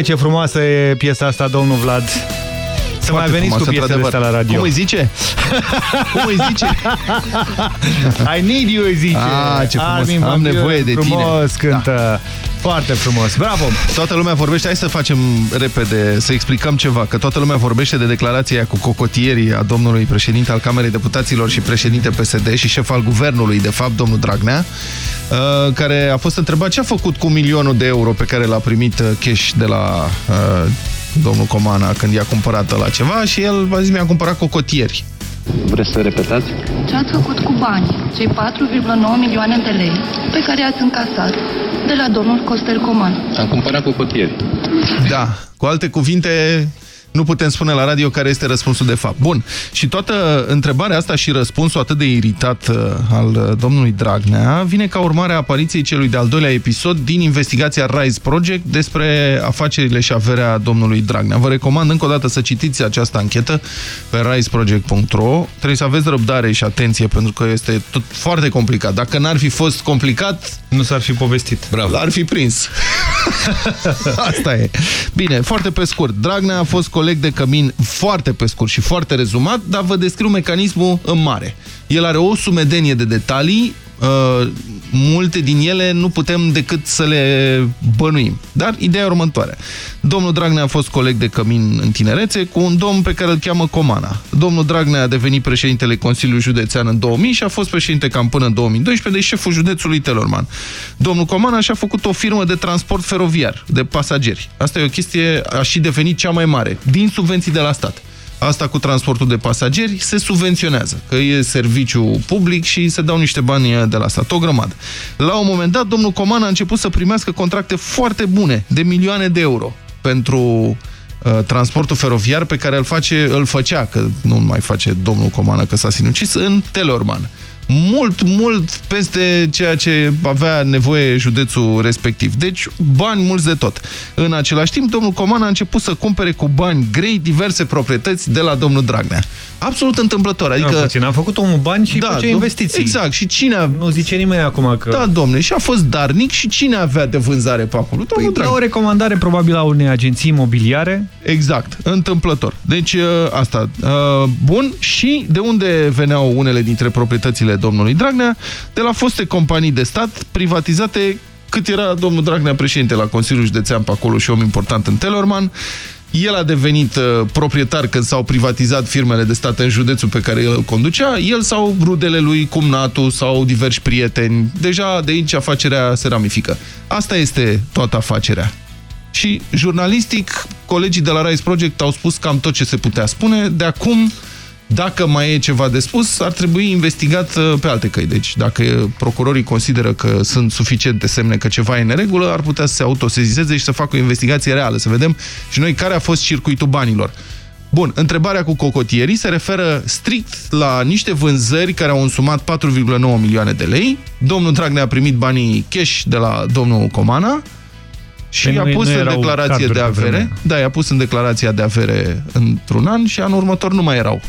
Vai, vai, vai, ce frumoasă e piesa asta, domnul Vlad. Să mai veniți cu frumoasă, piesele într-adevăr. astea la radio. Cum îi zice? Cum îi zice? I need you, îi zice. Ah, ce frumos. Armin Van Am Buuren, nevoie de tine. Da. frumos cântă. Foarte frumos. Bravo! Toată lumea vorbește, hai să facem repede, să explicăm ceva, că toată lumea vorbește de declarația aia cu cocotierii a domnului președinte al Camerei Deputaților și președinte PSD și șef al guvernului, de fapt, domnul Dragnea, uh, care a fost întrebat ce a făcut cu milionul de euro pe care l-a primit uh, cash de la uh, domnul Comana când i-a cumpărat la ceva și el a zis mi-a cumpărat cocotieri. Vreți să repetați? Ce ați făcut cu banii, cei 4,9 milioane de lei pe care i-ați încasat de la domnul Costel Coman? Am cumpărat cocotieri. Da, cu alte cuvinte, nu putem spune la radio care este răspunsul de fapt. Bun, și toată întrebarea asta și răspunsul atât de iritat uh, al uh, domnului Dragnea vine ca urmare a apariției celui de-al doilea episod din investigația Rise Project despre afacerile și averea domnului Dragnea. Vă recomand încă o dată să citiți această anchetă pe riseproject.ro. Trebuie să aveți răbdare și atenție pentru că este tot foarte complicat. Dacă n-ar fi fost complicat, Nu s-ar fi povestit. Bravo. L-ar fi prins. Asta e. Bine, foarte pe scurt. Dragnea a fost coleg de cămin foarte pe scurt și foarte rezumat, dar vă descriu mecanismul în mare. El are o sumedenie de detalii, uh, multe din ele nu putem decât să le bănuim. Dar ideea e următoarea. Domnul Dragnea a fost coleg de cămin în tinerețe cu un domn pe care îl cheamă Comana. Domnul Dragnea a devenit președintele Consiliului Județean în 2000 și a fost președinte cam până în 2012 de șeful județului Telorman. Domnul Comana și-a făcut o firmă de transport feroviar, de pasageri. Asta e o chestie, a și devenit cea mai mare, din subvenții de la stat. Asta cu transportul de pasageri se subvenționează, că e serviciu public și se dau niște bani de la stat, o grămadă. La un moment dat, domnul Coman a început să primească contracte foarte bune, de milioane de euro, pentru uh, transportul feroviar pe care îl, face, îl făcea, că nu mai face domnul Comană că s-a sinucis, în Teleorman. Mult, mult peste ceea ce avea nevoie județul respectiv. Deci, bani mulți de tot. În același timp, domnul Coman a început să cumpere cu bani grei diverse proprietăți de la domnul Dragnea. Absolut întâmplător. Adică... Adică... Puțin, a făcut omul bani și da, făcea dom- investiții. Exact. Și cine a... Nu zice nimeni acum că... Da, domne, și a fost darnic și cine avea de vânzare pe acolo? Păi, Domnul la Dragnea. o recomandare probabil a unei agenții imobiliare. Exact, întâmplător. Deci uh, asta, uh, bun. Și de unde veneau unele dintre proprietățile domnului Dragnea? De la foste companii de stat privatizate cât era domnul Dragnea președinte la Consiliul Județean pe acolo și om important în Telorman. El a devenit uh, proprietar când s-au privatizat firmele de stat în județul pe care el îl conducea, el sau rudele lui, cumnatul sau diversi prieteni. Deja de aici afacerea se ramifică. Asta este toată afacerea. Și jurnalistic, colegii de la Rise Project au spus cam tot ce se putea spune. De acum, dacă mai e ceva de spus, ar trebui investigat uh, pe alte căi. Deci, dacă procurorii consideră că sunt suficiente semne că ceva e în neregulă, ar putea să se autosezizeze și să facă o investigație reală, să vedem și noi care a fost circuitul banilor. Bun, întrebarea cu cocotierii se referă strict la niște vânzări care au însumat 4,9 milioane de lei. Domnul Dragnea a primit banii cash de la domnul Comana și Păi a nu- pus nu în erau declarație carduri de pe avere. vremea. Da, i-a pus în declarația de avere într-un an și anul următor nu mai erau.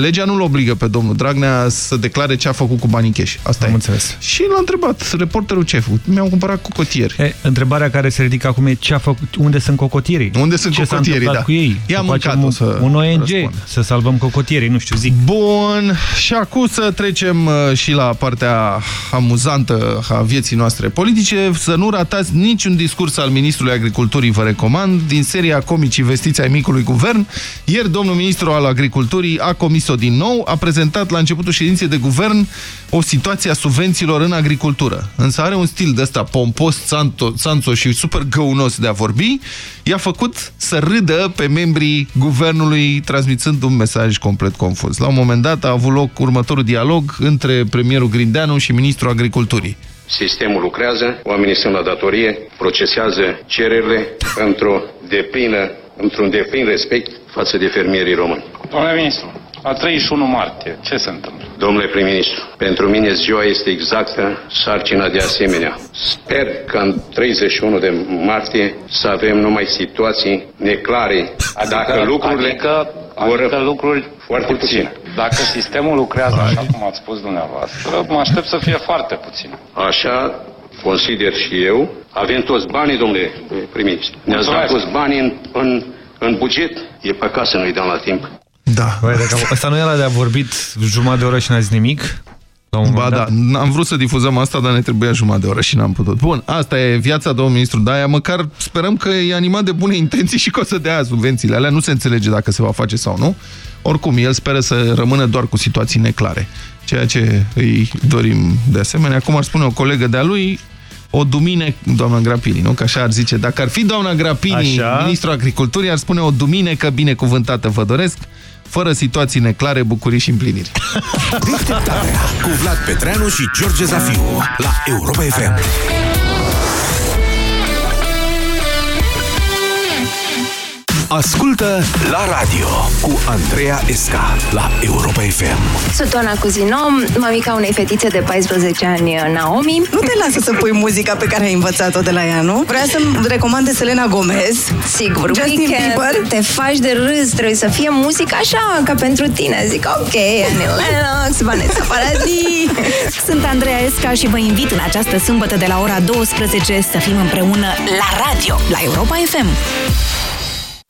Legea nu-l obligă pe domnul Dragnea să declare ce a făcut cu banii cash. Asta Am e. înțeles. Și l-a întrebat reporterul șeful. Mi-au cumpărat cocotieri. E, întrebarea care se ridică acum e ce a făcut, unde sunt cocotierii? Unde sunt ce cocotierii, s-a întâmplat da. cu ei? I-am Să facem mâncat, o un, să un ONG, răspund. să salvăm cocotierii, nu știu, zic. Bun, și acum să trecem uh, și la partea amuzantă a vieții noastre politice. Să nu ratați niciun discurs al Ministrului Agriculturii, vă recomand, din seria Comici Vestiți ai Micului Guvern. Ieri, domnul ministru al Agriculturii a comis-o din nou, a prezentat la începutul ședinței de guvern o situație a subvențiilor în agricultură. Însă are un stil de ăsta pompos, țanto, țanțo și super găunos de a vorbi. I-a făcut să râdă pe membrii guvernului, transmițând un mesaj complet confuz. La un moment dat a avut loc următorul dialog între premierul Grindeanu și ministrul agriculturii. Sistemul lucrează, oamenii sunt la datorie, procesează cererile într-o deplină, într-un deplin respect față de fermierii români. Domnule ministru, la 31 martie, ce se întâmplă? Domnule prim-ministru, pentru mine ziua este exactă, sarcina de asemenea. Sper că în 31 de martie să avem numai situații neclare, dacă lucrurile adică, vor adică lucruri foarte puține. Dacă sistemul lucrează așa cum ați spus dumneavoastră, mă aștept să fie foarte puțin. Așa consider și eu. Avem toți banii, domnule prim-ministru. Ne-ați dat Mulțumesc. toți banii în, în, în buget. E păcat să nu-i dăm la timp. Da. Băi, dacă ăsta nu era de a vorbit jumătate de oră și n-a zis nimic? La un Ba moment da, am vrut să difuzăm asta, dar ne trebuia jumătate de oră și n-am putut. Bun, asta e viața domnului ministru Daia, măcar sperăm că e animat de bune intenții și că o să dea subvențiile alea. Nu se înțelege dacă se va face sau nu. Oricum, el speră să rămână doar cu situații neclare. Ceea ce îi dorim de asemenea. Cum ar spune o colegă de-a lui, o dumine, doamna Grapini, nu? Că așa ar zice. Dacă ar fi doamna Grapini, Așa. ministrul agriculturii, ar spune o duminecă binecuvântată vă doresc, fără situații neclare, bucurii și împliniri. Deșteptarea cu Vlad Petreanu și George Zafiu la Europa FM. Ascultă la radio cu Andreea Esca la Europa FM. Sunt Oana Cuzino, mamica unei fetițe de 14 ani, Naomi. Nu te lasă să pui muzica pe care ai învățat-o de la ea, nu? Vrea să-mi recomande Selena Gomez. Sigur, Justin weekend, Bieber. te faci de râs, trebuie să fie muzică așa, ca pentru tine. Zic, ok, Annie Lennox, Vanessa Paradis. Sunt Andreea Esca și vă invit în această sâmbătă de la ora 12 să fim împreună la radio, la Europa FM.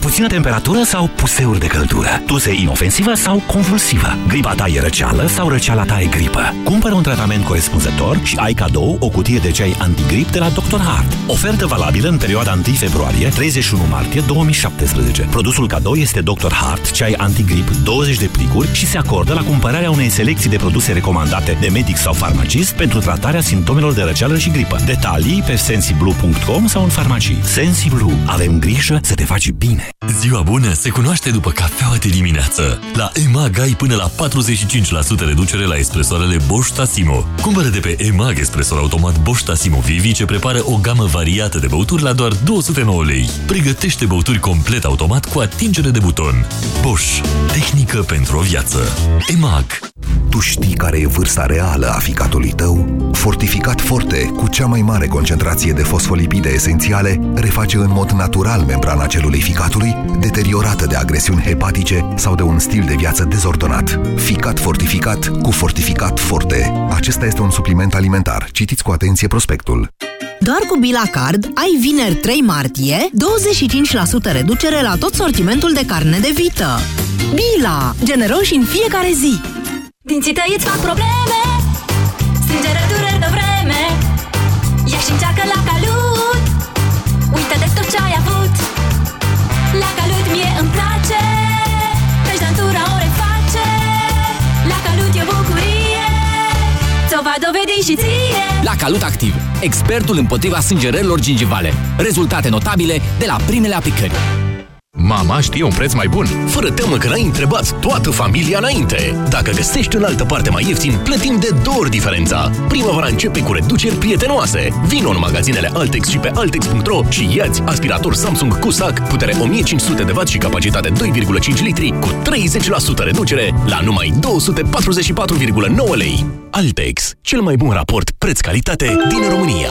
Puțină temperatură sau puseuri de căldură? Tuse inofensivă sau convulsivă? Gripa ta e răceală sau răceala ta e gripă? Cumpără un tratament corespunzător și ai cadou o cutie de ceai antigrip de la Dr. Hart. Ofertă valabilă în perioada 1 februarie-31 martie 2017. Produsul cadou este Dr. Hart, ceai antigrip 20 de plicuri și se acordă la cumpărarea unei selecții de produse recomandate de medic sau farmacist pentru tratarea simptomelor de răceală și gripă. Detalii pe sensiblu.com sau în farmacii. Sensiblu. Avem grijă să te faci bine. Ziua bună se cunoaște după cafeaua de dimineață. La EMAG ai până la 45% reducere la espresoarele Bosch Tassimo. Cumpără de pe EMAG espresor automat Bosch Tassimo Vivi ce prepară o gamă variată de băuturi la doar 209 lei. Pregătește băuturi complet automat cu atingere de buton. Bosch. Tehnică pentru o viață. EMAG. Tu știi care e vârsta reală a ficatului tău? Fortificat Forte, cu cea mai mare concentrație de fosfolipide esențiale, reface în mod natural membrana celulei ficatului, deteriorată de agresiuni hepatice sau de un stil de viață dezordonat. Ficat fortificat cu Fortificat Forte. Acesta este un supliment alimentar. Citiți cu atenție prospectul. Doar cu Bila Card ai vineri 3 martie 25% reducere la tot sortimentul de carne de vită. Bila! Generoși în fiecare zi! Dinții tăi îți fac probleme Strângere dureri de vreme Ia și încearcă la calut La calut mie îmi place Căci dantura o reface La calut e o bucurie Ți-o va dovedi și ție La Calut Activ, expertul împotriva sângerărilor gingivale. Rezultate notabile de la primele aplicări. Mama știe un preț mai bun. Fără teamă că n-ai întrebat toată familia înainte. Dacă găsești în altă parte mai ieftin, plătim de două ori diferența. Primăvara începe cu reduceri prietenoase. Vino în magazinele Altex și pe Altex.ro și iați aspirator Samsung Cusac, putere 1500 de W și capacitate 2,5 litri cu 30% reducere la numai 244,9 lei. Altex, cel mai bun raport preț-calitate din România.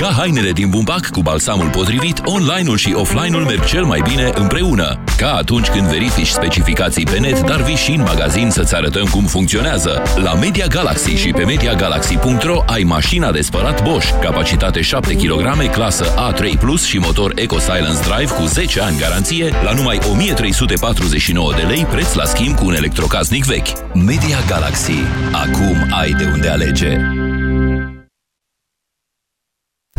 Ca hainele din bumbac cu balsamul potrivit, online-ul și offline-ul merg cel mai bine împreună. Ca atunci când verifici specificații pe net, dar vii și în magazin să-ți arătăm cum funcționează. La Media Galaxy și pe MediaGalaxy.ro ai mașina de spălat Bosch, capacitate 7 kg, clasă A3+, Plus și motor Eco Silence Drive cu 10 ani garanție la numai 1349 de lei, preț la schimb cu un electrocasnic vechi. Media Galaxy. Acum ai de unde alege.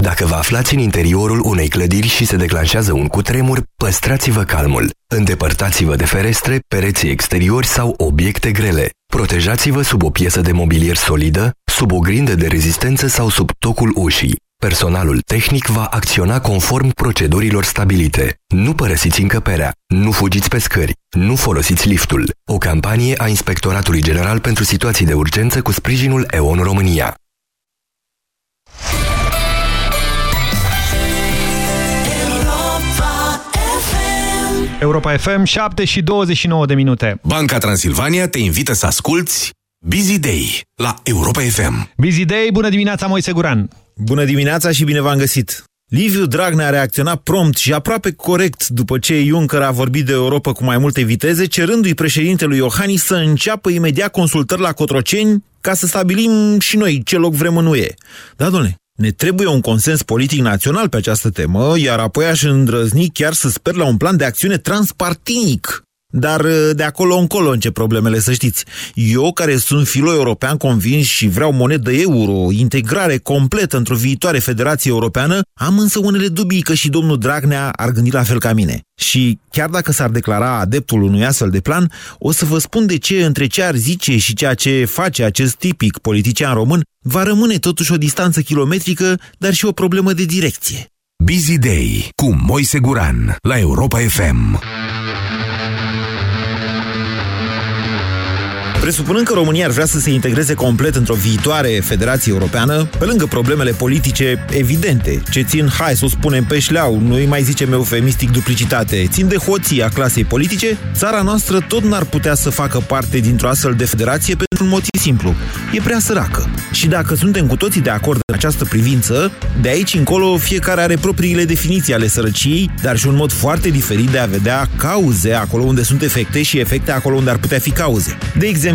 Dacă vă aflați în interiorul unei clădiri și se declanșează un cutremur, păstrați-vă calmul. Îndepărtați-vă de ferestre, pereții exteriori sau obiecte grele. Protejați-vă sub o piesă de mobilier solidă, sub o grindă de rezistență sau sub tocul ușii. Personalul tehnic va acționa conform procedurilor stabilite. Nu părăsiți încăperea, nu fugiți pe scări, nu folosiți liftul. O campanie a Inspectoratului General pentru Situații de Urgență cu sprijinul EON România. Europa FM, 7 și 29 de minute. Banca Transilvania te invită să asculti Busy Day la Europa FM. Busy Day, bună dimineața, Moise Guran! Bună dimineața și bine v-am găsit! Liviu Dragnea a reacționat prompt și aproape corect după ce Juncker a vorbit de Europa cu mai multe viteze, cerându-i președintelui Iohannis să înceapă imediat consultări la Cotroceni ca să stabilim și noi ce loc vrem în UE. Da, domnule, ne trebuie un consens politic național pe această temă, iar apoi aș îndrăzni chiar să sper la un plan de acțiune transpartinic. Dar de acolo încolo încep problemele, să știți. Eu, care sunt filo-european convins și vreau monedă euro, integrare completă într-o viitoare federație europeană, am însă unele dubii că și domnul Dragnea ar gândi la fel ca mine. Și chiar dacă s-ar declara adeptul unui astfel de plan, o să vă spun de ce între ce ar zice și ceea ce face acest tipic politician român, va rămâne totuși o distanță kilometrică, dar și o problemă de direcție. Busy Day cu Moise Guran la Europa FM. Presupunând că România ar vrea să se integreze complet într-o viitoare federație europeană, pe lângă problemele politice evidente, ce țin, hai să o spunem pe șleau, nu-i mai zicem eufemistic duplicitate, țin de hoții a clasei politice, țara noastră tot n-ar putea să facă parte dintr-o astfel de federație pentru un motiv simplu. e prea săracă. Și dacă suntem cu toții de acord în această privință, de aici încolo fiecare are propriile definiții ale sărăciei, dar și un mod foarte diferit de a vedea cauze acolo unde sunt efecte și efecte acolo unde ar putea fi cauze. De exemplu,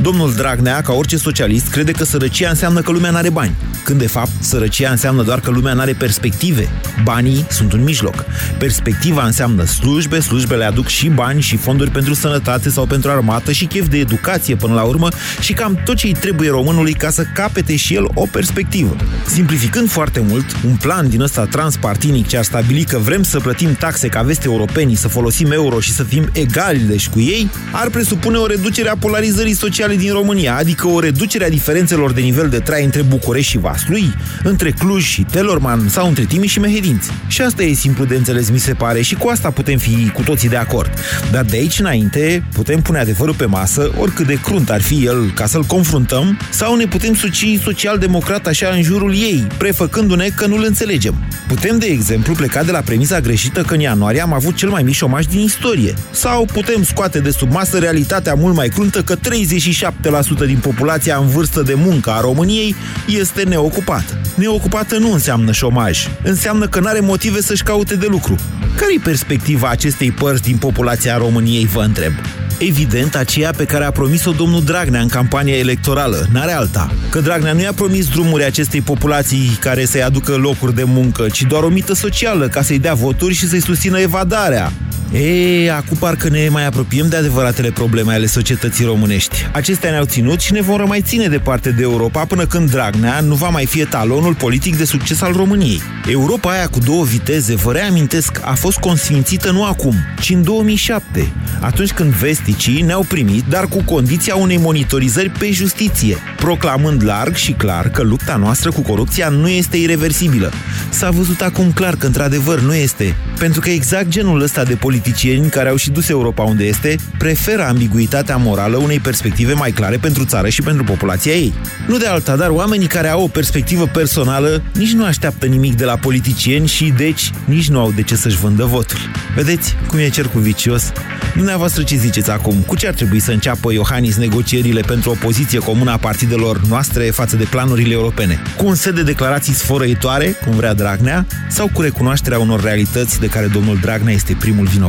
domnul Dragnea, ca orice socialist, crede că sărăcia înseamnă că lumea n-are bani, când de fapt sărăcia înseamnă doar că lumea n-are perspective. Banii sunt un mijloc. Perspectiva înseamnă slujbe, slujbele aduc și bani și fonduri pentru sănătate sau pentru armată și chef de educație până la urmă și cam tot ce îi trebuie românului ca să capete și el o perspectivă. Simplificând foarte mult, un plan din ăsta transpartinic ce ar stabili că vrem să plătim taxe ca veste europenii, să folosim euro și să fim egali deci cu ei, ar presupune o reducere a polarizării sociale din România, adică o reducere a diferențelor de nivel de trai între București și Vaslui, între Cluj și Telorman sau între Timiș și Mehedinți. Și asta e simplu de înțeles, mi se pare, și cu asta putem fi cu toții de acord. Dar de aici înainte putem pune adevărul pe masă, oricât de crunt ar fi el, ca să-l confruntăm, sau ne putem suci social-democrat așa în jurul ei, prefăcându-ne că nu-l înțelegem. Putem, de exemplu, pleca de la premisa greșită că în ianuarie am avut cel mai mic șomaj din istorie. Sau putem scoate de sub masă realitatea mult mai cruntă că 37% din populația în vârstă de muncă a României este neocupată. Neocupată nu înseamnă șomaj, înseamnă că n-are motive să-și caute de lucru. Care-i perspectiva acestei părți din populația României, vă întreb? Evident, aceea pe care a promis-o domnul Dragnea în campania electorală, n-are alta. Că Dragnea nu i-a promis drumuri acestei populații care să-i aducă locuri de muncă, ci doar o mită socială ca să-i dea voturi și să-i susțină evadarea. Ei, acum parcă ne mai apropiem de adevăratele probleme ale societății românești. Acestea ne-au ținut și ne vor mai ține departe de Europa până când Dragnea nu va mai fi etalonul politic de succes al României. Europa aia cu două viteze, vă reamintesc, a fost consfințită nu acum, ci în 2007, atunci când vesticii ne-au primit, dar cu condiția unei monitorizări pe justiție, proclamând larg și clar că lupta noastră cu corupția nu este irreversibilă. S-a văzut acum clar că într-adevăr nu este, pentru că exact genul ăsta de politicieni care au și dus Europa unde este, preferă ambiguitatea morală unei perspective mai clare pentru țară și pentru populația ei. Nu de alta, dar oamenii care au o perspectivă personală nici nu așteaptă nimic de la politicieni și, deci, nici nu au de ce să-și vândă votul. Vedeți cum e cercul vicios? Dumneavoastră ce ziceți acum? Cu ce ar trebui să înceapă Iohannis negocierile pentru o poziție comună a partidelor noastre față de planurile europene? Cu un set de declarații sfărăitoare, cum vrea Dragnea, sau cu recunoașterea unor realități de care domnul Dragnea este primul vinovat?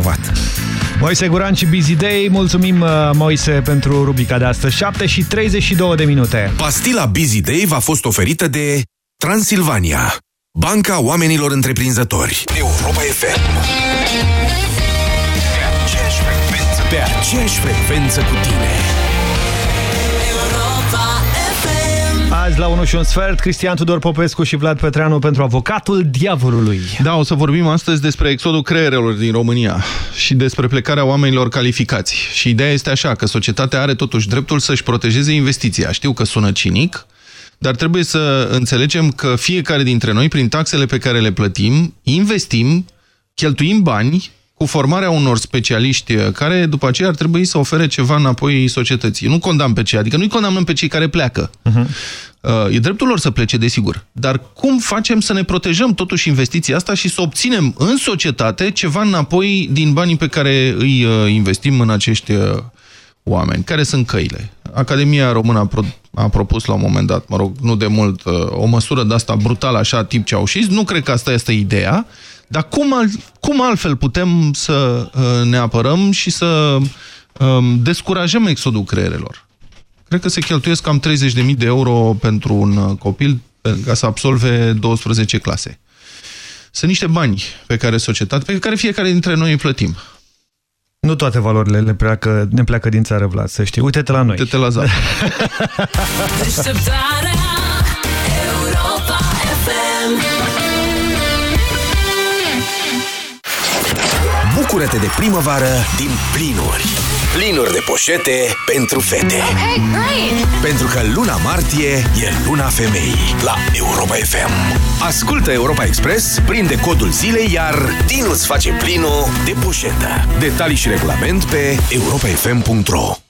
Moise Guran și Busy Day, mulțumim uh, Moise pentru rubrica de astăzi, 7 și 32 de minute. Pastila Busy Day v-a fost oferită de Transilvania, Banca Oamenilor Întreprinzători. Europa FM. Pe aceeași frecvență cu tine. Azi la 1 și un sfert, Cristian Tudor Popescu și Vlad Petreanu pentru avocatul diavolului. Da, o să vorbim astăzi despre exodul creierelor din România și despre plecarea oamenilor calificați. Și ideea este așa, că societatea are totuși dreptul să-și protejeze investiția. Știu că sună cinic, dar trebuie să înțelegem că fiecare dintre noi, prin taxele pe care le plătim, investim, cheltuim bani cu formarea unor specialiști care după aceea ar trebui să ofere ceva înapoi societății. Nu condamn pe cei, adică nu-i condamnăm pe cei care pleacă. Uh -huh. E dreptul lor să plece, desigur. Dar cum facem să ne protejăm totuși investiția asta și să obținem în societate ceva înapoi din banii pe care îi investim în acești oameni? Care sunt căile? Academia Română a, pro a propus la un moment dat, mă rog, nu de mult, o măsură de asta brutală, așa, tip Ceaușist. Nu cred că asta este ideea, dar cum, al, cum altfel putem să uh, ne apărăm și să um, descurajăm exodul creierelor? Cred că se cheltuiesc cam 30.000 de euro pentru un copil ca să absolve 12 clase. Sunt niște bani pe care societate, pe care fiecare dintre noi îi plătim. Nu toate valorile le pleacă, ne pleacă din țară, Vlad, să știi. Uite-te la noi. Uite-te la Zap. Bucură-te de primăvară din plinuri. Plinuri de poșete pentru fete. Hey, great! Pentru că luna martie e luna femeii la Europa FM. Ascultă Europa Express, prinde codul zilei, iar Dinu îți face plinul de poșetă. Detalii și regulament pe europafm.ro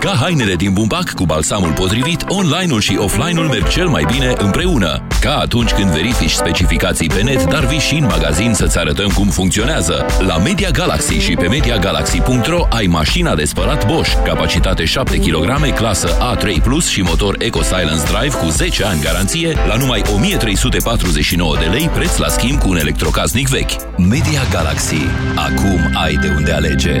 Ca hainele din bumbac cu balsamul potrivit, online-ul și offline-ul merg cel mai bine împreună. Ca atunci când verifici specificații pe net, dar vii și în magazin să-ți arătăm cum funcționează. La Media Galaxy și pe MediaGalaxy.ro ai mașina de spălat Bosch, capacitate 7 kg, clasă A3+, Plus și motor Eco Silence Drive cu 10 ani garanție la numai 1349 de lei, preț la schimb cu un electrocasnic vechi. Media Galaxy. Acum ai de unde alege.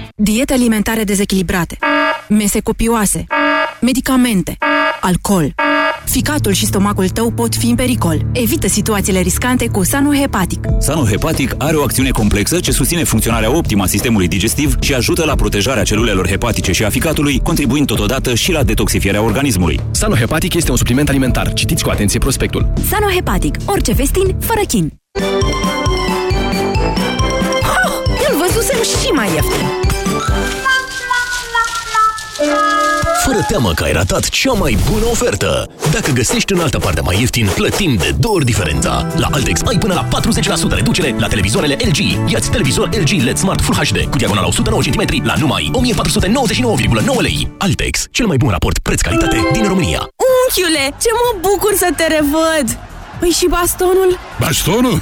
Diete alimentare dezechilibrate, mese copioase, medicamente, alcool. Ficatul și stomacul tău pot fi în pericol. Evită situațiile riscante cu Sanohepatic. Sanohepatic are o acțiune complexă ce susține funcționarea optimă a sistemului digestiv și ajută la protejarea celulelor hepatice și a ficatului, contribuind totodată și la detoxifierea organismului. Sanohepatic este un supliment alimentar. Citiți cu atenție prospectul. Sanohepatic. Orice vestin, fără chin. Oh, îl văzusem și mai ieftin. Fără teamă că ai ratat cea mai bună ofertă. Dacă găsești în altă parte mai ieftin, plătim de două ori diferența. La Altex ai până la 40% reducere la televizoarele LG. Iați televizor LG LED Smart Full HD cu diagonala 109 cm la numai 1499,9 lei. Altex, cel mai bun raport preț-calitate din România. Unchiule, ce mă bucur să te revăd! Păi și bastonul? Bastonul?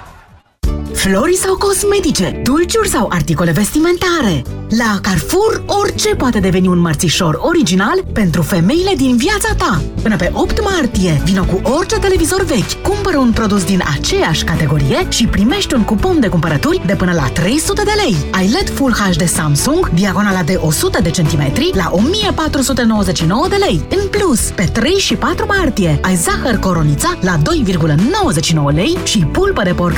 Flori sau cosmetice, dulciuri sau articole vestimentare. La Carrefour, orice poate deveni un mărțișor original pentru femeile din viața ta. Până pe 8 martie, vină cu orice televizor vechi, cumpără un produs din aceeași categorie și primești un cupon de cumpărături de până la 300 de lei. Ai LED Full HD Samsung, diagonala de 100 de centimetri, la 1499 de lei. În plus, pe 3 și 4 martie, ai zahăr coronița la 2,99 lei și pulpă de porc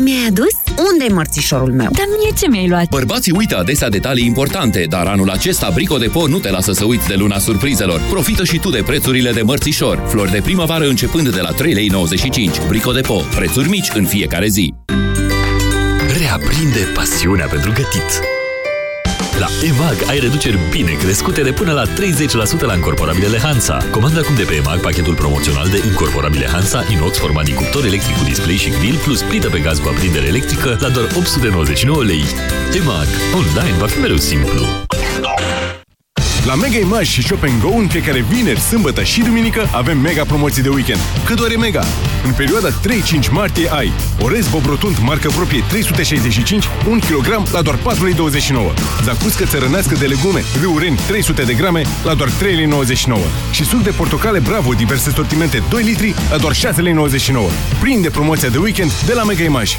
Mi-ai adus? unde e mărțișorul meu? Dar mie ce mi-ai luat? Bărbații uită adesea detalii importante, dar anul acesta Brico de Po nu te lasă să uiți de luna surprizelor. Profită și tu de prețurile de mărțișor. Flori de primăvară începând de la 3,95 lei. Brico de Po. Prețuri mici în fiecare zi. Reaprinde pasiunea pentru gătit. La EMAG ai reduceri bine crescute de până la 30% la încorporabilele Hansa. Comanda acum de pe EMAG pachetul promoțional de încorporabile Hansa inox format din cuptor electric cu display și grill plus plită pe gaz cu aprindere electrică la doar 899 lei. EMAG. Online va fi mereu simplu. La Mega Image și Shop Go în fiecare vineri, sâmbătă și duminică avem mega promoții de weekend. Cât ore mega? În perioada 3-5 martie ai orez bob rotund marcă proprie 365, 1 kg la doar 4,29 lei. Zacuscă țărănească de legume Râureni 300 de grame la doar 3,99 lei. Și suc de portocale Bravo diverse sortimente 2 litri la doar 6,99 lei. Prinde promoția de weekend de la Mega Image.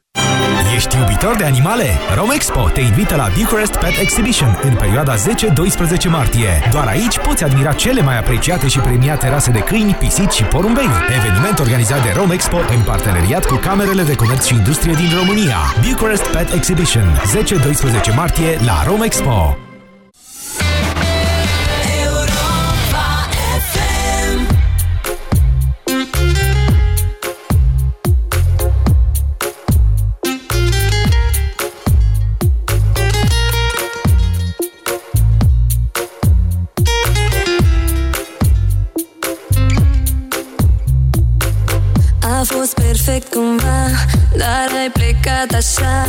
Ești iubitor de animale? Romexpo te invită la Bucharest Pet Exhibition în perioada 10-12 martie. Doar aici poți admira cele mai apreciate și premiate rase de câini, pisici și porumbei. Eveniment organizat de Romexpo în parteneriat cu Camerele de Comerț și Industrie din România. Bucharest Pet Exhibition, 10-12 martie la Romexpo. A fost perfect cumva Dar ai plecat așa.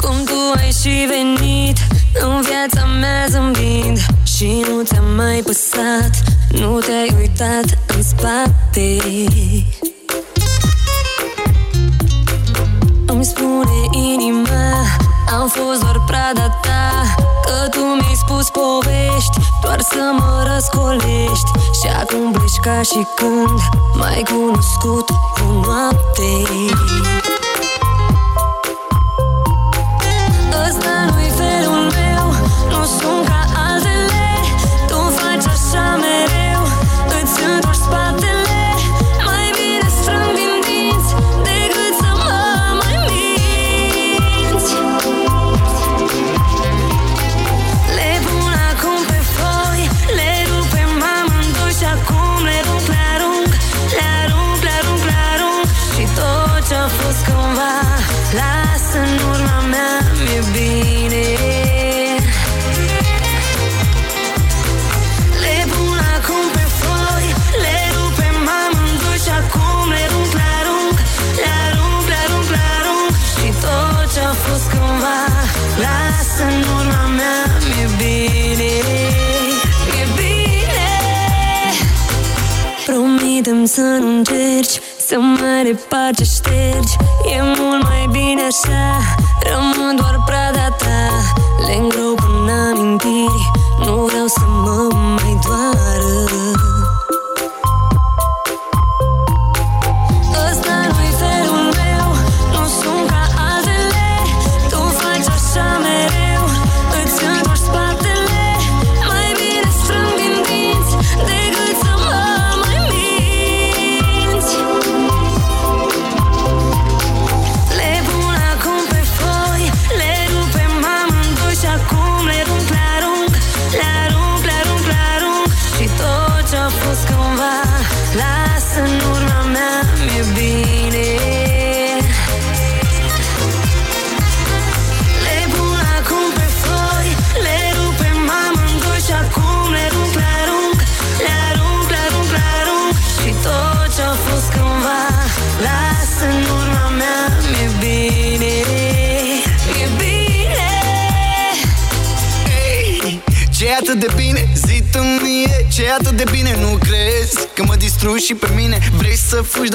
Cum tu ai și venit În viața mea zâmbind. Și nu ți-a mai păsat Nu te-ai uitat în spate. Îmi spune inima Am fost doar prada ta. Că tu mi-ai spus povești Doar să mă răscolești. Și acum pleci ca și când M-ai cunoscut o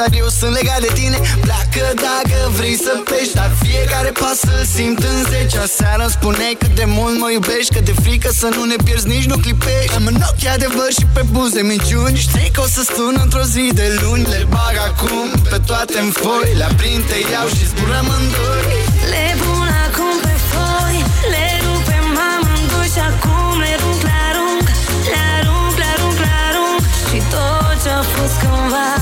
dar eu sunt legat de tine. Pleacă dacă vrei să pleci Dar fiecare pas să-l simt în zecea seară îmi Spuneai cât de mult mă iubești Că de frică să nu ne pierzi, nici nu clipești. Am în ochi adevăr și pe buze minciuni. Știi că o să stun într-o zi de luni Le bag acum pe toate în foi. Le aprind, te iau și zburăm în doi. Le pun acum pe foi Le rupem amândoi Și acum le rup, le arunc Le arunc, le arunc, le arunc. Și tot ce-a fost cândva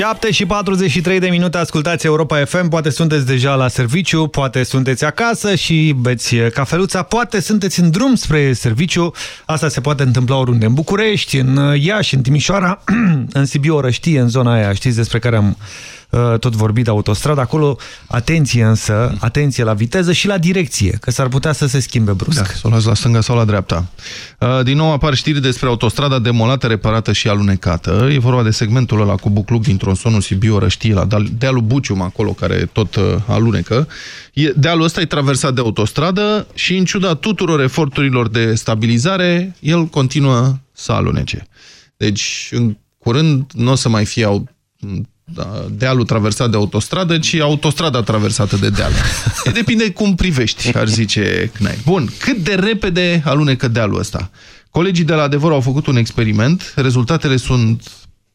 7 și 43 de minute, ascultați Europa FM, poate sunteți deja la serviciu, poate sunteți acasă și beți cafeluța, poate sunteți în drum spre serviciu, asta se poate întâmpla oriunde, în București, în Iași, în Timișoara, în Sibiu, Orăștie, în zona aia, știți despre care am uh, tot vorbit de autostradă. Acolo, atenție însă, atenție la viteză și la direcție, că s-ar putea să se schimbe brusc. Da, să o luați la stânga sau la dreapta. Uh, din nou apar știri despre autostrada demolată, reparată și alunecată. E vorba de segmentul ăla cu bucluc din tronsonul Sibiu-Răștie, la dealul Bucium, acolo, care tot uh, alunecă. Dealul ăsta e traversat de autostradă și, în ciuda tuturor eforturilor de stabilizare, el continuă să alunece. Deci, în curând, nu o să mai fie da, dealul traversat de autostradă, ci autostrada traversată de deal. E depinde cum privești, ar zice Cnai. Bun, cât de repede alunecă dealul ăsta? Colegii de la Adevăr au făcut un experiment, rezultatele sunt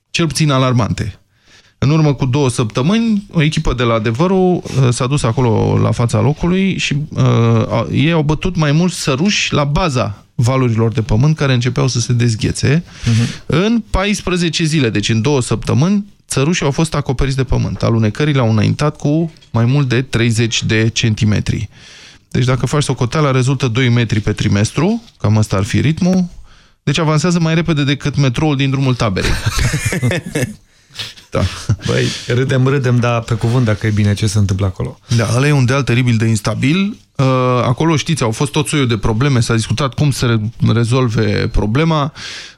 cel puțin alarmante. În urmă cu două săptămâni, o echipă de la Adevărul uh, s-a dus acolo la fața locului și uh, ei au bătut mai mulți săruși la baza valurilor de pământ care începeau să se dezghețe. Uh mhm. -huh. În 14 zile, deci în două săptămâni, țărușii au fost acoperiți de pământ. Alunecările au înaintat cu mai mult de 30 de centimetri. Deci dacă faci socoteala, rezultă 2 metri pe trimestru, cam asta ar fi ritmul. Deci avansează mai repede decât metroul din drumul taberei. Da. Băi, râdem, râdem, dar pe cuvânt dacă e bine ce se întâmplă acolo. Da, ăla e un deal teribil de instabil. Uh, acolo, știți, au fost tot soiul de probleme, s-a discutat cum să re rezolve problema.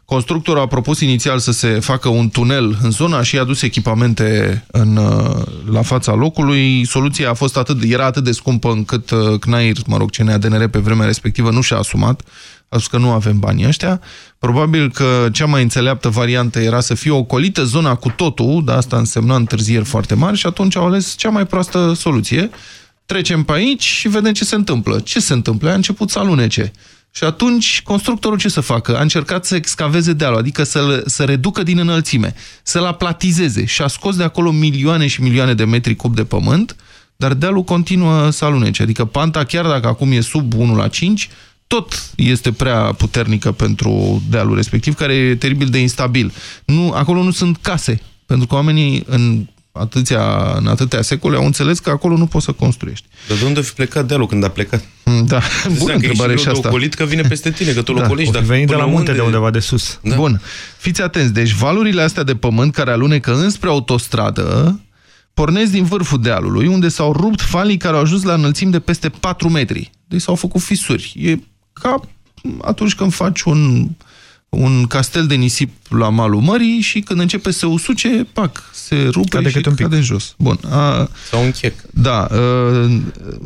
Constructorul a propus inițial să se facă un tunel în zona și a adus echipamente în, uh, la fața locului. Soluția a fost atât, era atât de scumpă încât uh, CNAIR, mă rog, CNADNR pe vremea respectivă nu și-a asumat a spus că nu avem banii ăștia. Probabil că cea mai înțeleaptă variantă era să fie ocolită zona cu totul, dar asta însemna întârzieri foarte mari și atunci au ales cea mai proastă soluție. Trecem pe aici și vedem ce se întâmplă. Ce se întâmplă? A început să alunece. Și atunci constructorul ce să facă? A încercat să excaveze dealul, adică să, să reducă din înălțime, să-l aplatizeze și a scos de acolo milioane și milioane de metri cub de pământ, dar dealul continuă să alunece. Adică panta, chiar dacă acum e sub 1 la 5, tot este prea puternică pentru dealul respectiv, care e teribil de instabil. Nu, acolo nu sunt case, pentru că oamenii în atâția, în atâtea secole au înțeles că acolo nu poți să construiești. Dar de unde fi plecat dealul când a plecat? Da, bună întrebare și asta. Ocolit că vine peste tine, că tu da, locolești. Dar venit de la munte unde... de undeva de sus. Da. Bun, fiți atenți, deci valurile astea de pământ care alunecă înspre autostradă pornesc din vârful dealului, unde s-au rupt falii care au ajuns la înălțimi de peste 4 metri. Deci s-au făcut fisuri. E ca atunci când faci un, un castel de nisip la malul mării și când începe să usuce, pac, se rupe cade și un pic. cade jos. Bun. A, Sau un chec. Da. A,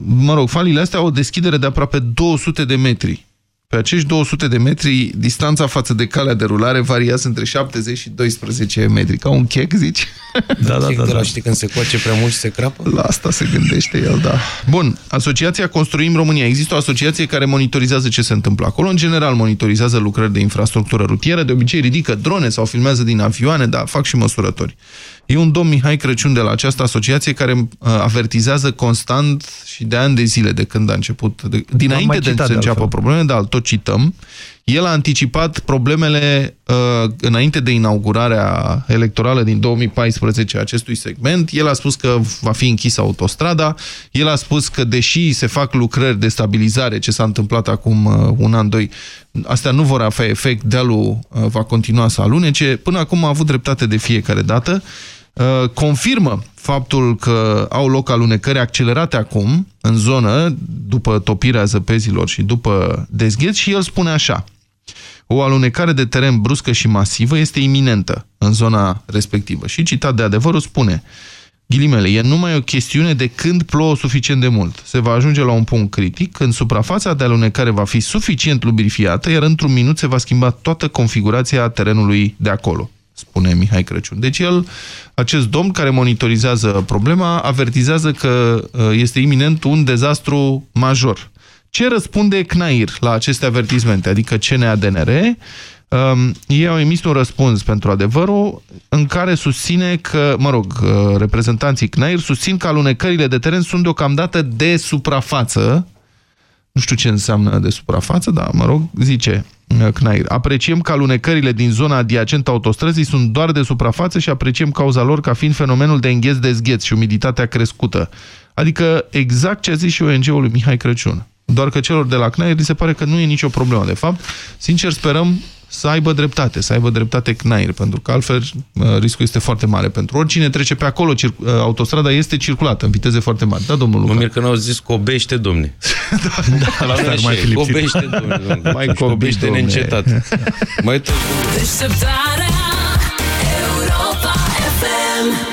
mă rog, falile astea au o deschidere de aproape 200 de metri. Pe acești 200 de metri, distanța față de calea de rulare variază între 70 și 12 metri. Ca un chec, zici? Da, da, da, da. Știi când se coace prea mult și se crapă? La asta se gândește el, da. Bun, Asociația Construim România. Există o asociație care monitorizează ce se întâmplă acolo. În general, monitorizează lucrări de infrastructură rutieră. De obicei ridică drone sau filmează din avioane, dar fac și măsurători. E un domn Mihai Crăciun de la această asociație care uh, avertizează constant și de ani de zile de când a început, de, dinainte de să înceapă probleme, dar tot cităm. El a anticipat problemele uh, înainte de inaugurarea electorală din 2014 a acestui segment. El a spus că va fi închisă autostrada. El a spus că deși se fac lucrări de stabilizare, ce s-a întâmplat acum uh, un an, doi, astea nu vor avea efect, dealul uh, va continua să alunece. Până acum a avut dreptate de fiecare dată. Uh, confirmă faptul că au loc alunecări accelerate acum în zonă, după topirea zăpezilor și după dezgheț și el spune așa o alunecare de teren bruscă și masivă este iminentă în zona respectivă. Și citat de adevărul spune, ghilimele, e numai o chestiune de când plouă suficient de mult. Se va ajunge la un punct critic când suprafața de alunecare va fi suficient lubrifiată, iar într-un minut se va schimba toată configurația terenului de acolo spune Mihai Crăciun. Deci el, acest domn care monitorizează problema, avertizează că uh, este iminent un dezastru major. Ce răspunde CNAIR la aceste avertizmente, adică CNADNR? Um, ei au emis un răspuns pentru adevărul în care susține că, mă rog, uh, reprezentanții CNAIR susțin că alunecările de teren sunt deocamdată de suprafață. Nu știu ce înseamnă de suprafață, dar, mă rog, zice uh, CNAIR. Apreciem că alunecările din zona adiacentă autostrăzii sunt doar de suprafață și apreciem cauza lor ca fiind fenomenul de îngheț-dezgheț și umiditatea crescută. Adică exact ce a zis și ONG-ul lui Mihai Crăciun Doar că celor de la CNAIR li se pare că nu e nicio problemă. De fapt, sincer, sperăm să aibă dreptate, să aibă dreptate CNAIR, pentru că altfel uh, riscul este foarte mare. Pentru oricine trece pe acolo, uh, autostrada este circulată în viteze foarte mari. Da, domnul Luca? Mă mir că n-au zis cobește, domne. da, la asta ar mai fi lipsit. Cobește, domne. domne. Mai cobește cobește neîncetat. Mai tot. Deșteptarea Europa FM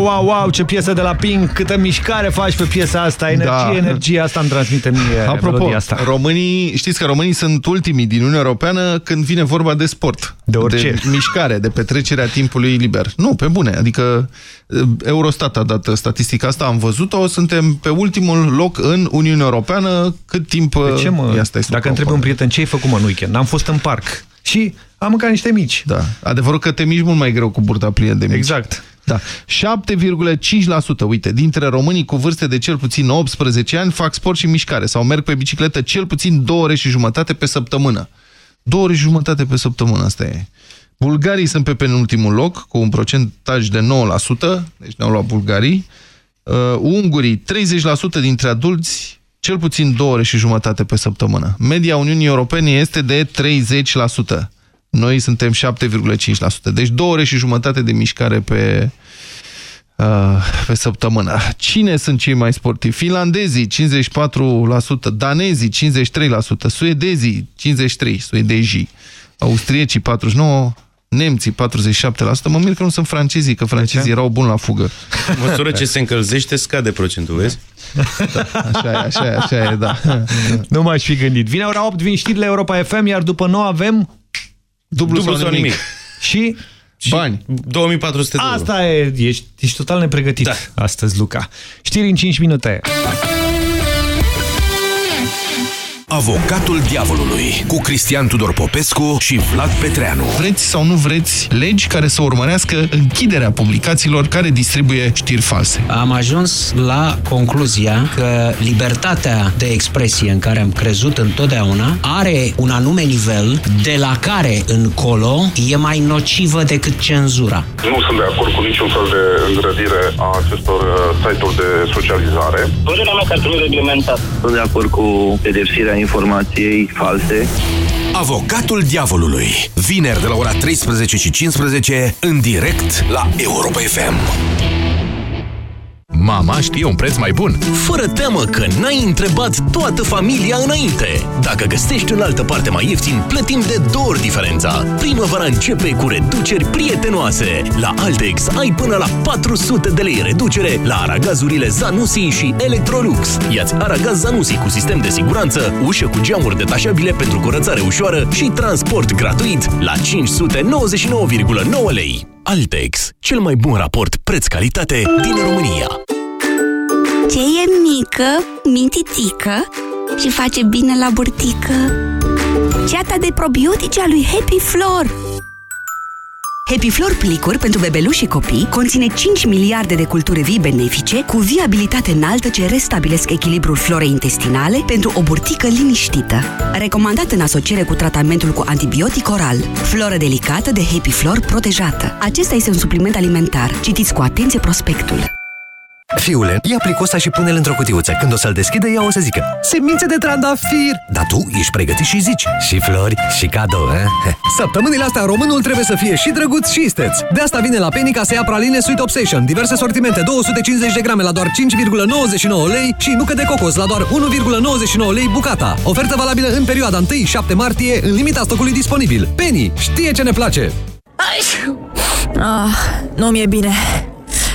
Wow, wow, wow, ce piesă de la Pink, câtă mișcare faci pe piesa asta, energie, Da. energie, asta îmi transmite mie Apropo, melodia asta. românii, știți că românii sunt ultimii din Uniunea Europeană când vine vorba de sport. De orice. De mișcare, de petrecerea timpului liber. Nu, pe bune. Adică eh, Eurostat a dat statistica asta, am văzut-o, suntem pe ultimul loc în Uniunea Europeană cât timp... De ce, mă? Ia stai să Dacă nu întrebi un confund. prieten ce ai făcut, mă, în weekend? Am fost în parc și am mâncat niște mici. Da. Adevărul că te miști mult mai greu cu burta plină de mici. Exact. Da. 7,5% uite, dintre românii cu vârste de cel puțin 18 ani fac sport și mișcare sau merg pe bicicletă cel puțin două ore și jumătate pe săptămână. Două ore și jumătate pe săptămână, asta e. Bulgarii sunt pe penultimul loc, cu un procentaj de 9%, deci ne-au luat bulgarii. Uh, ungurii, 30% dintre adulți, cel puțin două ore și jumătate pe săptămână. Media Uniunii Europene este de 30%. Noi suntem 7,5%. Deci două ore și jumătate de mișcare pe, uh, pe săptămână. Cine sunt cei mai sportivi? Finlandezii, 54%, danezii, 53%, suedezii, 53%, suedezii, austriecii, 49%, nemții, 47%. Mă mir că nu sunt francezii, că francezii erau buni la fugă. În măsură ce se încălzește, scade procentul, vezi? Așa e, așa e, așa e, da. Nu m-aș fi gândit. Vine ora 8, vin știrile Europa FM, iar după 9 avem... Dublu, Dublu sau nimic. Și Bani. 2400 de euro. Asta e, ești, ești total nepregătit da. astăzi, Luca. Știri în 5 minute. Avocatul diavolului cu Cristian Tudor Popescu și Vlad Petreanu. Vreți sau nu vreți legi care să urmărească închiderea publicațiilor care distribuie știri false. Am ajuns la concluzia că libertatea de expresie în care am crezut întotdeauna are un anume nivel de la care încolo e mai nocivă decât cenzura. Nu sunt de acord cu niciun fel de îngrădire a acestor uh, site-uri de socializare. Părerea mea că ar trebui reglementat. Sunt de acord cu pedepsirea informației false. Avocatul diavolului. Vineri de la ora 13 și 15 în direct la Europa FM. Mama știe un preț mai bun. Fără teamă că n-ai întrebat toată familia înainte. Dacă găsești în altă parte mai ieftin, plătim de două ori diferența. Primăvara începe cu reduceri prietenoase. La Altex ai până la 400 de lei reducere la aragazurile Zanussi și Electrolux. Iați aragaz Zanussi cu sistem de siguranță, ușă cu geamuri detașabile pentru curățare ușoară și transport gratuit la 599,9 lei. Altex, cel mai bun raport preț-calitate din România. Ce e mică, mintitică și face bine la burtică? Ceata de probiotice a lui Happy Flor. Happy Flor Plicuri pentru bebeluși și copii conține 5 miliarde de culturi vii benefice cu viabilitate înaltă ce restabilesc echilibrul florei intestinale pentru o burtică liniștită. Recomandat în asociere cu tratamentul cu antibiotic oral. Floră delicată de Happy Flor protejată. Acesta este un supliment alimentar. Citiți cu atenție prospectul. Fiule, ia plicul ăsta și pune-l într-o cutiuță. Când o să-l deschide, ea o să zică Semințe de trandafir! Dar tu ești pregătit și zici Și flori, și cadou, eh? Săptămânile astea românul trebuie să fie și drăguț și isteț. De asta vine la Penny ca să ia praline Sweet Obsession. Diverse sortimente, 250 de grame la doar 5,99 lei și nucă de cocos la doar 1,99 lei bucata. Ofertă valabilă în perioada 1-7 martie, în limita stocului disponibil. Penny știe ce ne place! Ah, nu mi-e bine.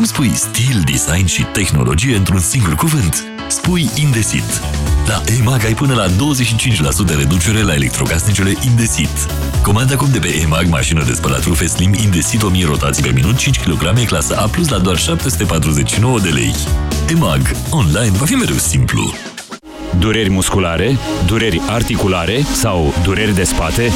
Cum spui stil, design și tehnologie într-un singur cuvânt? Spui Indesit. La EMAG ai până la 25% reducere la electrocasnicele Indesit. Comanda acum de pe EMAG mașină de spălat rufe Slim Indesit 1000 rotații pe minut 5 kg clasă A+, la doar 749 de lei. EMAG. Online va fi mereu simplu. Dureri musculare, dureri articulare sau dureri de spate?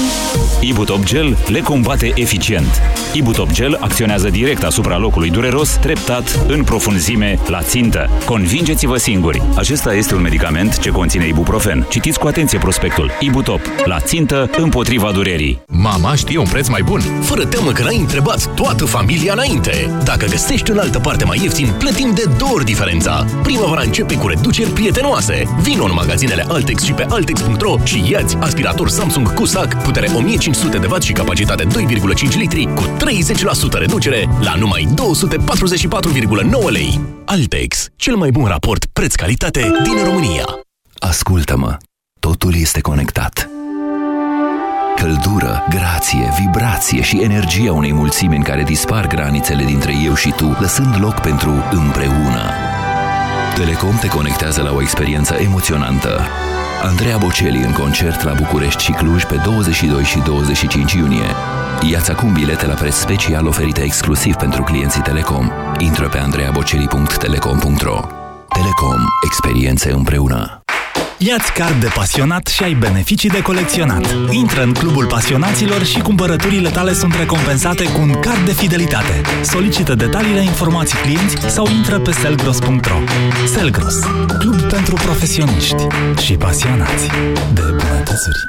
Ibutop Gel le combate eficient. Ibutop Gel acționează direct asupra locului dureros, treptat, în profunzime, la țintă. Convingeți-vă singuri! Acesta este un medicament ce conține ibuprofen. Citiți cu atenție prospectul. Ibutop. La țintă, împotriva durerii. Mama știe un preț mai bun. Fără teamă că n-ai întrebat toată familia înainte. Dacă găsești în altă parte mai ieftin, plătim de două ori diferența. Primăvara începe cu reduceri prietenoase. Vino în magazinele Altex și pe Altex.ro și iați aspirator Samsung cu sac, putere 1500 de W și capacitate 2,5 litri cu 30% reducere la numai 244,9 lei. Altex, cel mai bun raport preț-calitate din România. Ascultă-mă, totul este conectat. Căldură, grație, vibrație și energia unei mulțimi în care dispar granițele dintre eu și tu, lăsând loc pentru împreună. Telecom te conectează la o experiență emoționantă. Andreea Bocelli în concert la București și Cluj pe 22 și 25 iunie. Iați acum bilete la preț special oferite exclusiv pentru clienții Telecom. Intră pe andreabocelli.telecom.ro Telecom. Experiențe împreună. Iați card de pasionat și ai beneficii de colecționat. Intră în clubul pasionaților și cumpărăturile tale sunt recompensate cu un card de fidelitate. Solicită detaliile informații clienți sau intră pe selgros.ro. Selgros, club pentru profesioniști și pasionați de bunătățuri.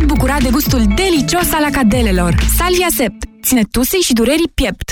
bucura de gustul delicios al acadelelor. Salvia Sept ține tusei și durerii piept.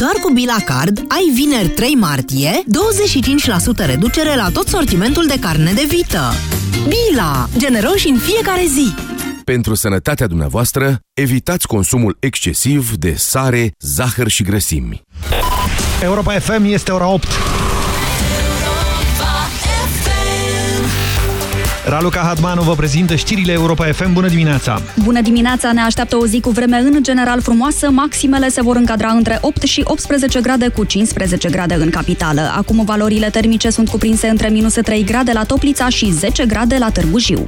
Doar cu Bila Card ai vineri 3 martie 25% reducere la tot sortimentul de carne de vită. Bila! Generoși în fiecare zi! Pentru sănătatea dumneavoastră, evitați consumul excesiv de sare, zahăr și grăsimi. Europa FM este ora 8. Raluca Hadmanu vă prezintă știrile Europa FM. Bună dimineața! Bună dimineața! Ne așteaptă o zi cu vreme în general frumoasă. Maximele se vor încadra între 8 și 18 grade cu 15 grade în capitală. Acum valorile termice sunt cuprinse între minus 3 grade la Toplița și 10 grade la Târgu Jiu.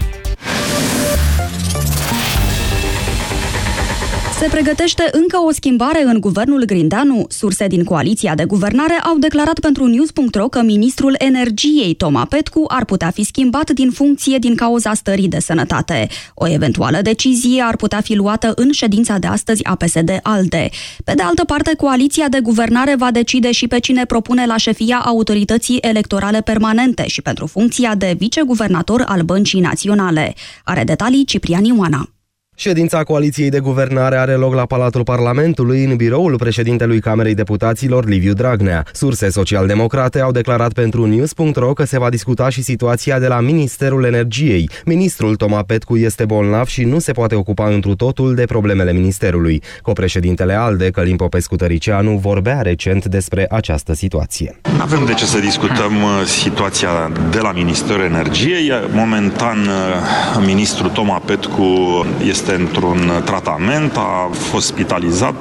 Se pregătește încă o schimbare în guvernul Grindeanu. Surse din coaliția de guvernare au declarat pentru News.ro că ministrul energiei Toma Petcu ar putea fi schimbat din funcție din cauza stării de sănătate. O eventuală decizie ar putea fi luată în ședința de astăzi a PSD-ALDE. Pe de altă parte, coaliția de guvernare va decide și pe cine propune la șefia autorității electorale permanente și pentru funcția de viceguvernator al Băncii Naționale. Are detalii Ciprian Ioana. Ședința coaliției de guvernare are loc la Palatul Parlamentului, în biroul președintelui Camerei Deputaților, Liviu Dragnea. Surse social-democrate au declarat pentru News.ro că se va discuta și situația de la Ministerul Energiei. Ministrul Toma Petcu este bolnav și nu se poate ocupa întru totul de problemele ministerului. Copreședintele ALDE, Călim Popescu Tăricianu, vorbea recent despre această situație. Avem de ce să discutăm uh, situația de la Ministerul Energiei. Momentan, uh, ministrul Toma Petcu este într-un tratament, a fost spitalizat,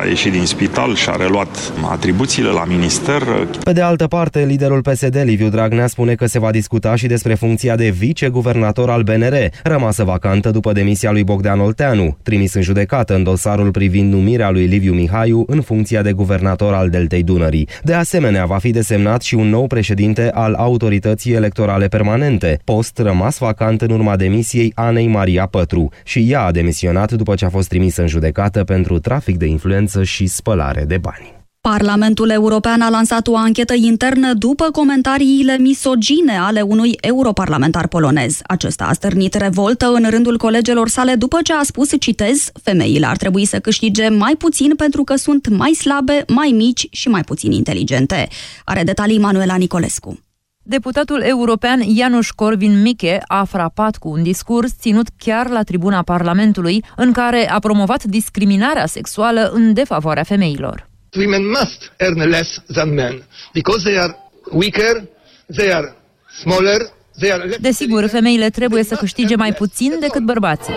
a ieșit din spital și a reluat atribuțiile la minister. Pe de altă parte, liderul PSD, Liviu Dragnea, spune că se va discuta și despre funcția de viceguvernator al BNR, rămasă vacantă după demisia lui Bogdan Olteanu, trimis în judecată în dosarul privind numirea lui Liviu Mihaiu în funcția de guvernator al Deltei Dunării. De asemenea, va fi desemnat și un nou președinte al Autorității Electorale Permanente, post rămas vacant în urma demisiei Anei Maria Pătru. Și și ea a demisionat după ce a fost trimisă în judecată pentru trafic de influență și spălare de bani. Parlamentul European a lansat o anchetă internă după comentariile misogine ale unui europarlamentar polonez. Acesta a stârnit revoltă în rândul colegelor sale după ce a spus, citez, femeile ar trebui să câștige mai puțin pentru că sunt mai slabe, mai mici și mai puțin inteligente. Are detalii Manuela Nicolescu. Deputatul european Janusz Corvin-Mikke a frapat cu un discurs ținut chiar la tribuna Parlamentului, în care a promovat discriminarea sexuală în defavoarea femeilor. Women must earn less than men because they are weaker, they are smaller, they are Desigur, femeile trebuie să câștige mai puțin decât bărbații.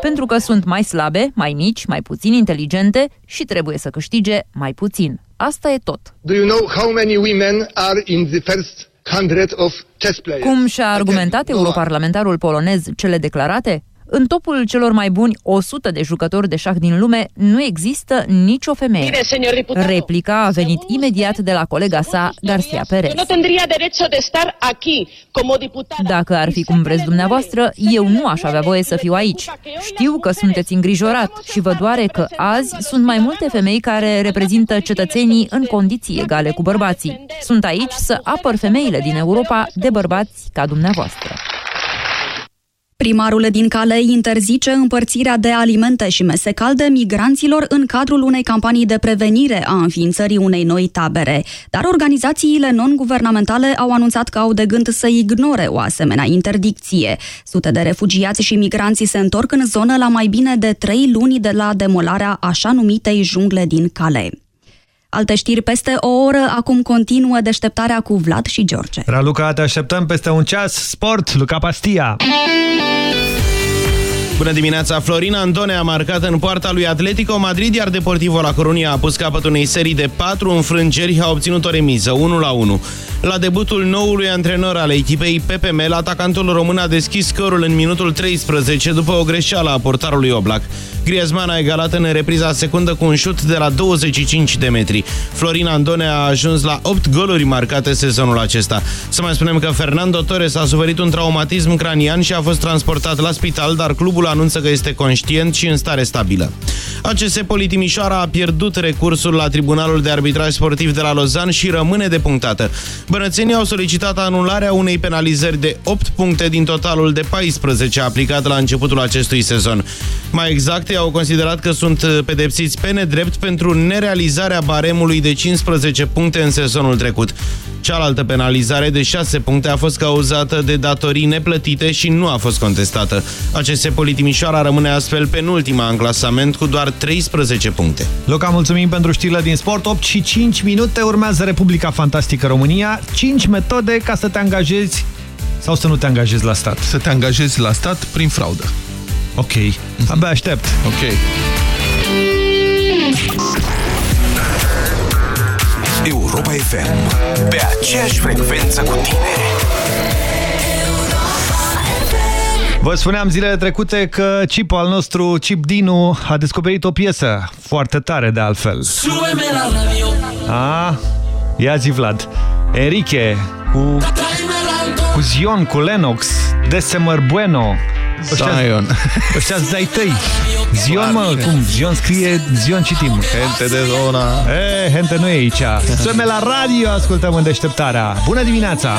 Pentru că sunt mai slabe, mai mici, mai puțin inteligente și trebuie să câștige mai puțin. Asta e tot. Do you know how many women are in the first hundred of chess players? Cum și-a argumentat europarlamentarul polonez cele declarate? În topul celor mai buni 100 de jucători de șah din lume nu există nicio femeie. Replica a venit imediat de la colega sa, Garcia Perez. Dacă ar fi cum vreți dumneavoastră, eu nu aș avea voie să fiu aici. Știu că sunteți îngrijorat și vă doare că azi sunt mai multe femei care reprezintă cetățenii în condiții egale cu bărbații. Sunt aici să apăr femeile din Europa de bărbați ca dumneavoastră. Primarul din Calei interzice împărțirea de alimente și mese calde migranților în cadrul unei campanii de prevenire a înființării unei noi tabere. Dar organizațiile non-guvernamentale au anunțat că au de gând să ignore o asemenea interdicție. Sute de refugiați și migranți se întorc în zonă la mai bine de trei luni de la demolarea așa numitei jungle din Calais. Alte știri peste o oră, acum continuă deșteptarea cu Vlad și George. Raluca, te așteptăm peste un ceas. Sport, Luca Pastia. Bună dimineața! Florina Andone a marcat în poarta lui Atletico Madrid, iar Deportivo La Coruña a pus capăt unei serii de patru înfrângeri, a obținut o remiză, 1 la 1. La debutul noului antrenor al echipei, Pepe Mel, atacantul român a deschis scorul în minutul 13 după o greșeală a portarului Oblak. Griezmann a egalat în repriza secundă cu un șut de la 25 de metri. Florin Andone a ajuns la 8 goluri marcate sezonul acesta. Să mai spunem că Fernando Torres a suferit un traumatism cranian și a fost transportat la spital, dar clubul anunță că este conștient și în stare stabilă. ACS Politimișoara a pierdut recursul la Tribunalul de Arbitraj Sportiv de la Lozan și rămâne depunctată. Bănățenii au solicitat anularea unei penalizări de 8 puncte din totalul de 14 aplicat la începutul acestui sezon. Mai exact, ei au considerat că sunt pedepsiți pe nedrept pentru nerealizarea baremului de 15 puncte în sezonul trecut. Cealaltă penalizare de 6 puncte a fost cauzată de datorii neplătite și nu a fost contestată. ACS Politimișoara rămâne astfel penultima în clasament cu doar 13 puncte. Luca, mulțumim pentru știrile din sport. 8 și 5 minute urmează Republica Fantastică România. 5 metode ca să te angajezi sau să nu te angajezi la stat. Să te angajezi la stat prin fraudă. Ok. Abia aștept. Ok. Europa FM. Pe aceeași frecvență cu tine. Vă spuneam zilele trecute că Chip al nostru, Chip Dinu, a descoperit o piesă foarte tare de altfel. A, ia zi Vlad. Enrique cu, cu Zion, cu Lennox, Desemer Bueno. Zion. Ăștia dai tăi. Zion, mă, cum? Zion scrie, Zion citim. Gente de zona. E, gente nu e aici. Sume la radio, ascultăm în deșteptarea. Bună dimineața!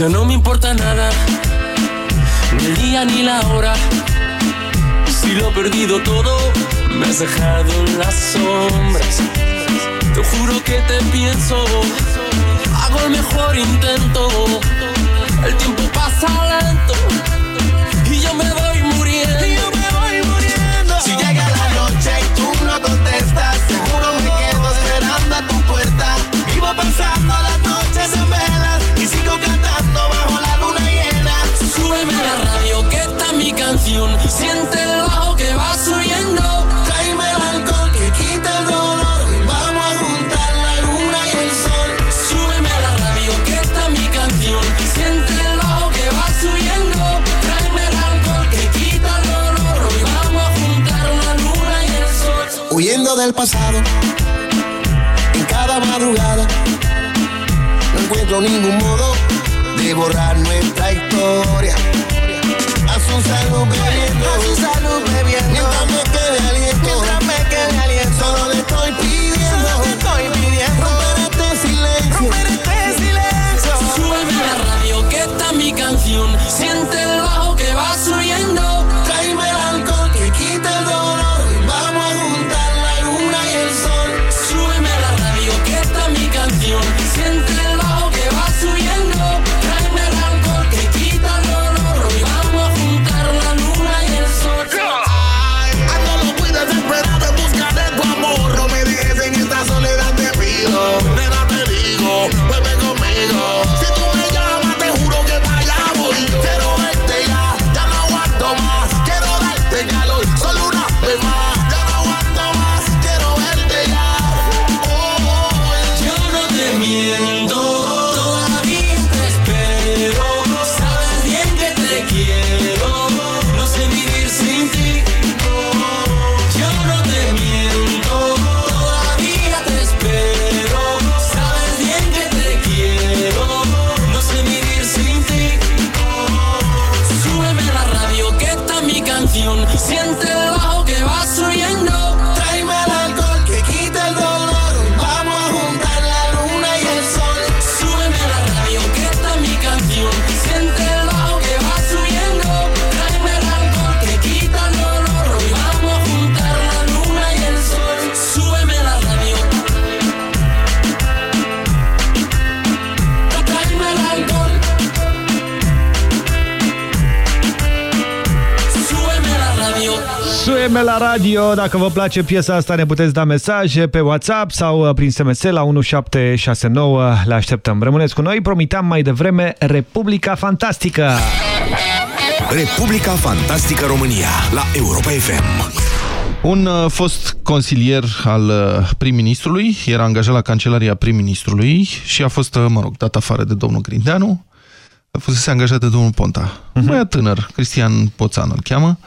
Ya no me importa nada, ni el día ni la hora. Si lo perdido todo, me has dejado en las sombras. Te juro que te pienso, hago el mejor intento. El tiempo pasa lento pasado, en cada madrugada, no encuentro ningún modo de borrar nuestra historia. A su salud bebiendo, a su salud bebiendo, mientras me Sueme la radio, dacă vă place piesa asta ne puteți da mesaje pe WhatsApp sau uh, prin SMS la 1769, le așteptăm. Rămâneți cu noi, promiteam mai devreme Republica Fantastică! Republica Fantastică România la Europa FM. Un uh, fost consilier al uh, prim-ministrului, era angajat la Cancelaria prim-ministrului și a fost, uh, mă rog, dat afară de domnul Grindeanu, a fost angajat de domnul Ponta. Uh -huh. Un băiat tânăr, Cristian Poțan îl cheamă,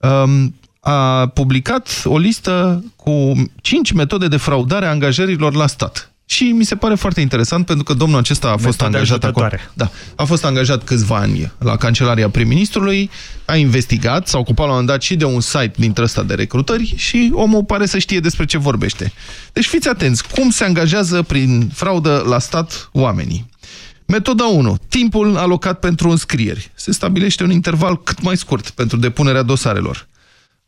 um, a publicat o listă cu cinci metode de fraudare a angajărilor la stat. Și mi se pare foarte interesant pentru că domnul acesta a fost angajat acolo. Da, a fost angajat câțiva ani la Cancelaria Prim-Ministrului, a investigat, s-a ocupat la un moment dat și de un site dintre ăsta de recrutări și omul pare să știe despre ce vorbește. Deci fiți atenți, cum se angajează prin fraudă la stat oamenii? Metoda 1. Timpul alocat pentru înscrieri. Se stabilește un interval cât mai scurt pentru depunerea dosarelor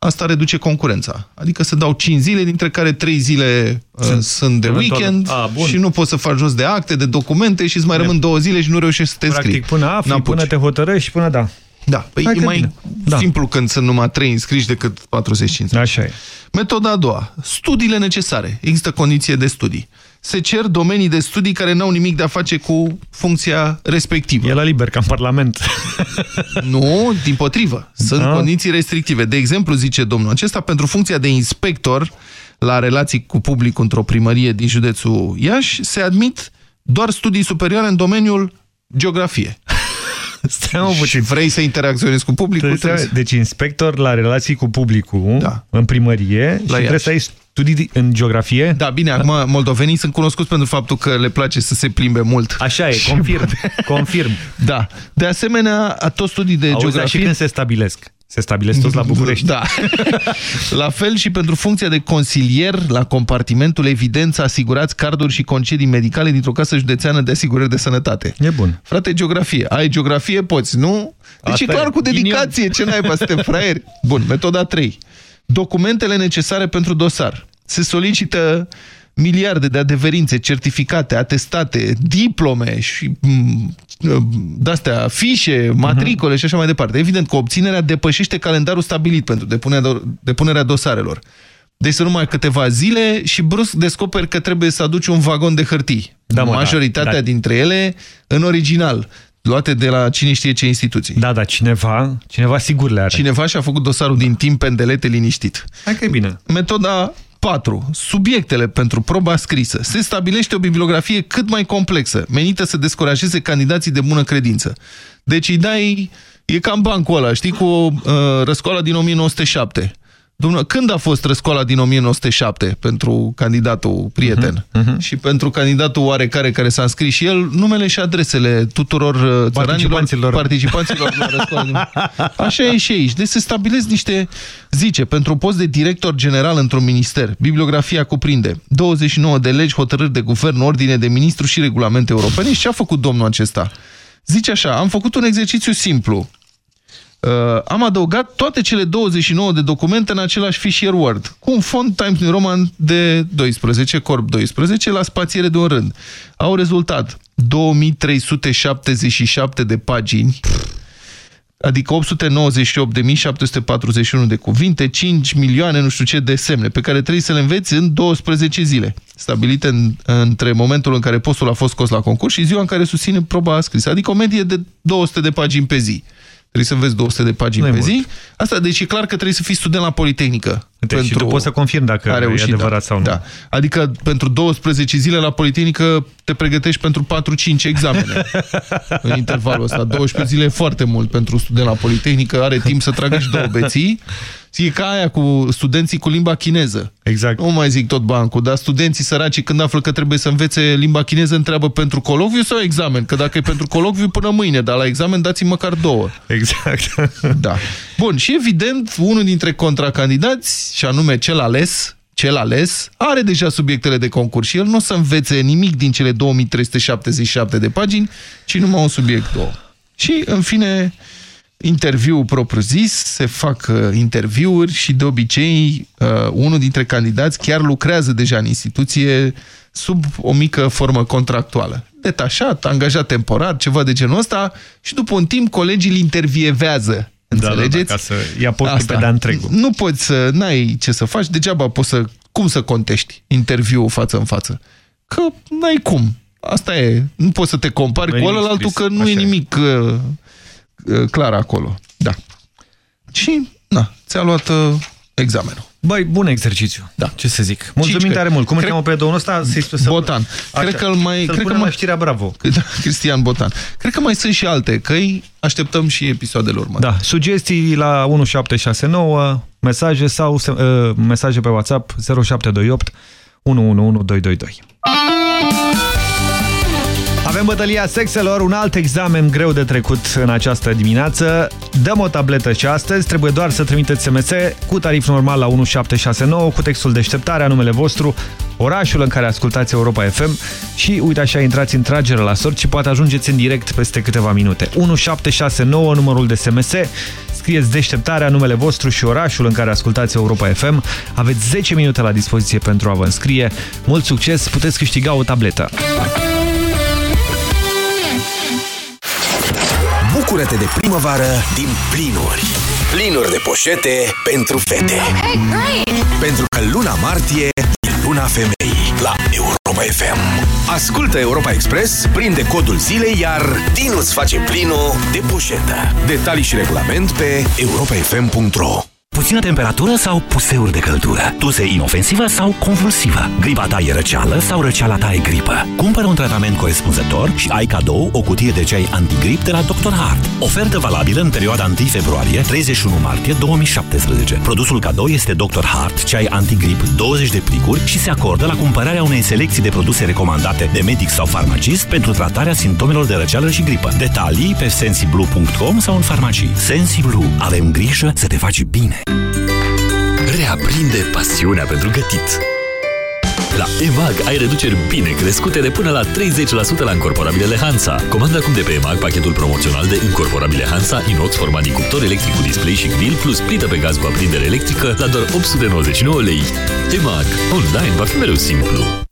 asta reduce concurența. Adică se dau 5 zile, dintre care 3 zile uh, sunt, sunt de weekend A, și nu poți să faci jos de acte, de documente și îți mai rămân două zile și nu reușești să te înscrii. Practic, până afli, până te hotărăști și până da. Da, păi Hai e mai da. simplu când sunt numai 3 înscriși decât 45. Așa e. Metoda a doua. Studiile necesare. Există condiție de studii se cer domenii de studii care n-au nimic de a face cu funcția respectivă. E la liber, ca în Parlament. nu, din potrivă. Sunt da. condiții restrictive. De exemplu, zice domnul acesta, pentru funcția de inspector la relații cu public într-o primărie din județul Iași, se admit doar studii superioare în domeniul geografie. Stai mă puțin. vrei să interacționezi cu publicul? Trebuie, deci inspector la relații cu publicul da. în primărie la și Iași. trebuie să ai studii în geografie? Da, bine, acum moldovenii sunt cunoscuți pentru faptul că le place să se plimbe mult. Așa e, confirm, confirm. Da. De asemenea, tot studii de Auzi, geografie... și când se stabilesc? Se stabilesc toți la București. Da. la fel și pentru funcția de consilier la compartimentul evidență asigurați carduri și concedii medicale dintr-o casă județeană de asigurări de sănătate. E bun. Frate, geografie. Ai geografie? Poți, nu? Deci Asta e clar cu dedicație. Ce n-ai, suntem fraieri. Bun, metoda 3 documentele necesare pentru dosar. Se solicită miliarde de adeverințe, certificate, atestate, diplome și mm, de-astea, fișe, matricole uh -huh. și așa mai departe. Evident că obținerea depășește calendarul stabilit pentru depunerea, depunerea dosarelor. Deci să numai câteva zile și brusc descoperi că trebuie să aduci un vagon de hârtii. Da, mă, Majoritatea da, da. dintre ele în original luate de la cine știe ce instituții. Da, da, cineva, cineva sigur le are. Cineva și-a făcut dosarul din timp pendelete liniștit. Hai că e bine. Metoda 4. Subiectele pentru proba scrisă. Se stabilește o bibliografie cât mai complexă, menită să descurajeze candidații de bună credință. Deci îi dai... E cam bancul ăla, știi, cu uh, răscoala din 1907. Domnule, când a fost răscoala din 1907 pentru candidatul prieten uh -huh, uh -huh. și pentru candidatul oarecare care s-a înscris și el numele și adresele tuturor uh, participanților, participanților la răscoala din... Așa e și aici. Deci se stabilesc niște, zice, pentru post de director general într-un minister, bibliografia cuprinde 29 de legi, hotărâri de guvern, ordine de ministru și regulamente europene. Și ce a făcut domnul acesta? Zice așa, am făcut un exercițiu simplu uh, am adăugat toate cele 29 de documente în același fișier Word, cu un font Times New Roman de 12, Corp 12, la spațiere de un rând. Au rezultat 2377 de pagini, adică 898.741 de cuvinte, 5 milioane nu știu ce de semne, pe care trebuie să le înveți în 12 zile, stabilite în, între momentul în care postul a fost scos la concurs și ziua în care susține proba scrisă, adică o medie de 200 de pagini pe zi. Trebuie să înveți 200 de pagini pe zi. Asta, deci e clar că trebuie să fii student la Politehnică. Deci pentru... și tu poți să confirm dacă a reușit, e adevărat da. sau nu. Da. Adică pentru 12 zile la Politehnică te pregătești pentru 4-5 examene. în intervalul ăsta. 12 zile e foarte mult pentru student la Politehnică. Are timp să tragă și două beții. E ca aia cu studenții cu limba chineză. Exact. Nu mai zic tot bancul, dar studenții săraci când află că trebuie să învețe limba chineză întreabă pentru colocviu sau examen? Că dacă e pentru colocviu până mâine, dar la examen dați măcar două. Exact. Da. Bun, și evident, unul dintre contracandidați, și anume cel ales, cel ales, are deja subiectele de concurs și el nu o să învețe nimic din cele 2377 de pagini, ci numai un subiect două. Și, în fine, interviu propriu-zis, se fac uh, interviuri și de obicei uh, unul dintre candidați chiar lucrează deja în instituție sub o mică formă contractuală. Detașat, angajat temporar, ceva de genul ăsta și după un timp colegii îl intervievează Înțelegeți? Da, da, ca să ia postul pe de întregul. Nu poți să, n-ai ce să faci, degeaba poți să, cum să contești interviul față în față? Că n-ai cum. Asta e. Nu poți să te compari Nu cu e nimic ălălaltul scris. că nu Așa e e. nimic uh, uh, clar acolo. Da. Și, na, ți-a luat uh, examenul. Băi, bun exercițiu. Da. Ce să zic. Mulțumim Cici, tare mult. Cum îl cred- cheamă pe domnul ăsta? Să-i spun să... Botan. Așa. Cred că îl mai... Să-l Cred că punem mai... la știrea Bravo. Da, Cristian Botan. Cred că mai sunt și alte căi. Așteptăm și episoadele următoare. Da, sugestii la 1769, mesaje sau uh, mesaje pe WhatsApp 0728 111222. Avem bătălia sexelor, un alt examen greu de trecut în această dimineață. Dăm o tabletă și astăzi, trebuie doar să trimiteți SMS cu tarif normal la 1769, cu textul deșteptarea, numele vostru, orașul în care ascultați Europa FM și uite așa intrați în tragere la sort și poate ajungeți în direct peste câteva minute. 1769, numărul de SMS, scrieți deșteptarea, numele vostru și orașul în care ascultați Europa FM. Aveți 10 minute la dispoziție pentru a vă înscrie. Mult succes, puteți câștiga o tabletă. Bucură-te de primăvară din plinuri. Plinuri de poșete pentru fete. Pentru că luna martie e luna femeii la Europa FM. Ascultă Europa Express, prinde codul zilei, iar Dinu îți face plinul de poșetă. Detalii și regulament pe europafm.ro Puțină temperatură sau puseuri de căldură? Tuse inofensivă sau convulsivă? Gripa ta e răceală sau răceala ta e gripă? Cumpără un tratament corespunzător și ai cadou o cutie de ceai antigrip de la Dr. Hart. Ofertă valabilă în perioada 1 februarie-31 martie 2017. Produsul cadou este Dr. Hart, ceai antigrip 20 de plicuri și se acordă la cumpărarea unei selecții de produse recomandate de medic sau farmacist pentru tratarea simptomelor de răceală și gripă. Detalii pe sensiblu.com sau în farmacii. Sensiblu. Avem grijă să te faci bine. Reaprinde pasiunea pentru gătit. La EMAG ai reduceri bine crescute de până la 30% la încorporabilele Hansa. Comanda acum de pe EMAG pachetul promoțional de încorporabile Hansa inox format din cuptor electric cu display și grill plus plită pe gaz cu aprindere electrică la doar 899 lei. EMAG. Online va fi mereu simplu.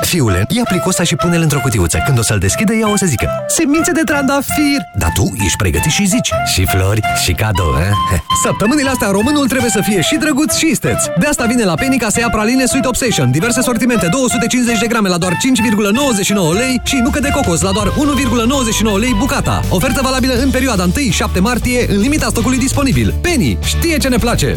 Fiule, ia plicul ăsta și pune-l într-o cutiuță. Când o să-l deschidă, ea o să zică Semințe de trandafir! Dar tu ești pregătit și zici Și flori, și cadou, eh? Săptămânile astea românul trebuie să fie și drăguț și isteț. De asta vine la Penny ca să ia praline Sweet Obsession, diverse sortimente, 250 de grame la doar 5,99 lei și nucă de cocos la doar 1,99 lei bucata. Ofertă valabilă în perioada 1-7 martie, în limita stocului disponibil. Penny știe ce ne place!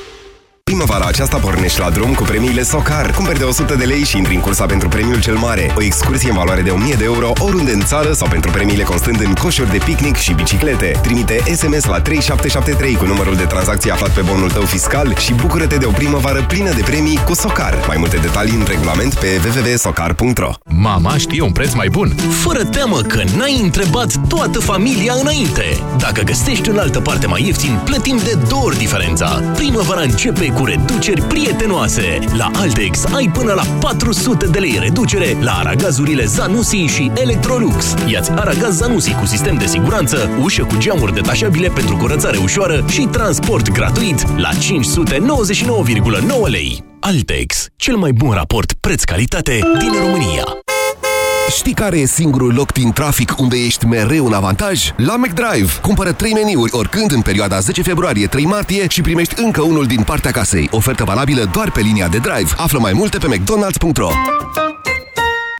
Primăvara aceasta pornești la drum cu premiile Socar. Cumperi de 100 de lei și intri în cursa pentru premiul cel mare. O excursie în valoare de 1000 de euro oriunde în țară sau pentru premiile constând în coșuri de picnic și biciclete. Trimite SMS la 3773 cu numărul de tranzacție aflat pe bonul tău fiscal și bucură-te de o primăvară plină de premii cu Socar. Mai multe detalii în regulament pe www.socar.ro Mama știe un preț mai bun. Fără teamă că n-ai întrebat toată familia înainte. Dacă găsești în altă parte mai ieftin, plătim de două ori diferența. Primăvara începe cu reduceri prietenoase. La Altex ai până la 400 de lei reducere la aragazurile Zanussi și Electrolux. Iați aragaz Zanussi cu sistem de siguranță, ușă cu geamuri detașabile pentru curățare ușoară și transport gratuit la 599,9 lei. Altex, cel mai bun raport preț-calitate din România. Știi care e singurul loc din trafic unde ești mereu în avantaj? La McDrive! Cumpără 3 meniuri oricând în perioada 10 februarie-3 martie și primești încă unul din partea casei. Ofertă valabilă doar pe linia de drive. Află mai multe pe mcdonalds.ro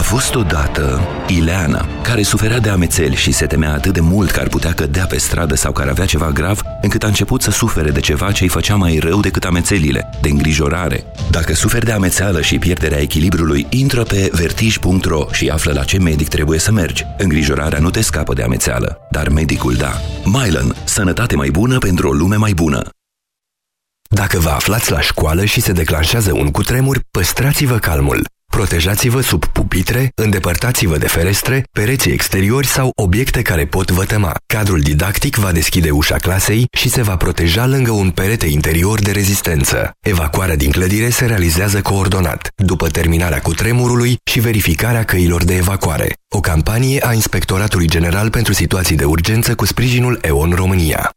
A fost odată Ileana, care suferea de amețeli și se temea atât de mult că ar putea cădea pe stradă sau că ar avea ceva grav, încât a început să sufere de ceva ce îi făcea mai rău decât amețelile, de îngrijorare. Dacă suferi de amețeală și pierderea echilibrului, intră pe vertij.ro și află la ce medic trebuie să mergi. Îngrijorarea nu te scapă de amețeală, dar medicul da. Mylan. Sănătate mai bună pentru o lume mai bună. Dacă vă aflați la școală și se declanșează un cutremur, păstrați-vă calmul. Protejați-vă sub pupitre, îndepărtați-vă de ferestre, pereții exteriori sau obiecte care pot vătăma. Cadrul didactic va deschide ușa clasei și se va proteja lângă un perete interior de rezistență. Evacuarea din clădire se realizează coordonat, după terminarea cutremurului și verificarea căilor de evacuare. O campanie a Inspectoratului General pentru Situații de Urgență cu sprijinul EON România.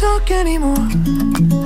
talk anymore.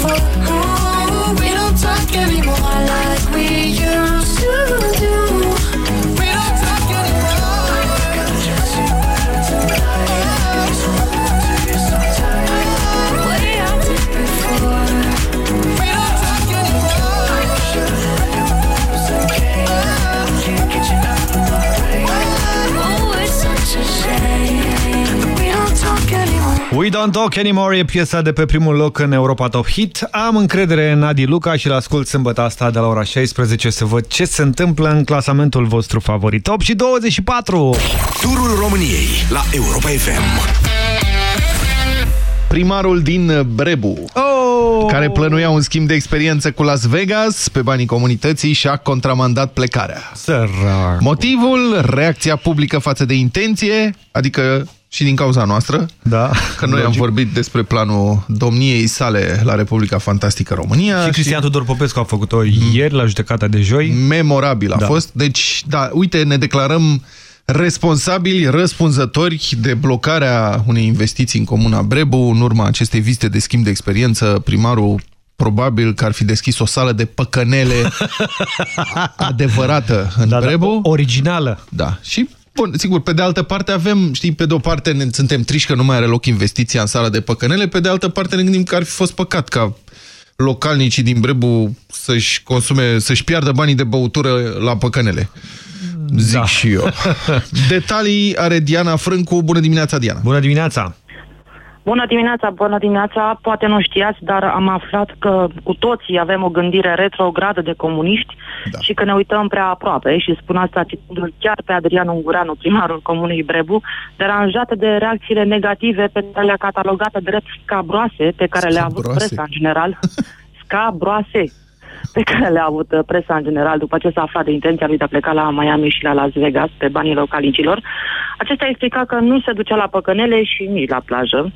For? We Don't Talk Anymore e piesa de pe primul loc în Europa Top Hit. Am încredere în Adi Luca și l-ascult sâmbătă asta de la ora 16 să văd ce se întâmplă în clasamentul vostru favorit. 8 și 24! Turul României la Europa FM. Primarul din Brebu, oh! care plănuia un schimb de experiență cu Las Vegas pe banii comunității și a contramandat plecarea. Săracu. Motivul? Reacția publică față de intenție, adică și din cauza noastră, da, că noi logic. am vorbit despre planul domniei sale la Republica Fantastică România. Și Cristian Tudor Popescu a făcut-o ieri la judecata de joi. Memorabil a Da. fost. Deci, da, uite, ne declarăm responsabili, răspunzători de blocarea unei investiții în Comuna Brebu în urma acestei vizite de schimb de experiență. Primarul probabil că ar fi deschis o sală de păcănele adevărată în Da, da, Brebu. originală. Da. Și Bun, sigur, pe de altă parte avem, știi, pe de o parte ne, suntem triști că nu mai are loc investiția în sala de păcănele, pe de altă parte ne gândim că ar fi fost păcat ca localnicii din Brebu să-și consume, să-și piardă banii de băutură la păcănele. Zic da. și eu. Detalii are Diana Frâncu. Bună dimineața, Diana! Bună dimineața! Bună dimineața, bună dimineața. Poate nu știați, dar am aflat că cu toții avem o gândire retrogradă de comuniști da. și că ne uităm prea aproape și spun asta citându-l chiar pe Adrian Ungureanu, primarul Comunei Brebu, deranjată de reacțiile negative pe care le-a catalogat pe drept scabroase, pe care le-a avut Scabroase. presa în general. scabroase pe care le-a avut uh, presa în general după ce s-a aflat de intenția lui de a pleca la Miami și la Las Vegas pe banii localicilor. Acesta explica că nu se ducea la păcănele și nici la plajă,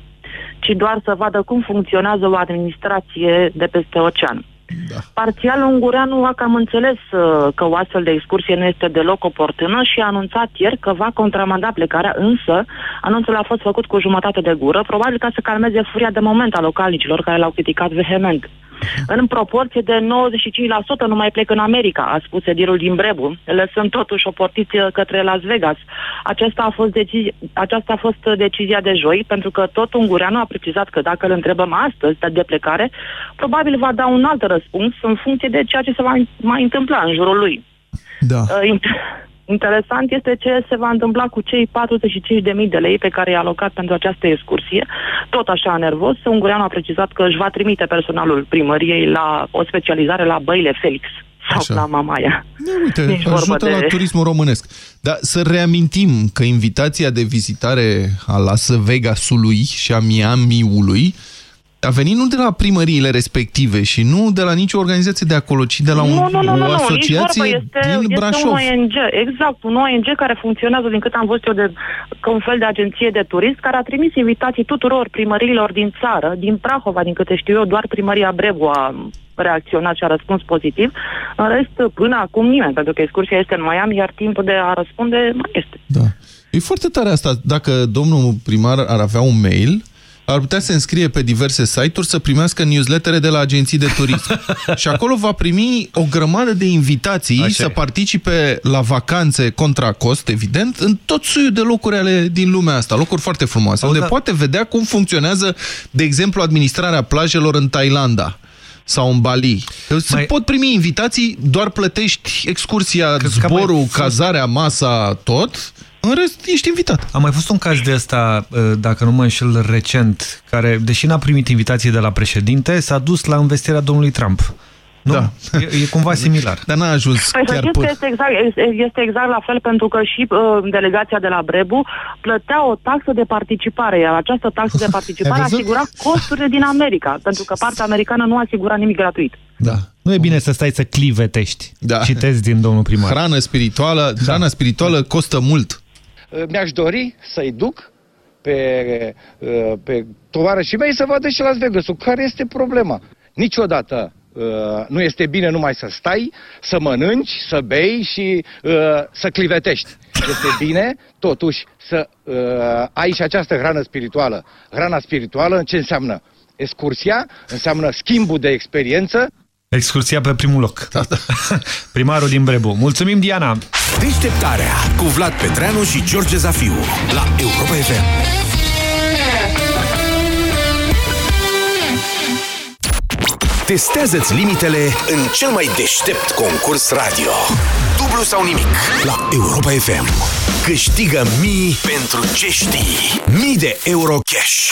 ci doar să vadă cum funcționează o administrație de peste ocean. Da. Parțial, Ungureanu a cam înțeles uh, că o astfel de excursie nu este deloc oportună și a anunțat ieri că va contramanda plecarea, însă anunțul a fost făcut cu jumătate de gură, probabil ca să calmeze furia de moment a localnicilor care l-au criticat vehement. În proporție de 95% nu mai plec în America, a spus edilul din Brebu, lăsând totuși o portiță către Las Vegas. Aceasta a fost, deci... Aceasta a fost decizia de joi, pentru că tot Ungureanu a precizat că dacă îl întrebăm astăzi de plecare, probabil va da un alt răspuns în funcție de ceea ce se va mai întâmpla în jurul lui. Da. Uh, int- Interesant este ce se va întâmpla cu cei 45.000 de lei pe care i-a alocat pentru această excursie. Tot așa nervos, Ungureanu a precizat că își va trimite personalul primăriei la o specializare la băile Felix sau Așa. la Mamaia. Uite, Nici vorbă ajută de- la turismul românesc. Dar să reamintim că invitația de vizitare a Las Vegasului și a Miamiului a venit nu de la primăriile respective și nu de la nicio organizație de acolo, ci de la un, nu, nu, nu, o nu, nu, asociație nici vorbă. Este, din este Brașov. un ONG, exact, un ONG care funcționează, din cât am văzut eu, de, ca un fel de agenție de turism, care a trimis invitații tuturor primăriilor din țară, din Prahova, din câte știu eu, doar primăria Brebu a reacționat și a răspuns pozitiv. În rest, până acum nimeni, pentru că excursia este în Miami, iar timpul de a răspunde mai este. E foarte tare asta. Dacă domnul primar ar avea un mail, ar putea să înscrie pe diverse site-uri să primească newslettere de la agenții de turism. și acolo va primi o grămadă de invitații Așa să e. participe la vacanțe contra cost, evident, în tot suiul de locuri ale din lumea asta, locuri foarte frumoase, unde da. poate vedea cum funcționează, de exemplu, administrarea plajelor în Thailanda sau în Bali. Că Se Mai- pot primi invitații, doar plătești excursia, Crezi că a mai zborul, fost- cazarea, masa, tot, în rest ești invitat. A mai fost un caz de ăsta, uh, dacă nu mă înșel, recent, care, deși n-a primit invitație de la președinte, s-a dus la investirea domnului Trump. Nu? Da. E, e cumva similar. Dar n-a ajuns Păi să știți că este exact, este exact la fel pentru că și uh, delegația de la Brebu plătea o taxă de participare, iar această taxă de participare Ai văzut? asigura costurile din America, pentru că partea americană nu asigura nimic gratuit. Da. Nu e bine să stai să clivetești. Da. Citezi din domnul primar. Hrana spirituală, Da. hrana spirituală costă mult. Mi-aș dori să-i duc pe, uh, pe tovarășii mei să vadă și Las Vegas-ul. Care este problema? Niciodată uh, nu este bine numai să stai, să mănânci, să bei și uh, să clivetești. Este bine, totuși, să uh, ai și această hrană spirituală. Hrana spirituală, ce înseamnă? Excursia, înseamnă schimbul de experiență, Excursia pe primul loc. Da, da. Primarul din Brebu. Mulțumim, Diana! Deșteptarea cu Vlad Petreanu și George Zafiu la Europa FM. Testează-ți limitele în cel mai deștept concurs radio. Dublu sau nimic la Europa FM. Câștigă mii pentru ce știi. Mii de euro cash.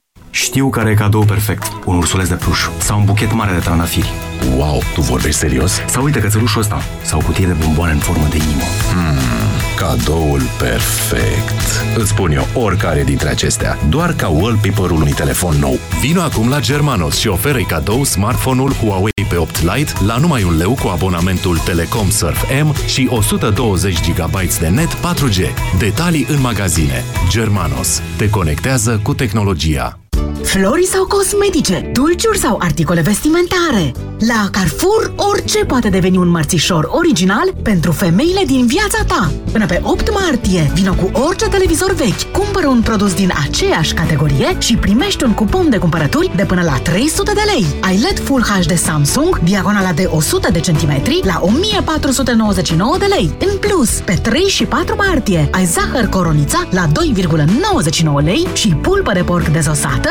Știu care e cadou perfect. Un ursuleț de pluș sau un buchet mare de trandafiri. Wow, tu vorbești serios? Sau uite cățelușul ăsta sau o cutie de bomboane în formă de inimă. Hmm, cadoul perfect. Îți spun eu oricare dintre acestea, doar ca wallpaper-ul unui telefon nou. Vino acum la Germanos și oferă cadou smartphone-ul Huawei P8 Lite la numai un leu cu abonamentul Telecom Surf M și 120 GB de net 4G. Detalii în magazine. Germanos. Te conectează cu tehnologia. Flori sau cosmetice, dulciuri sau articole vestimentare. La Carrefour, orice poate deveni un mărțișor original pentru femeile din viața ta. Până pe 8 martie, vină cu orice televizor vechi, cumpără un produs din aceeași categorie și primești un cupon de cumpărături de până la 300 de lei. Ai LED Full HD Samsung, diagonala de 100 de centimetri, la 1499 de lei. În plus, pe 3 și 4 martie, ai zahăr coronița la 2,99 lei și pulpă de porc dezosată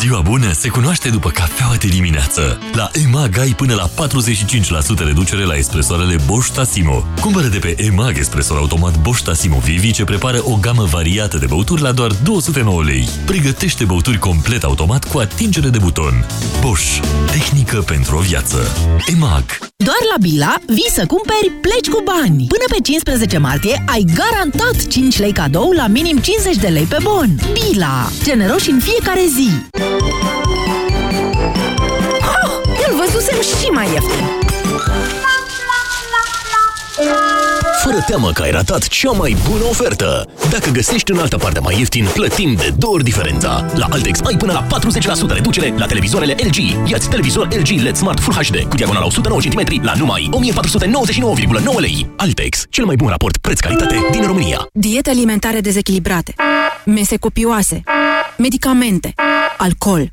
Ziua bună se cunoaște după cafeaua de dimineață. La EMAG ai până la 45% reducere la espresoarele Bosch Tassimo. Cumpără de pe EMAG espresor automat Bosch Tassimo Vivi ce prepară o gamă variată de băuturi la doar 209 lei. Pregătește băuturi complet automat cu atingere de buton. Bosch. Tehnică pentru o viață. EMAG. Doar la Bila vii să cumperi, pleci cu bani. Până pe 15 martie ai garantat 5 lei cadou la minim 50 de lei pe bon. Bila. Generoși în fiecare zi. Oh, îl văzusem și mai ieftin. Fără teamă că ai ratat cea mai bună ofertă. Dacă găsești în altă parte mai ieftin, plătim de două ori diferența. La Altex ai până la 40% reducere la televizoarele LG. Iați televizor LG LED Smart Full HD cu diagonala 109 cm la numai 1499,9 lei. Altex, cel mai bun raport preț-calitate din România. Diete alimentare dezechilibrate, mese copioase, medicamente, alcool.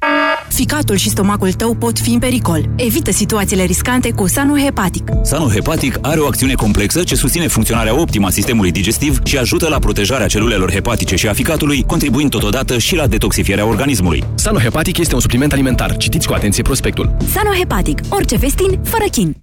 Ficatul și stomacul tău pot fi în pericol. Evită situațiile riscante cu Sanohepatic. Sanohepatic are o acțiune complexă ce susține funcționarea optimă a sistemului digestiv și ajută la protejarea celulelor hepatice și a ficatului, contribuind totodată și la detoxifierea organismului. Sanohepatic este un supliment alimentar. Citiți cu atenție prospectul. Sanohepatic. Orice vestin, fără chin.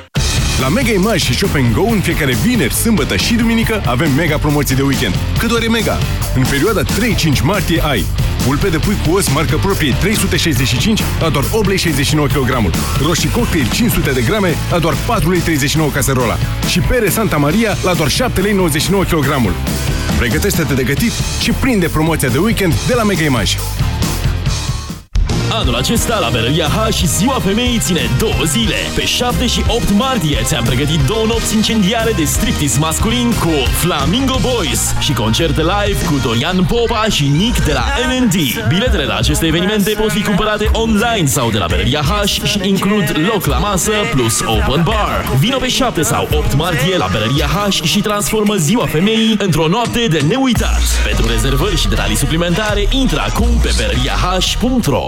La Mega Image și Shop Go în fiecare vineri, sâmbătă și duminică avem mega promoții de weekend. Cât doare mega? În perioada 3-5 martie ai Pulpe de pui cu os marcă proprie 365 la doar 8,69 kg. Roșii cocktail 500 de grame la doar 4,39 caserola. Și pere Santa Maria la doar 7,99 kg. Pregătește-te de gătit și prinde promoția de weekend de la Mega Image. Anul acesta la Berăria H și Ziua Femeii ține două zile. Pe 7 și 8 martie ți-am pregătit două nopți incendiare de striptease masculin cu Flamingo Boys și concerte live cu Dorian Popa și Nick de la NND. Biletele la aceste evenimente pot fi cumpărate online sau de la Berăria H și includ loc la masă plus open bar. Vino pe 7 sau 8 martie la Berăria H și transformă Ziua Femeii într-o noapte de neuitat. Pentru rezervări și detalii suplimentare, intra acum pe berăriah.ro.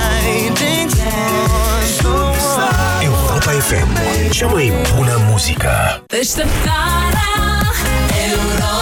Europa FM. Cea mai bună muzică. Deșteptarea Europa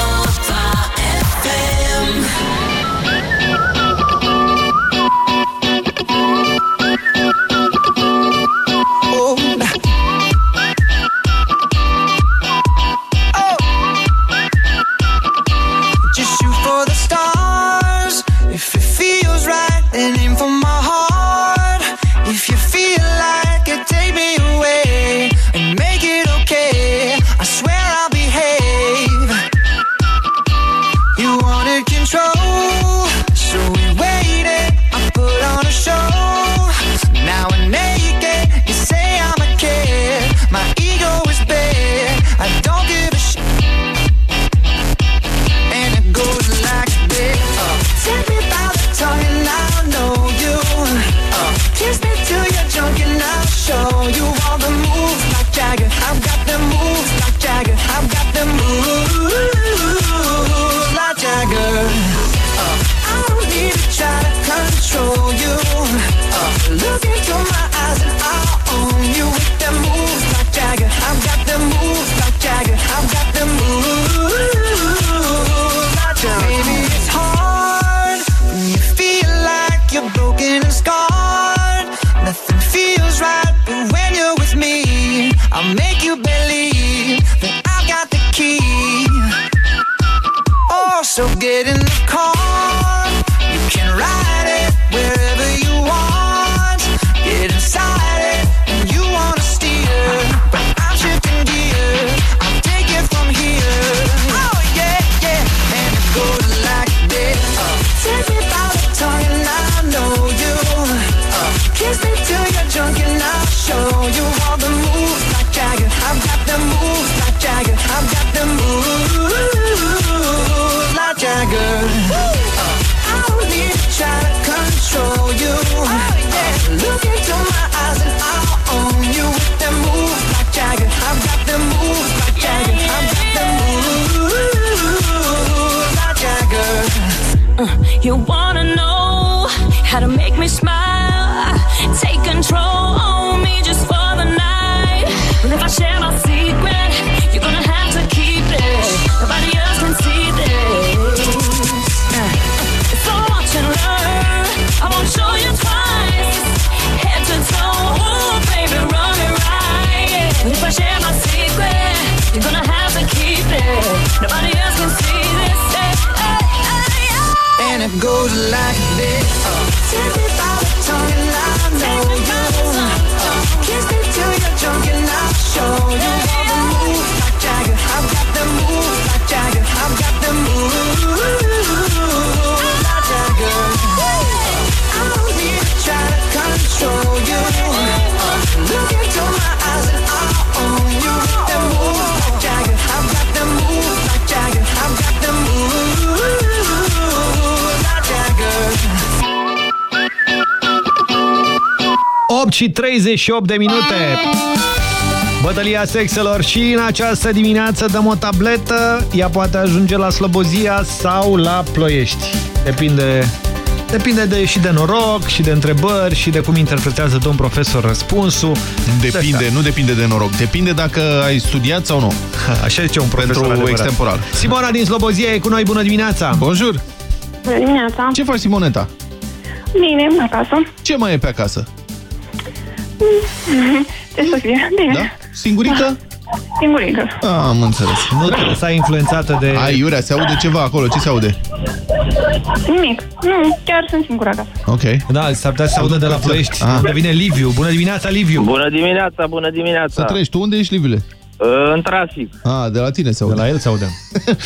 și 38 de minute. Bătălia sexelor și în această dimineață dăm o tabletă. Ea poate ajunge la Slobozia sau la Ploiești. Depinde Depinde de, și de noroc, și de întrebări, și de cum interpretează domn profesor răspunsul. Depinde, nu depinde de noroc. Depinde dacă ai studiat sau nu. Așa zice un profesor Pentru adevărat. extemporal. Simona din Slobozia e cu noi. Bună dimineața! Bonjour! Bună dimineața! Ce faci, Simoneta? Bine, acasă. Ce mai e pe acasă? Ce să fie? Bine. Da? Singurică? Singurică. Ah, am înțeles. Nu te lăsa influențată de... Ai, Iurea, se aude ceva acolo. Ce se aude? Nimic. Nu, chiar sunt singură acasă. Ok. Da, s-ar putea să se audă de la Ploiești. Ah. Unde vine Liviu. Bună dimineața, Liviu! Bună dimineața, bună dimineața. Să treci. Tu unde ești, Liviule? Uh, În trafic. Ah, de la tine se aude. De la el se aude.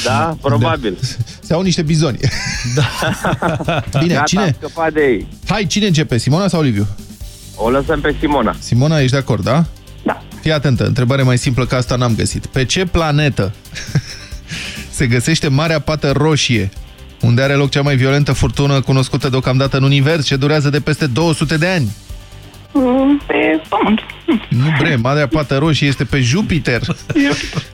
Da, probabil. Se au niște bizoni. Bine, Gata, cine? am scăpat de ei. Hai, cine începe? Simona sau Liviu? O lăsăm pe Simona. Simona, ești de acord, da? Da. Fii atentă, întrebare mai simplă ca asta n-am găsit. Pe ce planetă se găsește Marea Pată Roșie, unde are loc cea mai violentă furtună cunoscută deocamdată în univers, ce durează de peste 200 de ani? Mm, Pe pământ. Nu bre, Marea Pată Roșie este pe Jupiter.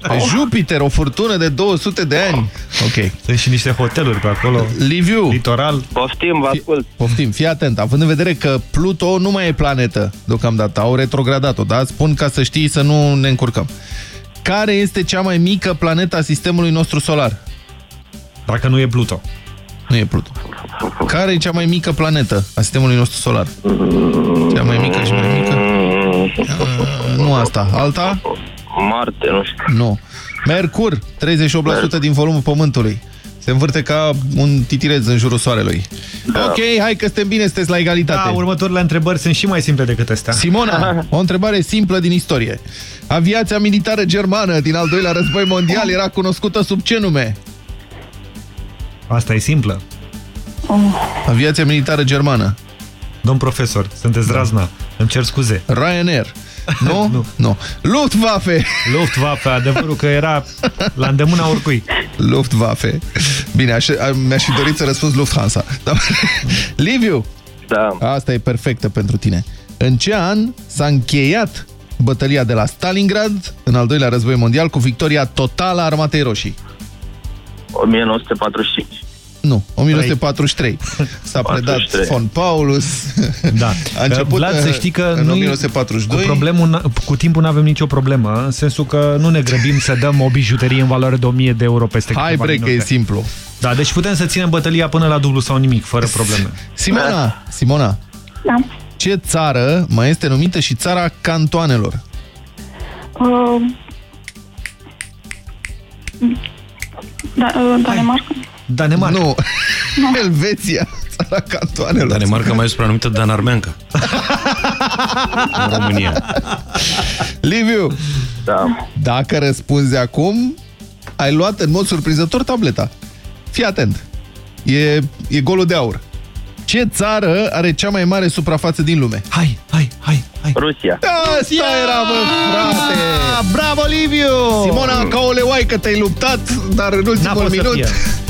Pe Jupiter, o furtună de 200 de ani. Ok. Sunt și niște hoteluri pe acolo. Liviu. Litoral. Poftim, vă ascult. Poftim, fii atent. Având în vedere că Pluto nu mai e planetă deocamdată, au retrogradat-o, da? Spun ca să știi să nu ne încurcăm. Care este cea mai mică planetă a sistemului nostru solar? Dacă nu e Pluto. Nu e Pluto. Care e cea mai mică planetă a sistemului nostru solar? Cea mai mică și mai mică? Uh, nu asta. Alta? Marte, nu știu. Nu. Mercur, 38% din volumul Pământului. Se învârte ca un titireț în jurul soarelui. Da. Ok, hai că suntem bine, sunteți la egalitate. Da, următoarele întrebări sunt și mai simple decât astea. Simona, o întrebare simplă din istorie. Aviația militară germană din al doilea război mondial era cunoscută sub ce nume? Asta e simplă. Aviația militară germană. Domn profesor, sunteți razna. Îmi cer scuze. Ryanair. Nu? nu. nu. Luftwaffe. Luftwaffe, adevărul că era la îndemâna oricui. Luftwaffe. Bine, aș, a- mi-aș fi dorit să răspuns Lufthansa. Da. Liviu. Da. Asta e perfectă pentru tine. În ce an s-a încheiat bătălia de la Stalingrad în al doilea război mondial cu victoria totală a Armatei Roșii? 1945. Nu, 1943. S-a predat 43. Von Paulus. Da. A început Vlad, să știi că în nu 1942. Cu, problemul, cu timpul nu avem nicio problemă, în sensul că nu ne grăbim să dăm o bijuterie în valoare de 1000 de euro peste Hai câteva bre că e minute. simplu. Da, deci putem să ținem bătălia până la dublu sau nimic, fără probleme. Simona, Simona. Da. Ce țară mai este numită și țara cantoanelor? Uh, da, uh, Danemarca. Danemarca. Nu. Elveția, țara cantoanelor. Danemarca mai e supranumită Danarmeanca. în România. Liviu, Da. dacă răspunzi acum, ai luat în mod surprinzător tableta. Fii atent. E, e golul de aur. Ce țară are cea mai mare suprafață din lume? Hai, hai, hai, hai. Rusia. Asta era, bă, frate! Bravo, Liviu! Simona, ca o leoaică te-ai luptat, dar în N-a ultimul fost să minut...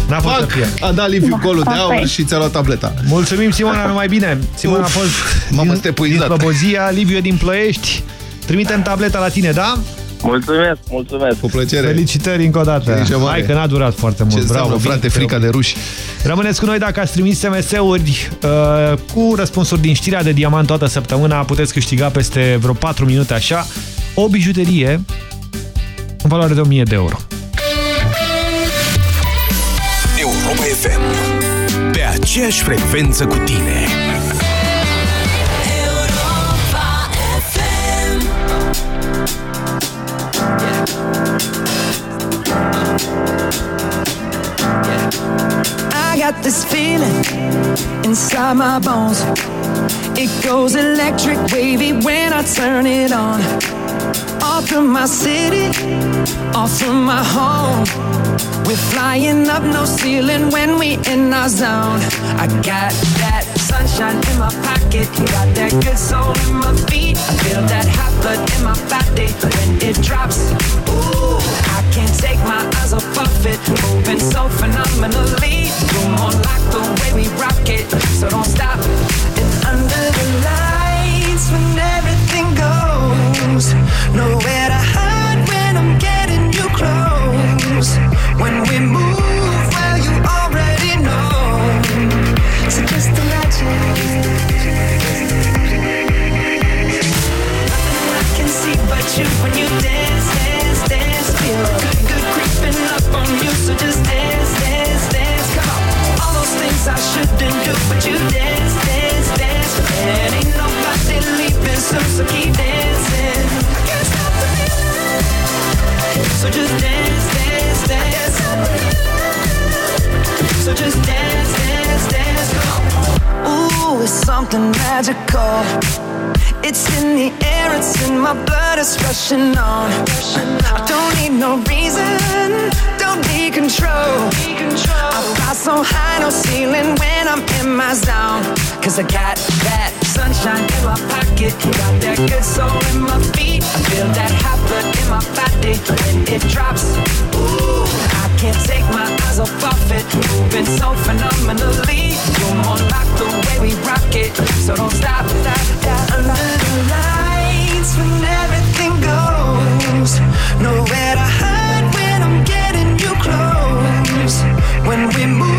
fie. N-a fost să Pac, fie. a dat Liviu golul de Asta aur e. și ți-a luat tableta. Mulțumim, Simona, numai bine. Simona a Uf, fost m-am din, înstepuizat. din Slobozia, Liviu e din Ploiești. Trimitem tableta la tine, da? Mulțumesc, mulțumesc. Cu plăcere. Felicitări încă o dată. Grijă mare. Hai că n-a durat foarte mult. Ce Bravo, înseamnă, bine frate, te frica rog. de ruși? Rămâneți cu noi dacă ați trimis SMS-uri uh, cu răspunsuri din știrea de diamant toată săptămâna. Puteți câștiga peste vreo 4 minute așa o bijuterie în valoare de 1000 de euro. Aceeași frecvență cu tine. I got this feeling inside my bones. It goes electric wavy when I turn it on. Off from my city, off from my home. We're flying up no ceiling when we in our zone. I got that sunshine in my pocket, You got that good soul in my feet. I feel that hot blood in my body when it drops. Ooh, I can't take my eyes off of it, moving so phenomenally. You're more like the way we rock it, so don't stop. And under the lights, when everything goes, nowhere so, keep dancing. I can't stop the feeling. So just dance, dance, dance. So just dance, dance, dance. Ooh, it's something magical. It's in the air, it's in my blood, it's rushing on. I don't need no reason, don't need control. I fly so high, no ceiling when I'm in my zone. I got that sunshine in my pocket, got that good soul in my feet. I feel that hot blood in my body when it drops. Ooh, I can't take my eyes off of it, moving so phenomenally. You're more like the way we rock it, so don't stop, stop, stop. Under the lights when everything goes, nowhere to hide when I'm getting you close. When we move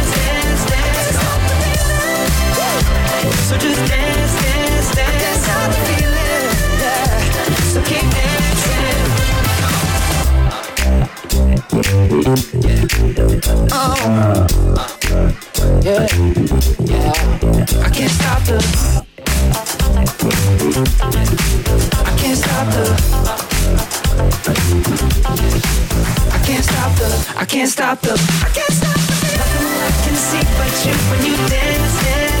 So just dance, dance, dance. That's how I feel. Yeah. So keep dancing. Oh. Yeah. Yeah. I can't stop the. I can't stop the. I can't stop the. I can't stop the. I can't stop the. Nothing I can see but you when you dance, dance,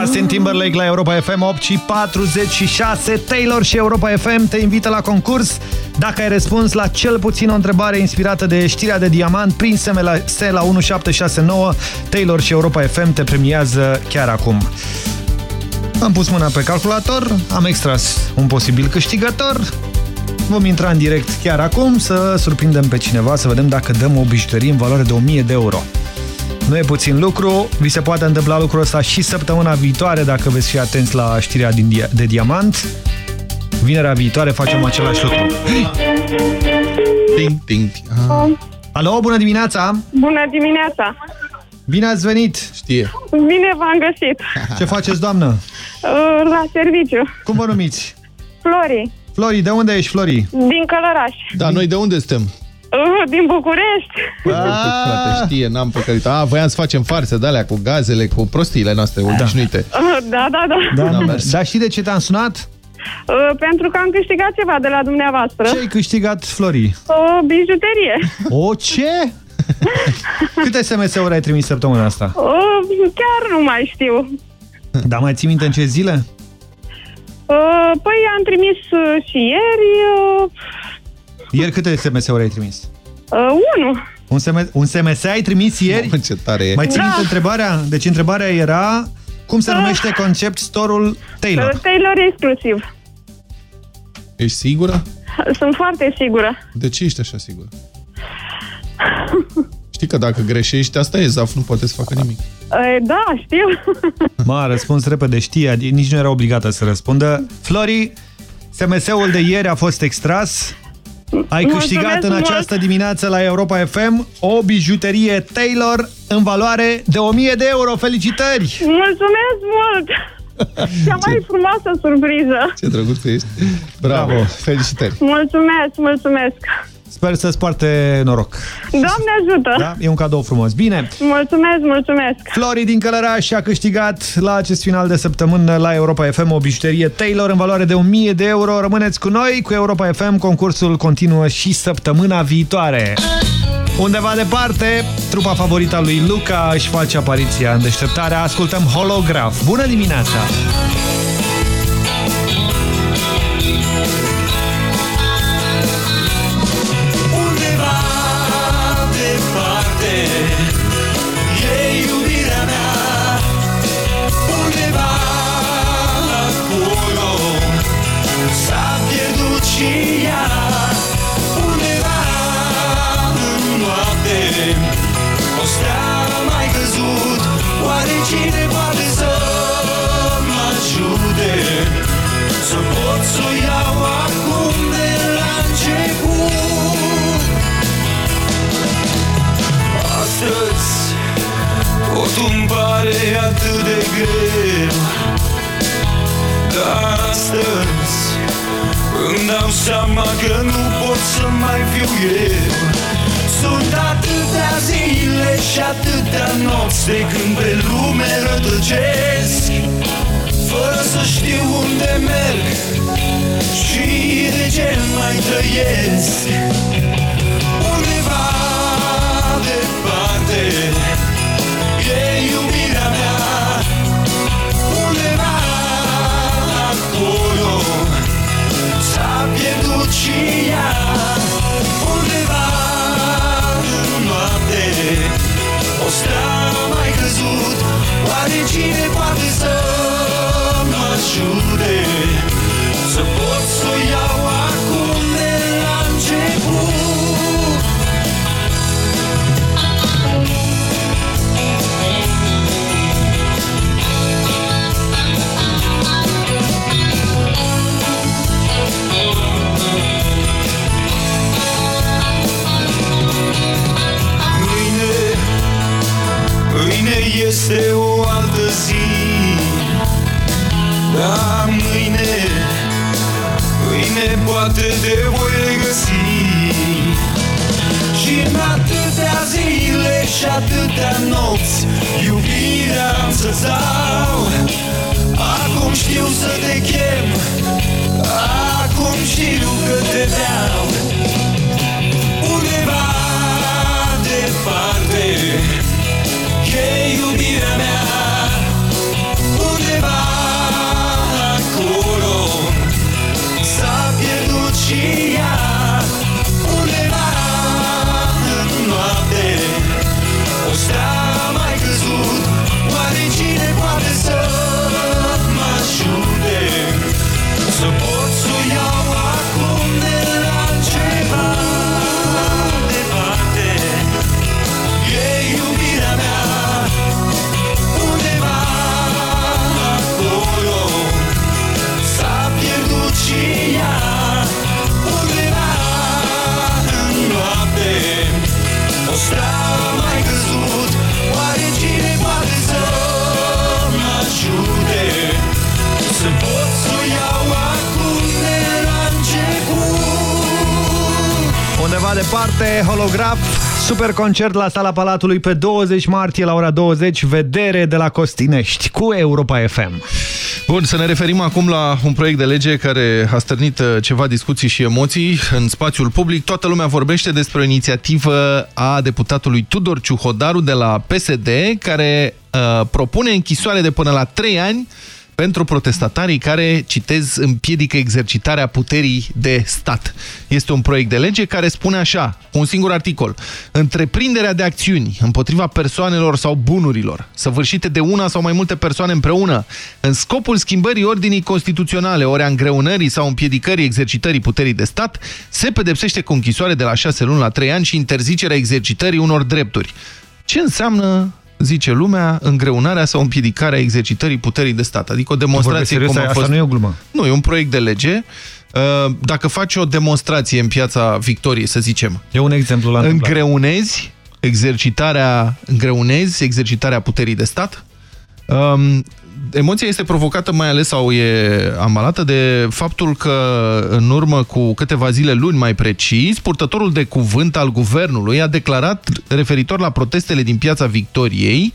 Justin Timberlake la Europa FM 8 și 46 Taylor și Europa FM te invită la concurs. Dacă ai răspuns la cel puțin o întrebare inspirată de știrea de diamant prin SMS la 1769 Taylor și Europa FM te premiază chiar acum. Am pus mâna pe calculator, am extras un posibil câștigător. Vom intra în direct chiar acum să surprindem pe cineva, să vedem dacă dăm o bijuterie în valoare de 1000 de euro. Nu e puțin lucru, vi se poate întâmpla lucrul ăsta și săptămâna viitoare dacă veți fi atenți la știrea din dia de diamant. Vinerea viitoare facem același lucru. Ting, ting, ting. Ah. Alo, bună dimineața! Bună dimineața! Bine ați venit! Știe. Bine v-am găsit! Ce faceți, doamnă? Uh, La serviciu. Cum vă numiți? Flori, Flori, de unde ești, Flori? din Călăraș. Da, noi de unde suntem? Uh, Din București. Frate, știe, n-am păcălit. A, voiam să facem farse de alea cu gazele, cu prostiile noastre obișnuite. Uh, Da, da, da. Da, N-am mers. Dar știi de ce te-am sunat? Uh, Pentru că am câștigat ceva de la dumneavoastră. Ce ai câștigat, Flori? O bijuterie. O ce? Câte SMS-uri ai trimis săptămâna asta? Uh, Chiar nu mai știu. Dar mai ții minte în ce zile? Uh, Păi am trimis uh, și ieri uh, Ieri câte SMS-uri ai trimis? uh, unu. Un, SMS, un SMS ai trimis ieri? Mamă, ce tare e. Mai ții Da. minte întrebarea? Deci întrebarea era cum se numește concept store-ul Taylor? Uh, Taylor exclusiv. Ești sigură? Sunt foarte sigură. De ce ești așa sigură? Știi că dacă greșești, asta e, Zaf nu poate să facă nimic. Uh, Da, știu. Ma, a răspuns repede, știa, nici nu era obligată să răspundă. Flori, SMS-ul de ieri a fost extras. Ai Mulțumesc câștigat în mult! această dimineață la Europa FM o bijuterie Taylor în valoare de 1000 de euro. Felicitări! Mulțumesc mult! Cea mai frumoasă surpriză. Ce drăguț că ești. Bravo, Bravo. felicitări. Mulțumesc, mulțumesc. Sper să-ți poarte noroc. Doamne ajută! Da? E un cadou frumos. Bine, Mulțumesc, mulțumesc! Flori din Călăraș a câștigat la acest final de săptămână la Europa FM o bijuterie Taylor în valoare de 1000 de euro. Rămâneți cu noi, cu Europa FM. Concursul continuă și săptămâna viitoare. Undeva departe, trupa favorită a lui Luca își face apariția în deșteptarea. Ascultăm Holograf. Bună dimineața! Dar astăzi îmi dau seama că nu pot să mai fiu eu. Sunt atâtea zile și atâtea nopți De când pe lume rătăcesc. Fără să știu unde merg Și de ce mai trăiesc. Undeva departe și ea Undeva în noapte. O stea mai căzut Oare cine poate este o altă zi. Da, mâine, mâine poate te voi regăsi Și în atâtea zile și atâtea nopți Iubirea am să-ți dau. Acum știu să te chem Acum știu că te vreau E iubirea mea Undeva Undeva departe, holograf, super concert la Sala Palatului pe 20 martie la ora 20, vedere de la Costinești cu Europa FM. Bun, să ne referim acum la un proiect de lege care a stârnit uh, ceva discuții și emoții în spațiul public. Toată lumea vorbește despre o inițiativă a deputatului Tudor Ciuhodaru de la PSD care uh, propune închisoare de până la 3 ani pentru protestatarii care, citez, împiedică exercitarea puterii de stat. Este un proiect de lege care spune așa, cu un singur articol, întreprinderea de acțiuni împotriva persoanelor sau bunurilor, săvârșite de una sau mai multe persoane împreună, în scopul schimbării ordinii constituționale, ori a îngreunării sau împiedicării exercitării puterii de stat, se pedepsește cu închisoare de la 6 luni la 3 ani și interzicerea exercitării unor drepturi. Ce înseamnă zice lumea, îngreunarea sau împiedicarea exercitării puterii de stat. Adică o demonstrație serios, cum a asta fost... nu e o glumă. Nu, e un proiect de lege. Uh, Dacă faci o demonstrație în piața Victoriei, să zicem... E un exemplu la întâmplat. Îngreunezi exercitarea, îngreunezi exercitarea puterii de stat. Um, emoția este provocată mai ales sau e ambalată de faptul că în urmă cu câteva zile luni mai precis, purtătorul de cuvânt al guvernului a declarat referitor la protestele din piața Victoriei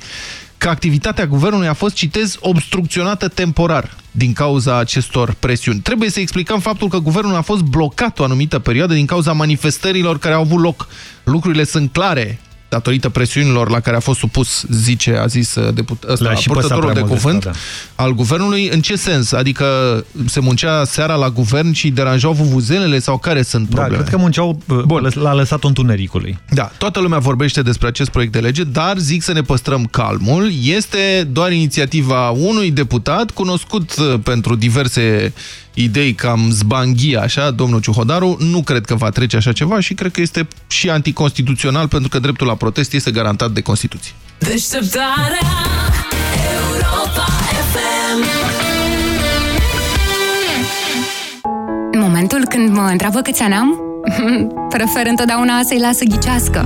că activitatea guvernului a fost, citez, obstrucționată temporar din cauza acestor presiuni. Trebuie să explicăm faptul că guvernul a fost blocat o anumită perioadă din cauza manifestărilor care au avut loc. Lucrurile sunt clare datorită presiunilor la care a fost supus, zice, a zis uh, deput, ăsta, Le-a și purtătorul păsat de prea mult cuvânt de al guvernului. În ce sens? Adică se muncea seara la guvern și deranjau vuvuzelele sau care sunt Da, probleme? cred că munceau, l-a lăsat întunericului. Da, toată lumea vorbește despre acest proiect de lege, dar zic să ne păstrăm calmul. Este doar inițiativa unui deputat cunoscut uh, pentru diverse idei cam zbanghia, așa, domnul Ciuhodaru. Nu cred că va trece așa ceva și cred că este și anticonstituțional pentru că dreptul la protest este garantat de Constituție. Deșteptarea Europa FM În momentul când mă întreabă câți ani am, prefer întotdeauna să-i las să ghicească.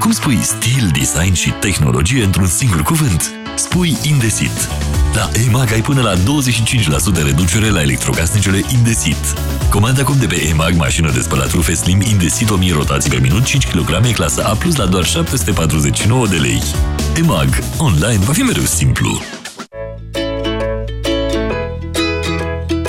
Cum spui stil, design și tehnologie într-un singur cuvânt? Spui Indesit. La EMAG ai până la 25% reducere la electrocasnicele Indesit. Comanda acum de pe EMAG mașină de spălat rufe Slim Indesit 1000 rotații pe minut, 5 kg, clasa A+, la doar 749 de lei. EMAG. Online va fi mereu simplu.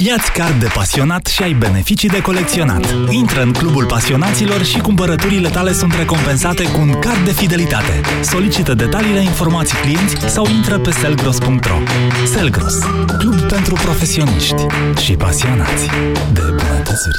Iați card de pasionat și ai beneficii de colecționat. Intră în clubul pasionaților și cumpărăturile tale sunt recompensate cu un card de fidelitate. Solicită detaliile informații clienți sau intră pe selgros.ro. Selgros, club pentru profesioniști și pasionați de bunătățuri.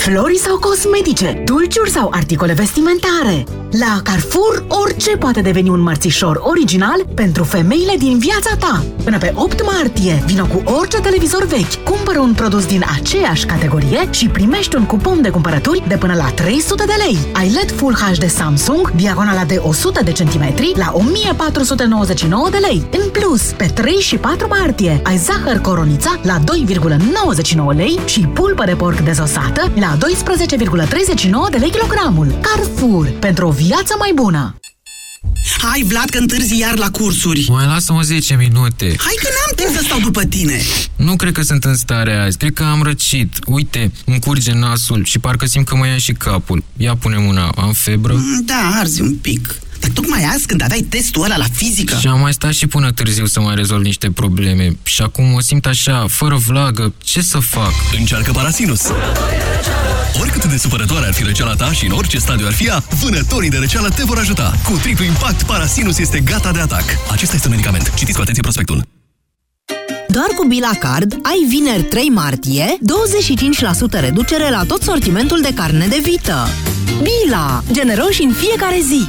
Flori sau cosmetice, dulciuri sau articole vestimentare. La Carrefour, orice poate deveni un mărțișor original pentru femeile din viața ta. Până pe 8 martie, vino cu orice televizor vechi, cumpără un produs din aceeași categorie și primești un cupon de cumpărături de până la 300 de lei. Ai LED Full HD Samsung, diagonala de 100 de centimetri, la 1499 de lei. În plus, pe 3 și 4 martie, ai zahăr coronița la 2,99 lei și pulpă de porc dezosată la 12,39 de lei kilogramul. Carrefour, pentru o viață mai bună! Hai, Vlad, că întârzi iar la cursuri. Mai lasă-mă 10 minute. Hai că n-am timp să stau după tine. Nu cred că sunt în stare azi. Cred că am răcit. Uite, îmi curge nasul și parcă simt că mă ia și capul. Ia pune mâna. Am febră? Mm, Da, arzi un pic. Dar tocmai azi, când aveai testul ăla la fizică... Și am mai stat și până târziu să mai rezolv niște probleme. Și acum mă simt așa, fără vlagă. Ce să fac? Încearcă Parasinus! Oricât de supărătoare ar fi răceala ta și în orice stadiu ar fi ea, vânătorii de răceală te vor ajuta. Cu triplu impact, Parasinus este gata de atac. Acesta este un medicament. Citiți cu atenție prospectul. Doar cu Bila Card ai vineri 3 martie 25% reducere la tot sortimentul de carne de vită. Bila! Generoși în fiecare zi!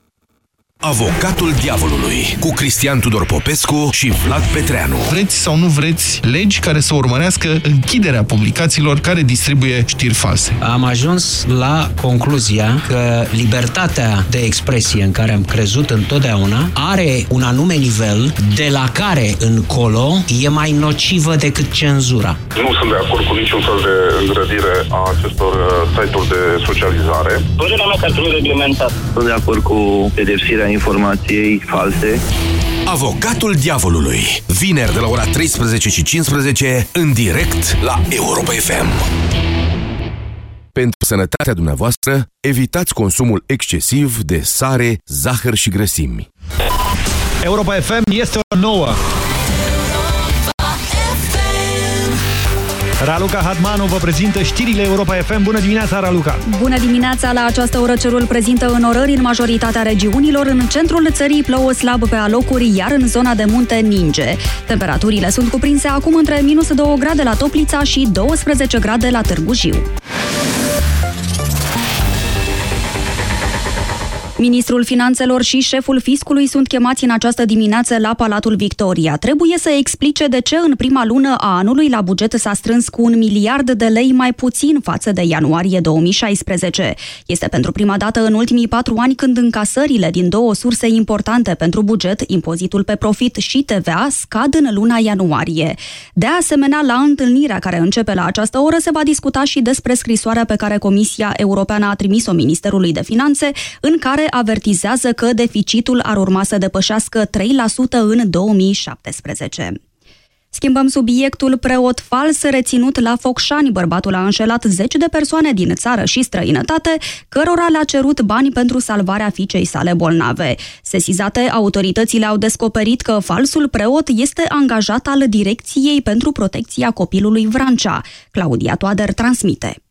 Avocatul diavolului cu Cristian Tudor Popescu și Vlad Petreanu. Vreți sau nu vreți legi care să urmărească închiderea publicațiilor care distribuie știri false. Am ajuns la concluzia că libertatea de expresie în care am crezut întotdeauna are un anume nivel de la care încolo e mai nocivă decât cenzura. Nu sunt de acord cu niciun fel de îngrădire a acestor uh, site-uri de socializare. Părerea mea că ar trebui reglementat. Sunt de acord cu pedepsirea informației false. Avocatul diavolului. Vineri de la ora 13 și 15 în direct la Europa FM. Pentru sănătatea dumneavoastră, evitați consumul excesiv de sare, zahăr și grăsimi. Europa FM este o nouă. Raluca Hadmanu vă prezintă știrile Europa FM. Bună dimineața, Raluca! Bună dimineața! La această oră cerul prezintă înorări în majoritatea regiunilor. În centrul țării plouă slab pe alocuri, iar în zona de munte ninge. Temperaturile sunt cuprinse acum între minus 2 grade la Toplița și 12 grade la Târgu Jiu. Ministrul Finanțelor și șeful fiscului sunt chemați în această dimineață la Palatul Victoria. Trebuie să explice de ce în prima lună a anului la buget s-a strâns cu un miliard de lei mai puțin față de ianuarie 2016. Este pentru prima dată în ultimii patru ani când încasările din două surse importante pentru buget, impozitul pe profit și TVA, scad în luna ianuarie. De asemenea, la întâlnirea care începe la această oră se va discuta și despre scrisoarea pe care Comisia Europeană a trimis-o Ministerului de Finanțe, în care avertizează că deficitul ar urma să depășească 3% în 2017. Schimbăm subiectul preot fals reținut la Focșani. Bărbatul a înșelat 10 de persoane din țară și străinătate, cărora le-a cerut bani pentru salvarea fiicei sale bolnave. Sesizate, autoritățile au descoperit că falsul preot este angajat al Direcției pentru Protecția Copilului Vrancea. Claudia Toader transmite.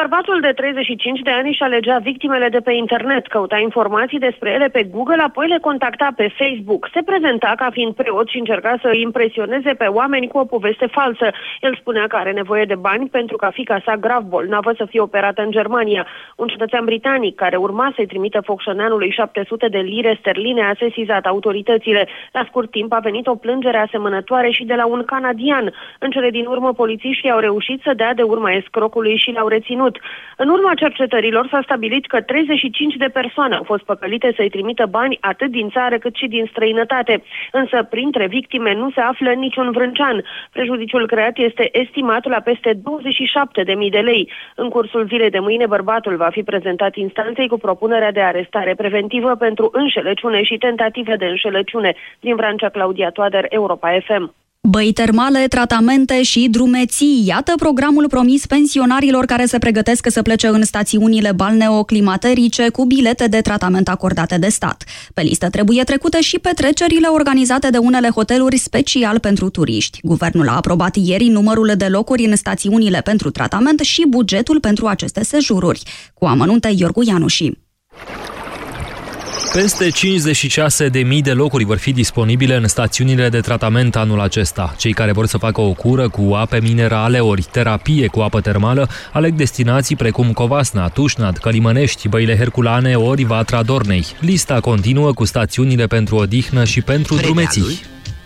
Bărbatul de 35 de ani își alegea victimele de pe internet, căuta informații despre ele pe Google, apoi le contacta pe Facebook. Se prezenta ca fiind preot și încerca să îi impresioneze pe oameni cu o poveste falsă. El spunea că are nevoie de bani pentru ca fica sa grav bolnavă să fie operată în Germania. Un cetățean britanic care urma să-i trimită focșăneanului 700 de lire sterline a sesizat autoritățile. La scurt timp a venit o plângere asemănătoare și de la un canadian. În cele din urmă, polițiștii au reușit să dea de urma escrocului și l-au reținut reținut. În urma cercetărilor s-a stabilit că 35 de persoane au fost păcălite să-i trimită bani atât din țară cât și din străinătate. Însă printre victime nu se află niciun vrâncean. Prejudiciul creat este estimat la peste 27.000 de lei. În cursul zilei de mâine, bărbatul va fi prezentat instanței cu propunerea de arestare preventivă pentru înșelăciune și tentative de înșelăciune din Vrancea Claudia Toader, Europa FM. Băi termale, tratamente și drumeții. Iată programul promis pensionarilor care se pregătesc să plece în stațiunile balneoclimaterice cu bilete de tratament acordate de stat. Pe listă trebuie trecute și petrecerile organizate de unele hoteluri special pentru turiști. Guvernul a aprobat ieri numărul de locuri în stațiunile pentru tratament și bugetul pentru aceste sejururi. Cu amănunte Iorgu Ianuși. Peste 56.000 de locuri vor fi disponibile în stațiunile de tratament anul acesta. Cei care vor să facă o cură cu ape minerale ori terapie cu apă termală aleg destinații precum Covasna, Tușnad, Călimănești, Băile Herculane ori Vatra Dornei. Lista continuă cu stațiunile pentru odihnă și pentru drumeții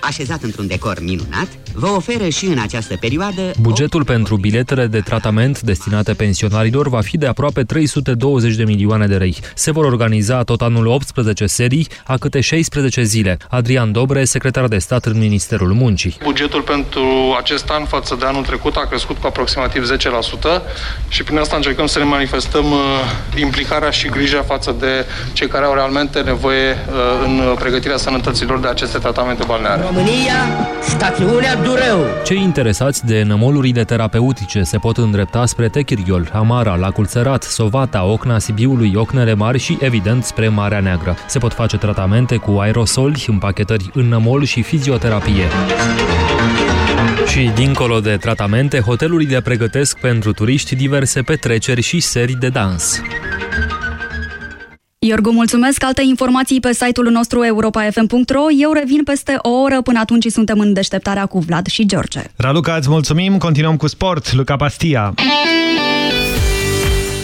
așezat într-un decor minunat, vă oferă și în această perioadă... Bugetul pentru biletele de tratament destinate pensionarilor va fi de aproape 320 de milioane de lei. Se vor organiza tot anul 18 serii, a câte 16 zile. Adrian Dobre, secretar de stat în Ministerul Muncii. Bugetul pentru acest an față de anul trecut a crescut cu aproximativ 10% și prin asta încercăm să ne manifestăm uh, implicarea și grija față de cei care au realmente nevoie uh, în pregătirea sănătăților de aceste tratamente balneare. România, stațiunea Dureu. Cei interesați de nămolurile terapeutice se pot îndrepta spre Techiriol, Amara, Lacul Țărat, Sovata, Ocna Sibiului, Ocnele Mari și, evident, spre Marea Neagră. Se pot face tratamente cu aerosoli, împachetări în nămol și fizioterapie. Și dincolo de tratamente, hotelurile pregătesc pentru turiști diverse petreceri și serii de dans. Iorgu, mulțumesc! Alte informații pe site-ul nostru europa.fm.ro. Eu revin peste o oră, până atunci suntem în deșteptarea cu Vlad și George. Raluca, îți mulțumim! Continuăm cu sport. Luca Pastia.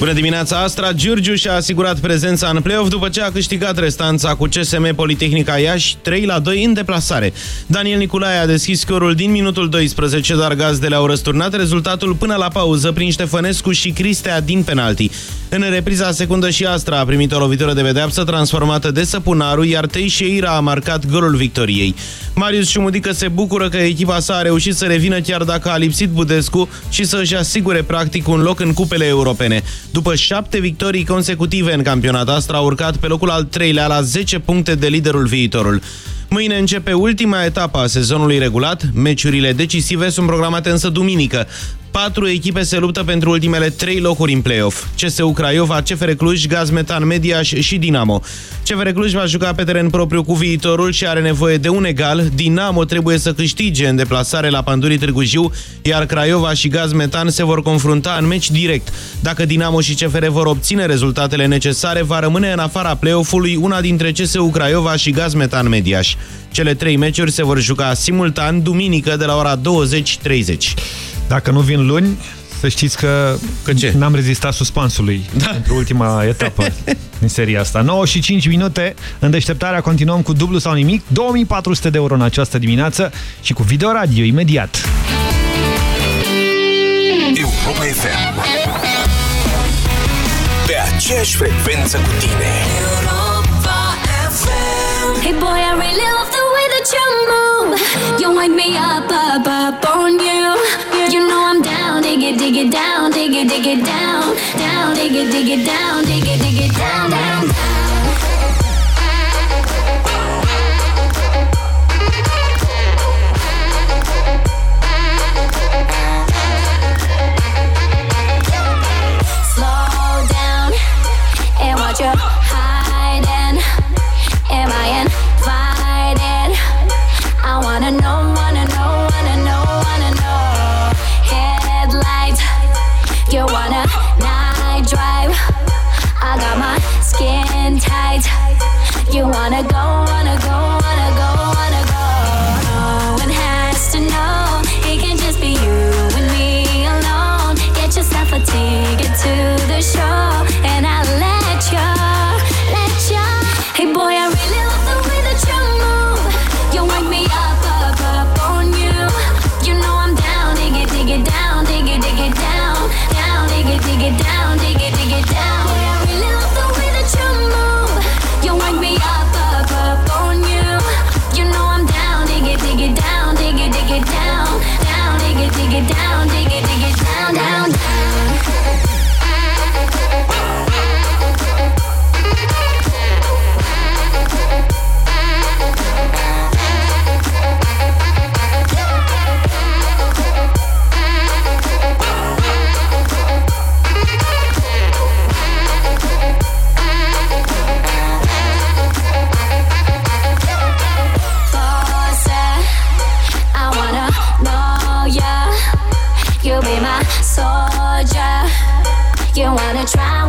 Bună dimineața, Astra! Giurgiu și-a asigurat prezența în play-off după ce a câștigat restanța cu CSM Politehnica Iași 3 la 2 în deplasare. Daniel Niculae a deschis scorul din minutul 12, dar gazdele au răsturnat rezultatul până la pauză prin Ștefănescu și Cristea din penalti. În repriza secundă și Astra a primit o lovitură de pedeapsă transformată de Săpunaru, iar Teixeira a marcat golul victoriei. Marius Șumudică se bucură că echipa sa a reușit să revină chiar dacă a lipsit Budescu și să își asigure practic un loc în cupele europene. După șapte victorii consecutive în campionat, Astra a urcat pe locul al treilea la 10 puncte de liderul viitorul. Mâine începe ultima etapă a sezonului regulat. Meciurile decisive sunt programate însă duminică. Patru echipe se luptă pentru ultimele trei locuri în play-off. CSU Craiova, CFR Cluj, Gazmetan Mediaș și Dinamo. CFR Cluj va juca pe teren propriu cu viitorul și are nevoie de un egal. Dinamo trebuie să câștige în deplasare la Pandurii Târgu Jiu, iar Craiova și Gazmetan se vor confrunta în meci direct. Dacă Dinamo și CFR vor obține rezultatele necesare, va rămâne în afara play-off-ului una dintre CSU Craiova și Gazmetan Mediaș. Cele trei meciuri se vor juca simultan duminică de la ora 20.30. Dacă nu vin luni, să știți că, că n-am rezistat suspansului da. pentru ultima etapă din seria asta. 9 și 5 minute, în deșteptarea continuăm cu dublu sau nimic, 2400 de euro în această dimineață și cu video radio imediat. Europa FM Pe aceeași frecvență cu tine. Europa FM Hey boy, I really love the way that you move. You wake me up, up, up on you You know I'm down, dig it, dig it down, dig it, dig it down, down, dig it, dig it down, dig it, dig it down, down, You wanna go, wanna go, wanna go, wanna go. No one has to know. It can just be you and me alone. Get yourself a ticket to the show, you wanna try.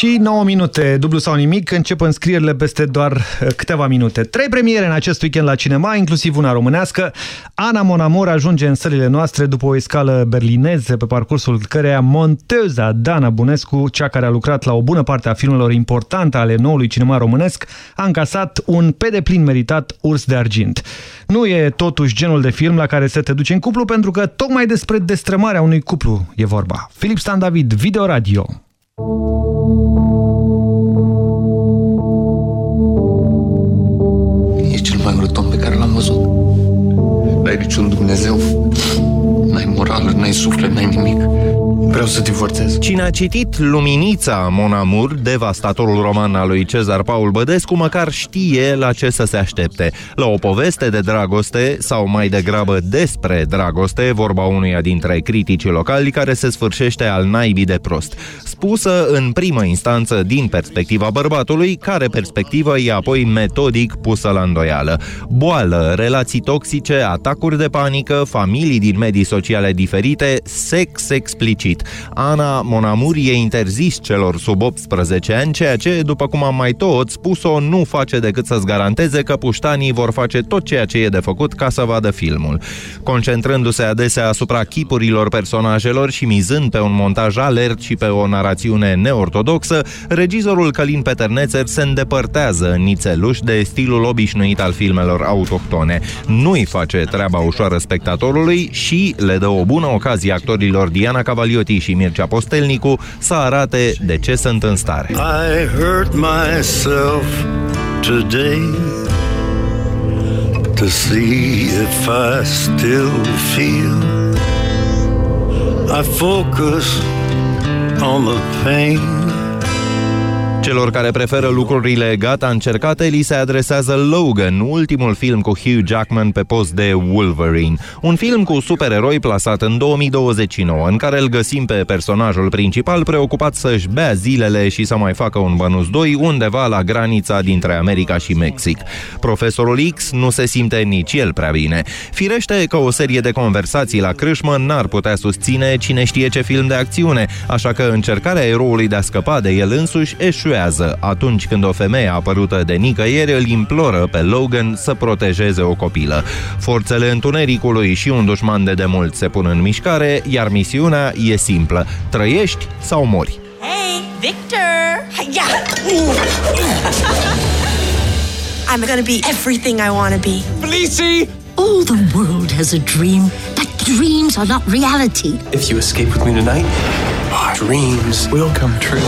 Și 9 minute, dublu sau nimic, încep înscrierile peste doar uh, câteva minute. Trei premiere în acest weekend la cinema, inclusiv una românească. Ana Monamor ajunge în sălile noastre după o escală berlineză, pe parcursul căreia monteza Dana Bunescu, cea care a lucrat la o bună parte a filmelor importante ale noului cinema românesc, a încasat un pe deplin meritat urs de argint. Nu e totuși genul de film la care să te duci în cuplu, pentru că tocmai despre destrămarea unui cuplu e vorba. Filip Stan David, Video Radio. E cel mai urât om pe care l-am văzut. N-ai niciun Dumnezeu, n-ai moral, n-ai suflet, n-ai nimic. Vreau să divorțez. Cine a citit Luminița Mon Amour, devastatorul roman al lui Cezar Paul Bădescu, măcar știe la ce să se aștepte. La o poveste de dragoste, sau mai degrabă despre dragoste, vorba unuia dintre criticii locali, care se sfârșește al naibii de prost. Spusă în primă instanță din perspectiva bărbatului, care perspectivă e apoi metodic pusă la îndoială. Boală, relații toxice, atacuri de panică, familii din medii sociale diferite, sex explicit. Ana Monamur e interzis celor sub 18 ani, ceea ce, după cum am mai tot spus-o, nu face decât să-ți garanteze că puștanii vor face tot ceea ce e de făcut ca să vadă filmul. Concentrându-se adesea asupra chipurilor personajelor și mizând pe un montaj alert și pe o narațiune neortodoxă, regizorul Călin Peternețer se îndepărtează în nițeluș de stilul obișnuit al filmelor autohtone. Nu-i face treaba ușoară spectatorului și le dă o bună ocazie actorilor Diana Cavaliotti și Mircea Postelnicu să arate de ce sunt în stare. I hurt myself today to see if I still feel. I focus on the pain. Celor care preferă lucrurile gata încercate, li se adresează Logan, ultimul film cu Hugh Jackman pe post de Wolverine. Un film cu supereroi plasat în 2029, în care îl găsim pe personajul principal preocupat să-și bea zilele și să mai facă un bănuț 2 undeva la granița dintre America și Mexic. Profesorul X nu se simte nici el prea bine. Firește că o serie de conversații la crâșmă n-ar putea susține cine știe ce film de acțiune, așa că încercarea eroului de a scăpa de el însuși eșuează atunci când o femeie apărută de nicăieri îl imploră pe Logan să protejeze o copilă. Forțele întunericului și un dușman de demult se pun în mișcare, iar misiunea e simplă. Trăiești sau mori. Hey, Victor! Yeah! I'm gonna be everything I wanna be. Felici! All the world has a dream, but dreams are not reality. If you escape with me tonight, our dreams will come true.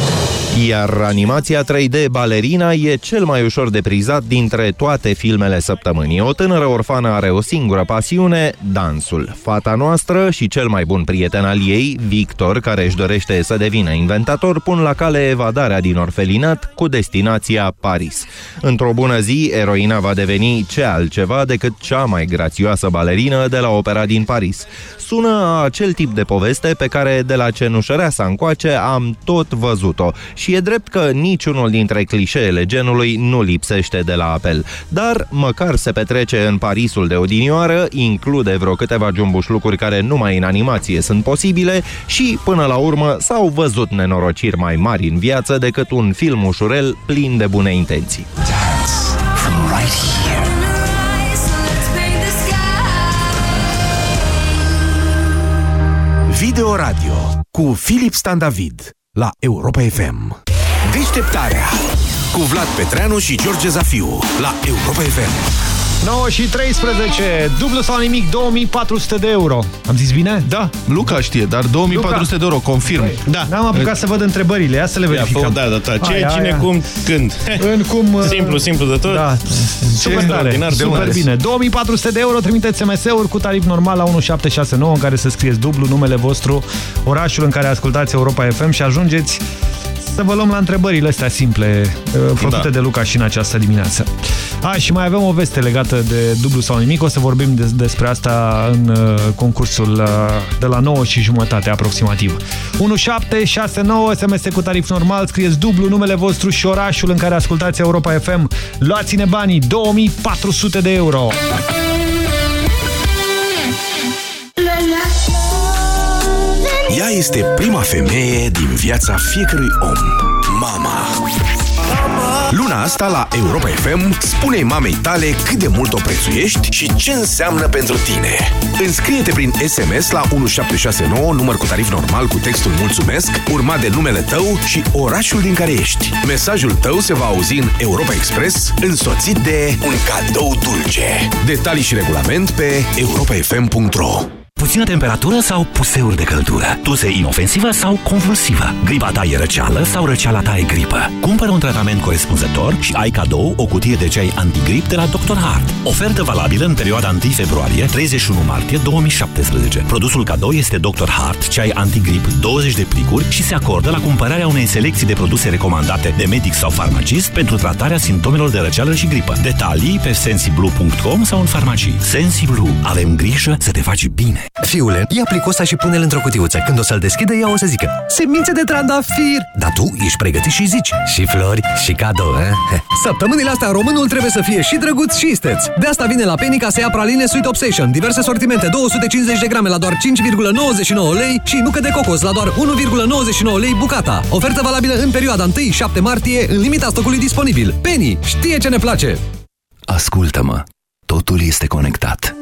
Iar animația 3D Balerina e cel mai ușor de prizat dintre toate filmele săptămânii. O tânără orfană are o singură pasiune, dansul. Fata noastră și cel mai bun prieten al ei, Victor, care își dorește să devină inventator, pun la cale evadarea din orfelinat cu destinația Paris. Într-o bună zi, eroina va deveni ce altceva decât cea mai grațioasă balerină de la opera din Paris. Sună a acel tip de poveste pe care de la cenușăreasa încoace am tot văzut-o și e drept că niciunul dintre clișeele genului nu lipsește de la apel. Dar, măcar se petrece în Parisul de odinioară, include vreo câteva jumbușlucuri care numai în animație sunt posibile și, până la urmă, s-au văzut nenorociri mai mari în viață decât un film ușurel plin de bune intenții. From right here. Video Radio cu Filip Stan David la Europa FM. Deșteptarea cu Vlad Petreanu și George Zafiu la Europa FM. 9 și 13, dublu sau nimic, 2400 de euro. Am zis bine? Da, Luca știe, dar 2400 de euro, confirm. Da. N-am apucat să văd întrebările, ia să le verificăm. Ia, fă, da, da, da. Ce, Aia, cine, aia. cum, când. În cum... uh, Simplu, simplu de tot. Da, super tare, extraordinar de super mare. bine. 2400 de euro, trimiteți SMS-uri cu tarif normal la 1769 în care să scrieți dublu numele vostru, orașul în care ascultați Europa FM și ajungeți să vă luăm la întrebările astea simple uh, făcute Da. de Luca și în această dimineață. A, și mai avem o veste legată de dublu sau nimic. O să vorbim des, despre asta în uh, concursul uh, de la 9 și jumătate aproximativ. 1769 SMS cu tarif normal, scrieți dublu numele vostru și orașul în care ascultați Europa FM. Luați-ne banii, 2400 de euro. Ea este prima femeie din viața fiecărui om. Mama. Luna asta la Europa FM spune mamei tale cât de mult o prețuiești și ce înseamnă pentru tine. Înscrie-te prin SMS la 1769, număr cu tarif normal cu textul Mulțumesc, urmat de numele tău și orașul din care ești. Mesajul tău se va auzi în Europa Express, însoțit de un cadou dulce. Detalii și regulament pe europafm.ro Puțină temperatură sau puseuri de căldură? Tuse inofensivă sau convulsivă? Gripa ta e răceală sau răceala ta e gripă? Cumpără un tratament corespunzător și ai cadou o cutie de ceai antigrip de la Dr. Hart. Ofertă valabilă în perioada 1 februarie-31 martie 2017. Produsul cadou este Dr. Hart, ceai antigrip 20 de plicuri și se acordă la cumpărarea unei selecții de produse recomandate de medic sau farmacist pentru tratarea simptomelor de răceală și gripă. Detalii pe sensiblu.com sau în farmacii. Sensiblu. Avem grijă să te faci bine. Fiule, ia plicosa și pune-l într-o cutiuță. Când o să-l deschide, ea o să zică Semințe de trandafir! Dar tu ești pregătit și zici Și flori, și cadou, eh? Săptămânile astea românul trebuie să fie și drăguț și isteț. De asta vine la Penny ca să ia praline Sweet Obsession. Diverse sortimente, 250 de grame la doar 5,99 lei și nucă de cocos la doar 1,99 lei bucata. Ofertă valabilă în perioada 1-7 martie, în limita stocului disponibil. Penny știe ce ne place! Ascultă-mă, totul este conectat.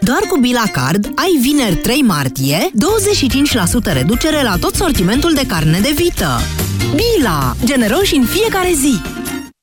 Doar cu Bila Card ai vineri 3 martie 25% reducere la tot sortimentul de carne de vită. Bila! Generoși în fiecare zi!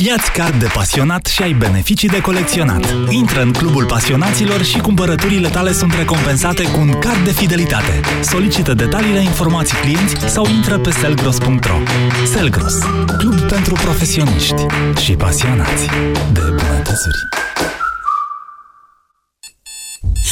Iați card de pasionat și ai beneficii de colecționat. Intră în clubul pasionaților și cumpărăturile tale sunt recompensate cu un card de fidelitate. Solicită detaliile informații clienți sau intră pe selgros.ro. Selgros, club pentru profesioniști și pasionați de bunătățuri.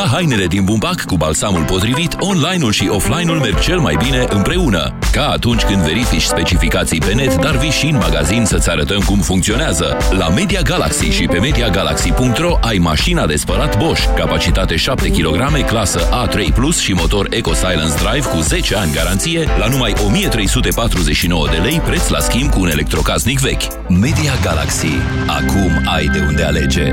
Ca hainele din bumbac cu balsamul potrivit, online-ul și offline-ul merg cel mai bine împreună. Ca atunci când verifici specificații pe net, dar vii și în magazin să-ți arătăm cum funcționează. La Media Galaxy și pe MediaGalaxy.ro ai mașina de spălat Bosch, capacitate 7 kg, clasă A3+, Plus și motor Eco Silence Drive cu 10 ani garanție, la numai 1349 de lei, preț la schimb cu un electrocasnic vechi. Media Galaxy. Acum ai de unde alege.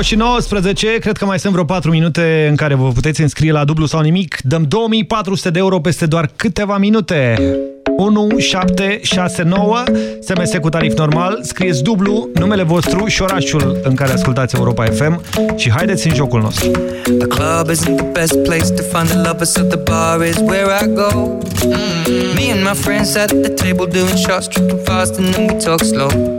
9 și 19, cred că mai sunt vreo 4 minute în care vă puteți înscrie la dublu sau nimic. Dăm 2400 de euro peste doar câteva minute. 1769, SMS cu tarif normal, scrieți dublu, numele vostru și orașul în care ascultați Europa FM și haideți în jocul nostru. The club isn't the best place to find the lovers, so the bar is where I go. Mm. Me and my friends at the table doing shots, tripping fast, and then we talk slow.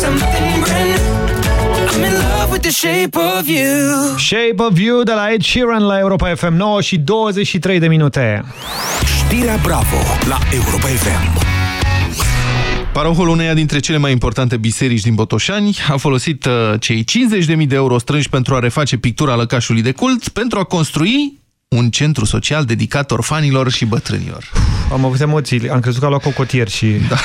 Something brand new. I'm in love with the shape of you. Shape of You de la Ed Sheeran la Europa FM 9 și 23 de minute. Știrea Bravo la Europa FM. Parohul uneia dintre cele mai importante biserici din Botoșani a folosit uh, cei 50.000 de euro strânși pentru a reface pictura lăcașului de cult pentru a construi un centru social dedicat orfanilor și bătrânilor. Am avut emoții, am crezut că a luat cocotier și da.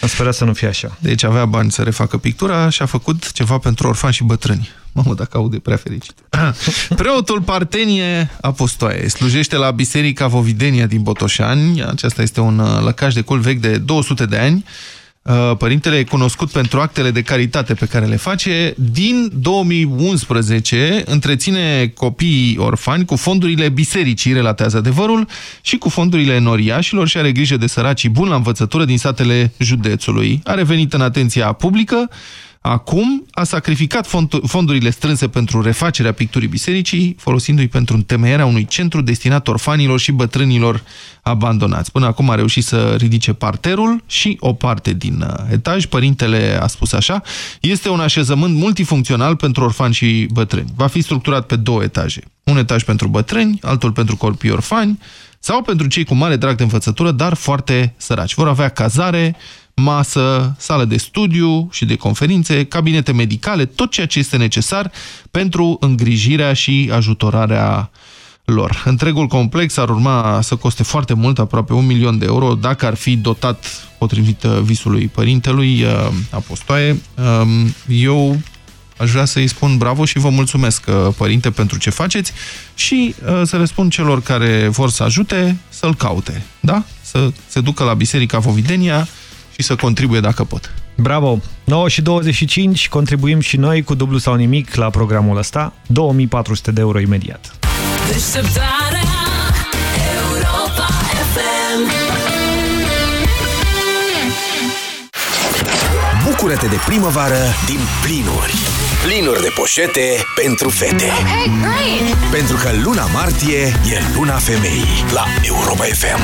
Am sperat să nu fie așa. Deci avea bani să refacă pictura și a făcut ceva pentru orfani și bătrâni. Mamă, dacă aude, prea fericit. Preotul Partenie Apostoaie slujește la Biserica Vovidenia din Botoșani. Aceasta este un uh, lăcaș de cult vechi de 200 de ani. Uh, Părintele e cunoscut pentru actele de caritate pe care le face. Din 2011 întreține copiii orfani cu fondurile bisericii, relatează adevărul, și cu fondurile noriașilor și are grijă de săracii buni la învățătură din satele județului. A revenit în atenția publică Acum a sacrificat fondurile strânse pentru refacerea picturii bisericii, folosindu-i pentru întemeierea unui centru destinat orfanilor și bătrânilor abandonați. Până acum a reușit să ridice parterul și o parte din uh, etaj. Părintele a spus așa, este un așezământ multifuncțional pentru orfani și bătrâni. Va fi structurat pe două etaje. Un etaj pentru bătrâni, altul pentru copii orfani sau pentru cei cu mare drag de învățătură, dar foarte săraci. Vor avea cazare, masă, sală de studiu și de conferințe, cabinete medicale, tot ceea ce este necesar pentru îngrijirea și ajutorarea lor. Întregul complex ar urma să coste foarte mult, aproape un milion de euro, dacă ar fi dotat potrivit uh, visului părintelui uh, Apostoaie. Um, eu aș vrea să-i spun bravo și vă mulțumesc, uh, părinte, pentru ce faceți și să le spun celor care vor să ajute să-l caute, da? Să se ducă la Biserica Vovidenia, și să contribuie dacă pot. Bravo! 9 și 25, contribuim și noi cu dublu sau nimic la programul ăsta, 2400 de euro imediat. Bucură-te de primăvară din plinuri! Plinuri de poșete pentru fete. Hey, pentru că luna martie e luna femeii la Europa FM.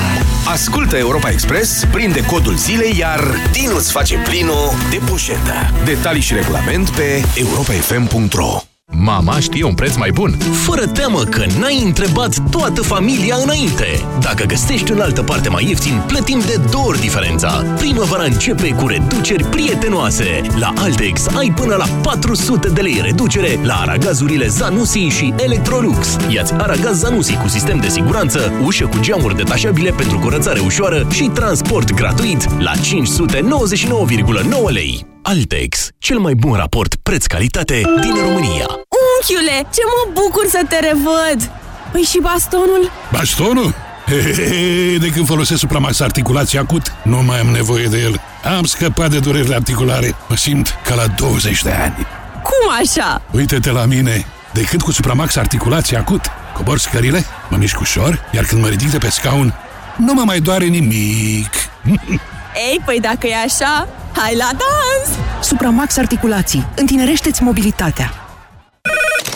Ascultă Europa Express, prinde codul zilei, iar Dinu îți face plinul de poșetă. Detalii și regulament pe europafm.ro Mama știe un preț mai bun. Fără teamă că n-ai întrebat toată familia înainte. Dacă găsești în altă parte mai ieftin, plătim de două ori diferența. Primăvara începe cu reduceri prietenoase. La Altex ai până la 400 de lei reducere la aragazurile Zanussi și Electrolux. Iați aragaz Zanussi cu sistem de siguranță, ușă cu geamuri detașabile pentru curățare ușoară și transport gratuit la 599,9 lei. Altex, cel mai bun raport preț-calitate din România. Unchiule, ce mă bucur să te revăd! Păi și bastonul? Bastonul? He, de când folosesc Supramax Articulație Acut, nu mai am nevoie de el. Am scăpat de durerile articulare. Mă simt ca la 20 de ani. Cum așa? Uite-te la mine. De când cu Supramax Articulație Acut cobor scările, mă mișc ușor, iar când mă ridic de pe scaun, nu mă mai doare nimic. Ei, păi dacă e așa, hai la dans! Supramax Articulații. Întinerește-ți mobilitatea.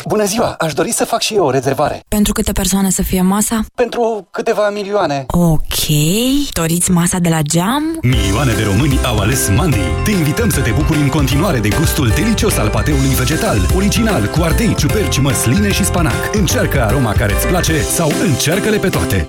Bună ziua! Aș dori să fac și eu o rezervare. Pentru câte persoane să fie masa? Pentru câteva milioane. Ok. Doriți masa de la geam? Milioane de români au ales Mandi. Te invităm să te bucuri în continuare de gustul delicios al pateului vegetal, original, cu ardei, ciuperci, măsline și spanac. Încearcă aroma care îți place sau încearcă-le pe toate.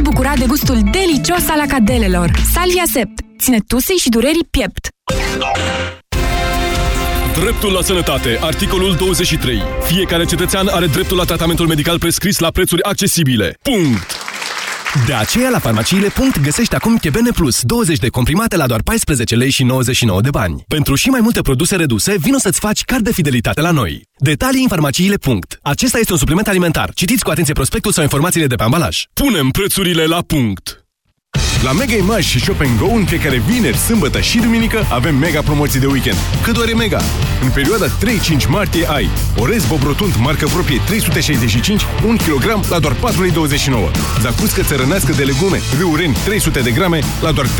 bucura de gustul delicios al acadelelor. Salvia Sept. Ține tusei și durerii piept. Dreptul la sănătate. Articolul 23. Fiecare cetățean are dreptul la tratamentul medical prescris la prețuri accesibile. Punct! De aceea, la farmaciile. Punct, găsești acum Chebene Plus, 20 de comprimate la doar 14 lei și 99 de bani. Pentru și mai multe produse reduse, vino să-ți faci card de fidelitate la noi. Detalii în farmaciile. Punct. Acesta este un supliment alimentar. Citiți cu atenție prospectul sau informațiile de pe ambalaj. Punem prețurile la punct! La Mega Image și Shop Go în fiecare vineri, sâmbătă și duminică avem mega promoții de weekend. Cât ori e mega? În perioada 3-5 martie ai orez bob rotund marcă proprie 365, 1 kg la doar 4,29 lei. Zacuscă țărănească de legume Râureni 300 de grame la doar 3,99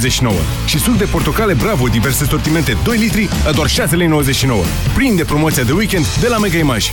lei. Și suc de portocale Bravo diverse sortimente 2 litri la doar 6,99 lei. Prinde promoția de weekend de la Mega Image.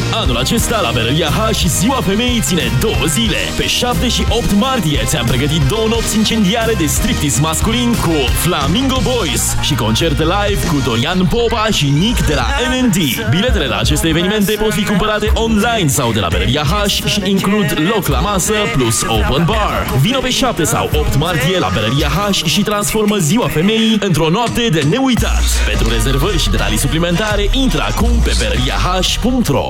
Anul acesta la Berăria H și Ziua Femeii ține două zile. Pe 7 și 8 martie ți-am pregătit două nopți incendiare de striptease masculin cu Flamingo Boys și concerte live cu Dorian Popa și Nick de la NND. Biletele la aceste evenimente pot fi cumpărate online sau de la Berăria H și includ loc la masă plus open bar. Vino pe 7 sau 8 martie la Berăria H și transformă Ziua Femeii într-o noapte de neuitat. Pentru rezervări și detalii suplimentare, intră acum pe berăriah.ro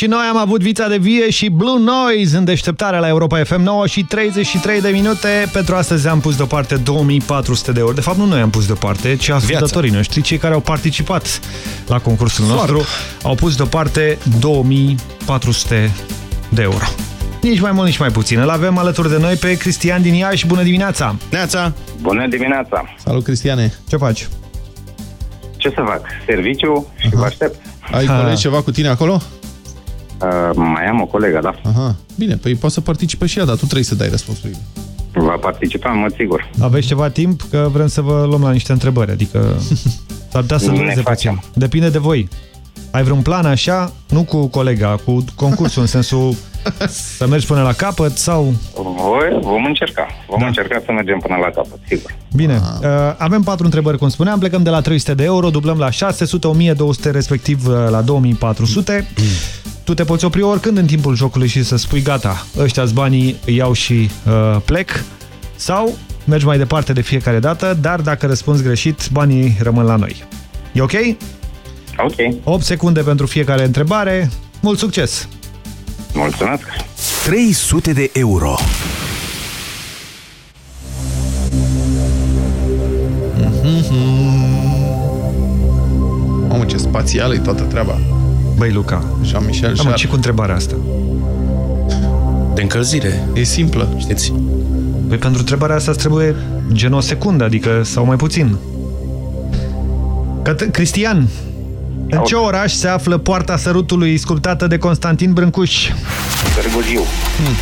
Și noi am avut Vița de Vie și Blue Noise în deșteptarea la Europa FM 9 și 33 de minute. Pentru astăzi am pus deoparte 2400 de euro. De fapt, nu noi am pus deoparte, ci ascultătorii noștri, cei care au participat la concursul Foarte. nostru, au pus deoparte 2400 de euro. Nici mai mult, nici mai puțin. Îl avem alături de noi pe Cristian din Iași. Bună dimineața! Neața! Bună dimineața! Salut, Cristiane! Ce faci? Ce să fac? Serviciu și vă aștept. Ai Ha. colegi ceva cu tine acolo? Uh, mai am o colegă, da. Aha, bine, păi poate să participe și ea, dar tu trebuie să dai răspunsurile. Va participa în mod sigur. Aveți ceva timp? Că vrem să vă luăm la niște întrebări, adică s-ar putea să Ne dureze facem. puțin. Depinde de voi. Ai vreun plan așa? Nu cu colega, cu concursul, în sensul să mergi până la capăt sau... Voi, vom încerca. Vom da. încerca să mergem până la capăt, sigur. Bine, uh, avem patru întrebări, cum spuneam, plecăm de la 300 de euro, dublăm la 600, 1200, respectiv uh, la 2400. Tu te poți opri oricând în timpul jocului și să spui gata, ăștia-s banii, îi iau și uh, plec. Sau mergi mai departe de fiecare dată, dar dacă răspunzi greșit, banii rămân la noi. E ok? Ok. 8 secunde pentru fiecare întrebare. Mult succes! Mulțumesc! 300 de euro. Mamă, ce spațială e toată treaba. Băi, Luca. Jean-Michel Am și cu întrebarea asta. De încălzire. E simplă. Știți? Păi pentru întrebarea asta îți trebuie gen o secundă, adică sau mai puțin. Cat Cristian, în ce oraș se află Poarta Sărutului sculptată de Constantin Brâncuș? Târgu Jiu. Hmm.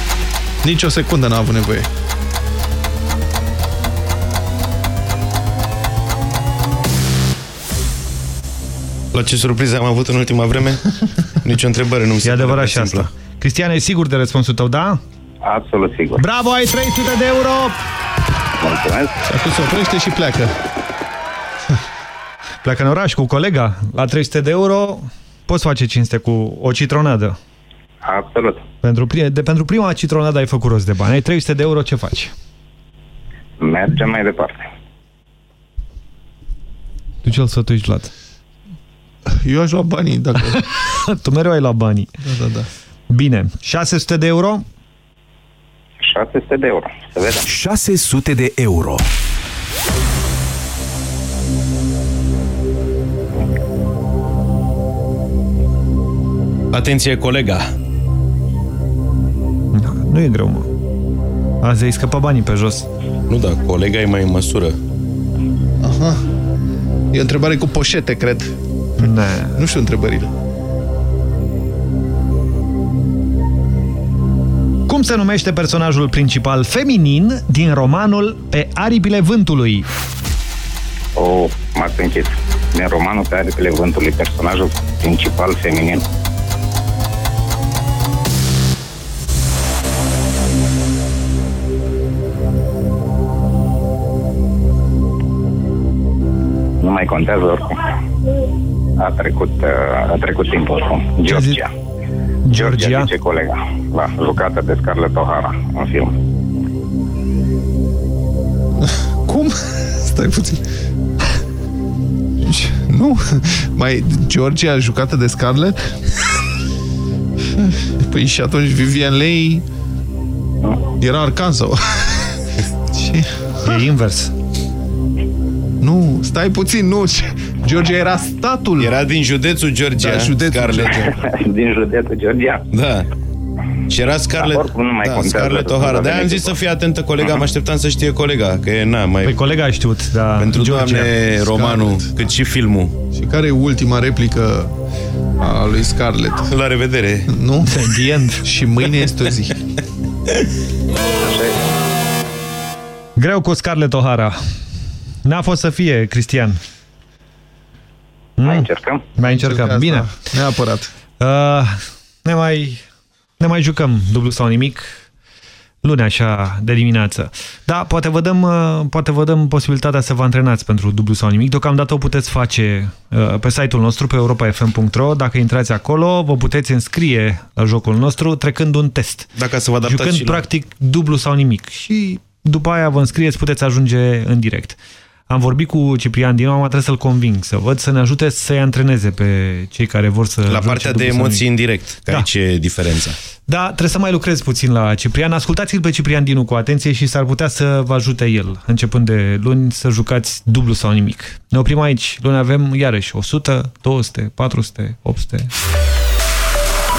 Nici o secundă n-a avut nevoie. La ce surpriză am avut în ultima vreme? Nici o întrebare nu mi se E adevărat pare și asta. simplă. Cristian, e sigur de răspunsul tău, da? Absolut sigur. Bravo, ai 300 de euro! Mulțumesc! Și acum se oprește și pleacă. Pleacă în oraș cu colega. La 300 de euro poți face cinste cu o citronadă. Absolut. Pentru, pri- de, pentru prima citronadă ai făcut rost de bani. Ai 300 de euro, ce faci? Mergem mai departe. Tu ce-l sătuiți, Vlad? Eu aș lua banii dacă... tu mereu ai la banii. Da, da, da. Bine. 600 de euro? 600 de euro. Să vedem. 600 de euro. Atenție, colega. Nu e greu, mă. Azi ai scăpat banii pe jos. Nu, da, colega e mai în măsură. Aha. E o întrebare cu poșete, cred. Ne. Nu știu întrebările. Cum se numește personajul principal feminin din romanul Pe aripile vântului? O, m-ați închis. Din romanul pe aripile vântului, personajul principal feminin. Nu mai contează oricum. A trecut, uh, a trecut timpul oricum. Georgia. Georgia? zice colega. Da, jucată de Scarlett O'Hara în film. Cum? Stai puțin. Nu? Mai Georgia jucată de Scarlett? Păi și atunci Vivian Leigh era Arkansas. Ce? E invers. Nu, stai puțin, nu. Georgia era statul. Era din județul Georgia. Da, județul Scarlett. Georgia. Din județul Georgia. Da. Și era Scarlett, Da, oricum nu mai da, contează. Scarlett O'Hara. De-aia am zis să fie atentă colega, mă așteptam să știe colega, că e, na, mai... Păi colega a știut, da. Pentru Georgia. doamne romanul, cât și filmul. Și care e ultima replică a lui Scarlett? La revedere. Nu? The end. Și mâine este o zi. Greu cu Scarlett O'Hara. N-a fost să fie, Cristian. Mai încercăm? Mai încercăm. Încercați, Bine. da. Neapărat. Uh, ne, mai, ne mai jucăm dublu sau nimic luni așa de dimineață. Da, poate vă, dăm, uh, poate vă dăm posibilitatea să vă antrenați pentru dublu sau nimic. Deocamdată o puteți face uh, pe site-ul nostru, pe europafm.ro. Dacă intrați acolo, vă puteți înscrie la jocul nostru trecând un test. Dacă să vă adaptați Jucând și la... practic dublu sau nimic. Și după aia vă înscrieți, puteți ajunge în direct. Am vorbit cu Ciprian Dinu, am trebuit să-l conving, să văd, să ne ajute să-i antreneze pe cei care vor să La joace partea de dublu sau emoții nimic. în direct, că Da. aici e diferența. Da, trebuie să mai lucrez puțin la Ciprian. Ascultați-l pe Ciprian Dinu cu atenție și s-ar putea să vă ajute el, începând de luni, să jucați dublu sau nimic. Ne oprim aici. Luni avem iarăși 100, 200, 400, 800.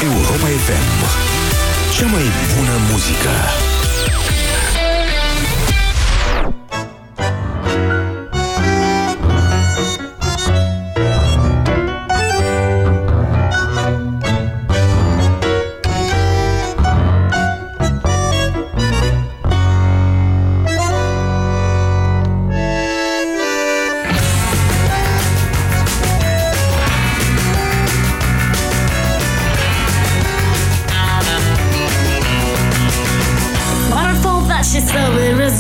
Europa FM. Cea mai bună muzică.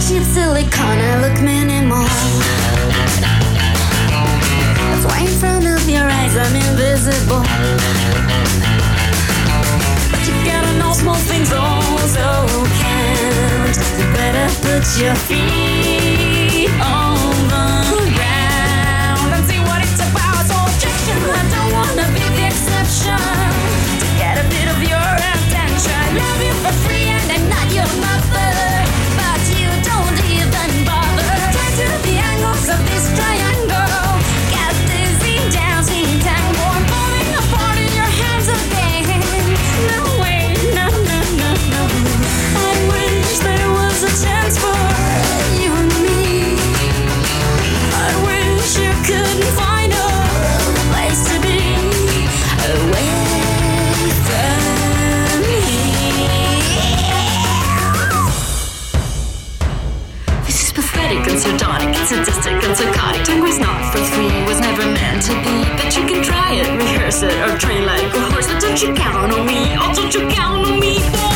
cheap silicone, I look minimal. That's why in front of your eyes I'm invisible. But you gotta know small things also count. You better put your feet on the ground and see what it's about. So objection, I don't wanna be the exception. To get a bit of your attention, love you for free and I'm not your mother. Sadistic and psychotic. Tango's not for free, was never meant to be. But you can try it, rehearse it, or train like a horse. But don't you count on me, oh, don't you count on me, boy.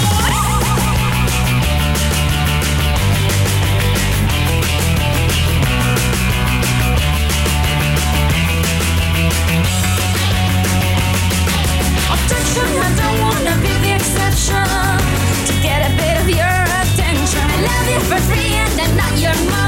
I don't wanna be the exception. Get a bit of your attention. I love you for free and I'm not your mother.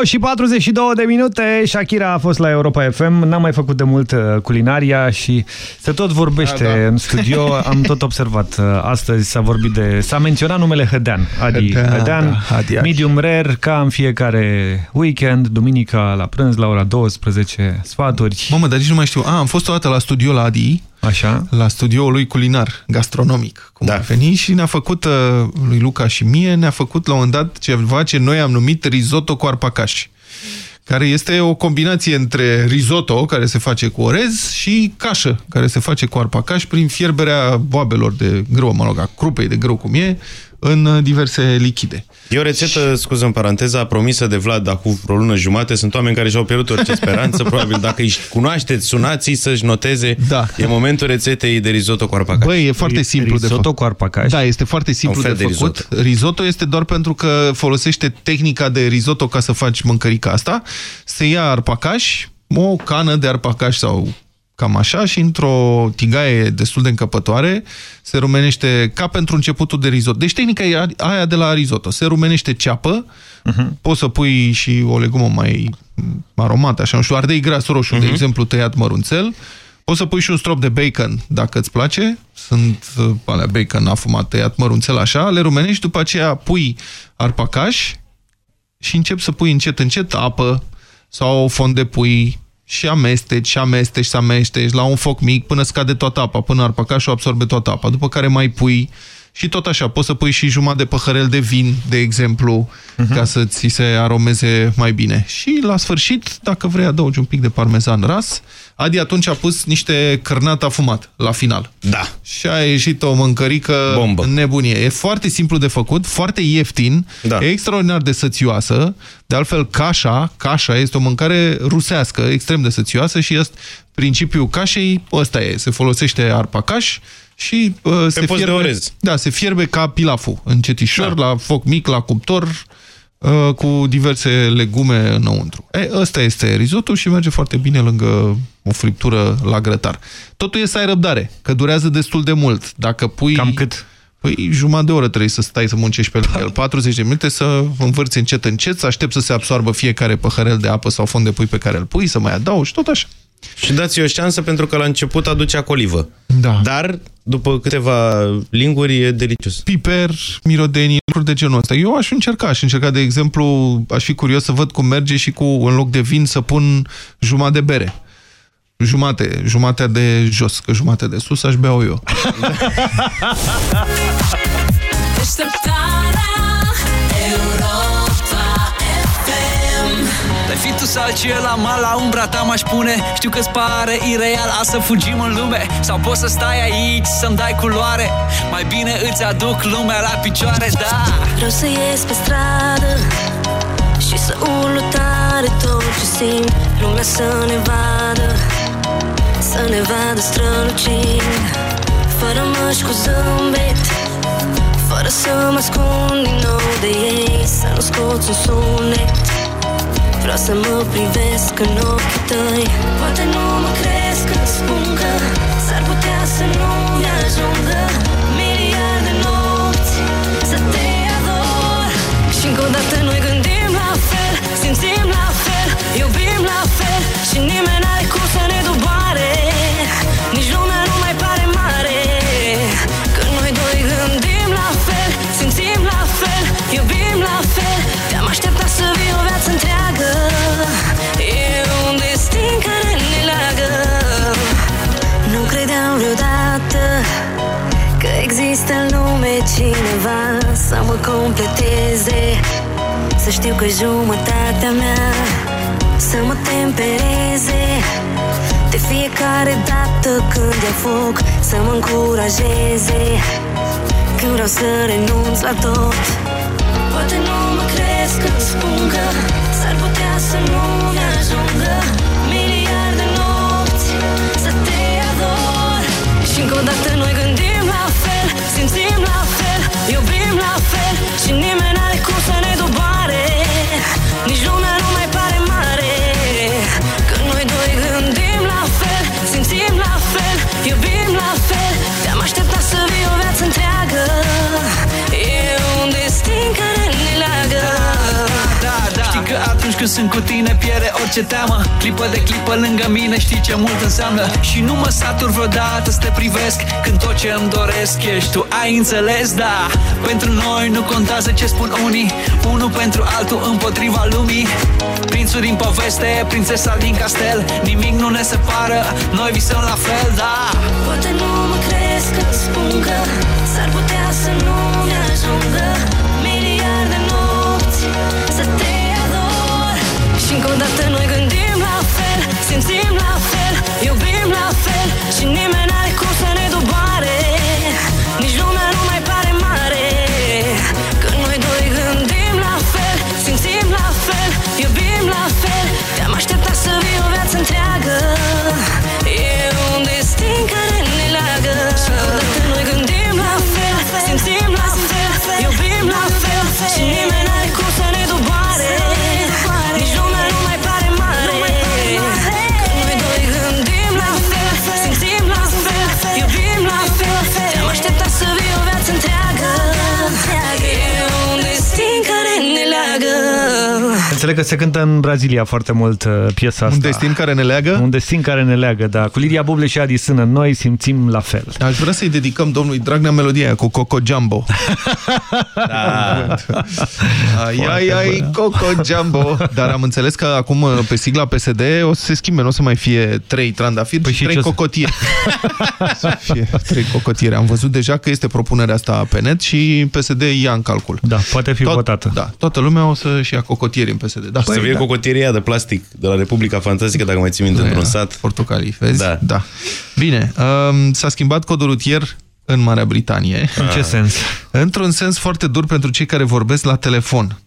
9 și 42 de minute, Shakira a fost la Europa FM, n-am mai făcut de mult uh, culinaria și se tot vorbește Da, da. în studio, am tot observat uh, astăzi, s-a vorbit de, s-a menționat numele Hădean, Adi Hădean, Hădean, da, Adi, Adi. medium rare, ca în fiecare weekend, duminica la prânz, la ora 12, sfaturi. Mamă, dar nici nu mai știu. A, am fost o dată la studio la Adi, Așa. la studioul lui culinar, gastronomic, cum Da. ar veni, și ne-a făcut, uh, lui Luca și mie, ne-a făcut la un moment dat ceva ce noi am numit risotto cu arpacaș care este o combinație între risotto, care se face cu orez, și cașă, care se face cu arpacaș prin fierberea boabelor de grâu, mă rog, a crupei de grâu cum e, în uh, diverse lichide. E o rețetă, scuză în paranteza, promisă de Vlad acum vreo lună jumate. Sunt oameni care și-au pierdut orice speranță. Probabil dacă își cunoașteți, sunați să-și noteze. Da. E momentul rețetei de risotto cu arpacaș. Băi, e foarte simplu de Risotto făcut. cu arpacaș? Da, este foarte simplu Un fel de, de făcut. Risotto. risotto este doar pentru că folosește tehnica de risotto ca să faci mâncărica asta. Se ia arpacaș, o cană de arpacaș sau cam așa și într-o tigaie destul de încăpătoare se rumenește ca pentru începutul de risotto. Deci tehnica e aia de la risotto. Se rumenește ceapă, poți să pui și o legumă mai aromată, așa, nu știu, ardei gras roșu, de exemplu, tăiat mărunțel, Poți să pui și un strop de bacon, dacă îți place. Sunt uh, alea bacon afumat, tăiat mărunțel așa, le rumenești, după aceea pui arpacaș și începi să pui încet, încet apă sau fond de pui și amesteci, și amesteci, și amesteci la un foc mic până scade toată apa, până arpacașul absorbe toată apa. După care mai pui și tot așa, poți să pui și jumătate de păhărel de vin, de exemplu, Mhm. ca să ți se aromeze mai bine. Și la sfârșit, dacă vrei, adaugi un pic de parmezan ras. Adi atunci a pus niște cărnat afumat la final. Da. Și a ieșit o mâncărică Bombă. nebunie. E foarte simplu de făcut, foarte ieftin, Da. e extraordinar de sățioasă. De altfel, cașa, cașa este o mâncare rusească, extrem de sățioasă și este principiul cașei, ăsta e, se folosește arpa caș și uh, se post de fierbe, orez. da, se fierbe ca pilaful, încetișor, da. la foc mic, la cuptor, uh, cu diverse legume înăuntru. E, ăsta este risotto și merge foarte bine lângă o friptură la grătar. Totul e să ai răbdare, că durează destul de mult. Dacă pui... Cam cât? Păi jumătate de oră trebuie să stai să muncești pe lângă el. 40 de minute să învârți încet încet, să aștepți să se absoarbă fiecare păhărel de apă sau fond de pui pe care îl pui, să mai adaugi, tot așa. Și dați-i o șansă pentru că la început aducea colivă. Da. Dar, după câteva linguri, e delicios. Piper, mirodenii, lucruri de genul ăsta. Eu aș încerca, aș încerca, de exemplu, aș fi curios să văd cum merge și cu, în loc de vin, să pun jumătate de bere. Jumate, jumatea de jos, că jumate de sus aș bea eu. fi tu sau la mal la umbra ta m-aș pune. Știu că-ți pare ireal a să fugim în lume. Sau poți să stai aici să-mi dai culoare. Mai bine îți aduc lumea la picioare, da. Vreau să ies pe stradă Și să urlu tare tot ce simt. Lumea să ne vadă Să ne vadă strălucind. Fără măști cu zâmbet Fără să mă ascund din nou de ei. Să nu scoți un sunet Vreau să mă privesc în ochii tăi. Poate nu mă crezi când spun că S-ar putea să nu-mi ajungă Miliarde nopți Să te ador. Și încă o dată noi gândim la fel Simțim la fel, iubim la fel Și nimeni n-are cum să Să mă completeze. Să știu că jumătatea mea Să mă tempereze. De fiecare dată când e foc Să mă încurajeze. Când vreau să renunț la tot Poate nu mă crezi când spun că S-ar putea să nu-mi ajungă fel Și nimeni n-are cum să ne doboare. Nici lumea nu când sunt cu tine pierde orice teamă. Clipă de clipă lângă mine știi ce mult înseamnă. Și nu mă satur vreodată să te privesc Când tot ce îmi doresc ești tu, ai înțeles, da? Pentru noi nu contează ce spun unii. Unul pentru altul împotriva lumii. Prințul din poveste, prințesa din castel. Nimic nu ne separă, noi visăm la fel, da? Poate nu mă crezi când spun că S-ar putea să nu-mi fel Și nimeni Înțeleg că se cântă în Brazilia foarte mult uh, piesa asta. Un destin care ne leagă? Un destin care ne leagă, da. Cu Lidia Buble și Adi Sână, noi simțim la fel. Aș vrea să-i dedicăm domnului Dragnea melodia aia cu Coco Jumbo. Da. ai, ai, ai, Coco Jumbo. Dar am înțeles că acum pe sigla PSD o să se schimbe, nu o să mai fie trei trandafiri, păi ci trei cocotieri. să fie trei cocotieri. Am văzut deja că este propunerea asta pe net și PSD ia în calcul. Da, poate fi Tot, votată. Da, toată lumea o să-și ia cocotieri în PSD. Da, Păi, să fie da. cocotieria de plastic de la Republica Fantastică, dacă mai ții minte, într-un sat. Portocalii, vezi? Da. da. Bine, um, s-a schimbat codul rutier în Marea Britanie. În ce sens? Într-un sens foarte dur pentru cei care vorbesc la telefon.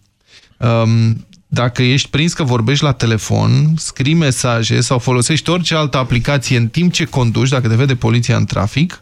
Um, dacă ești prins că vorbești la telefon, scrii mesaje sau folosești orice altă aplicație în timp ce conduci, dacă te vede poliția în trafic,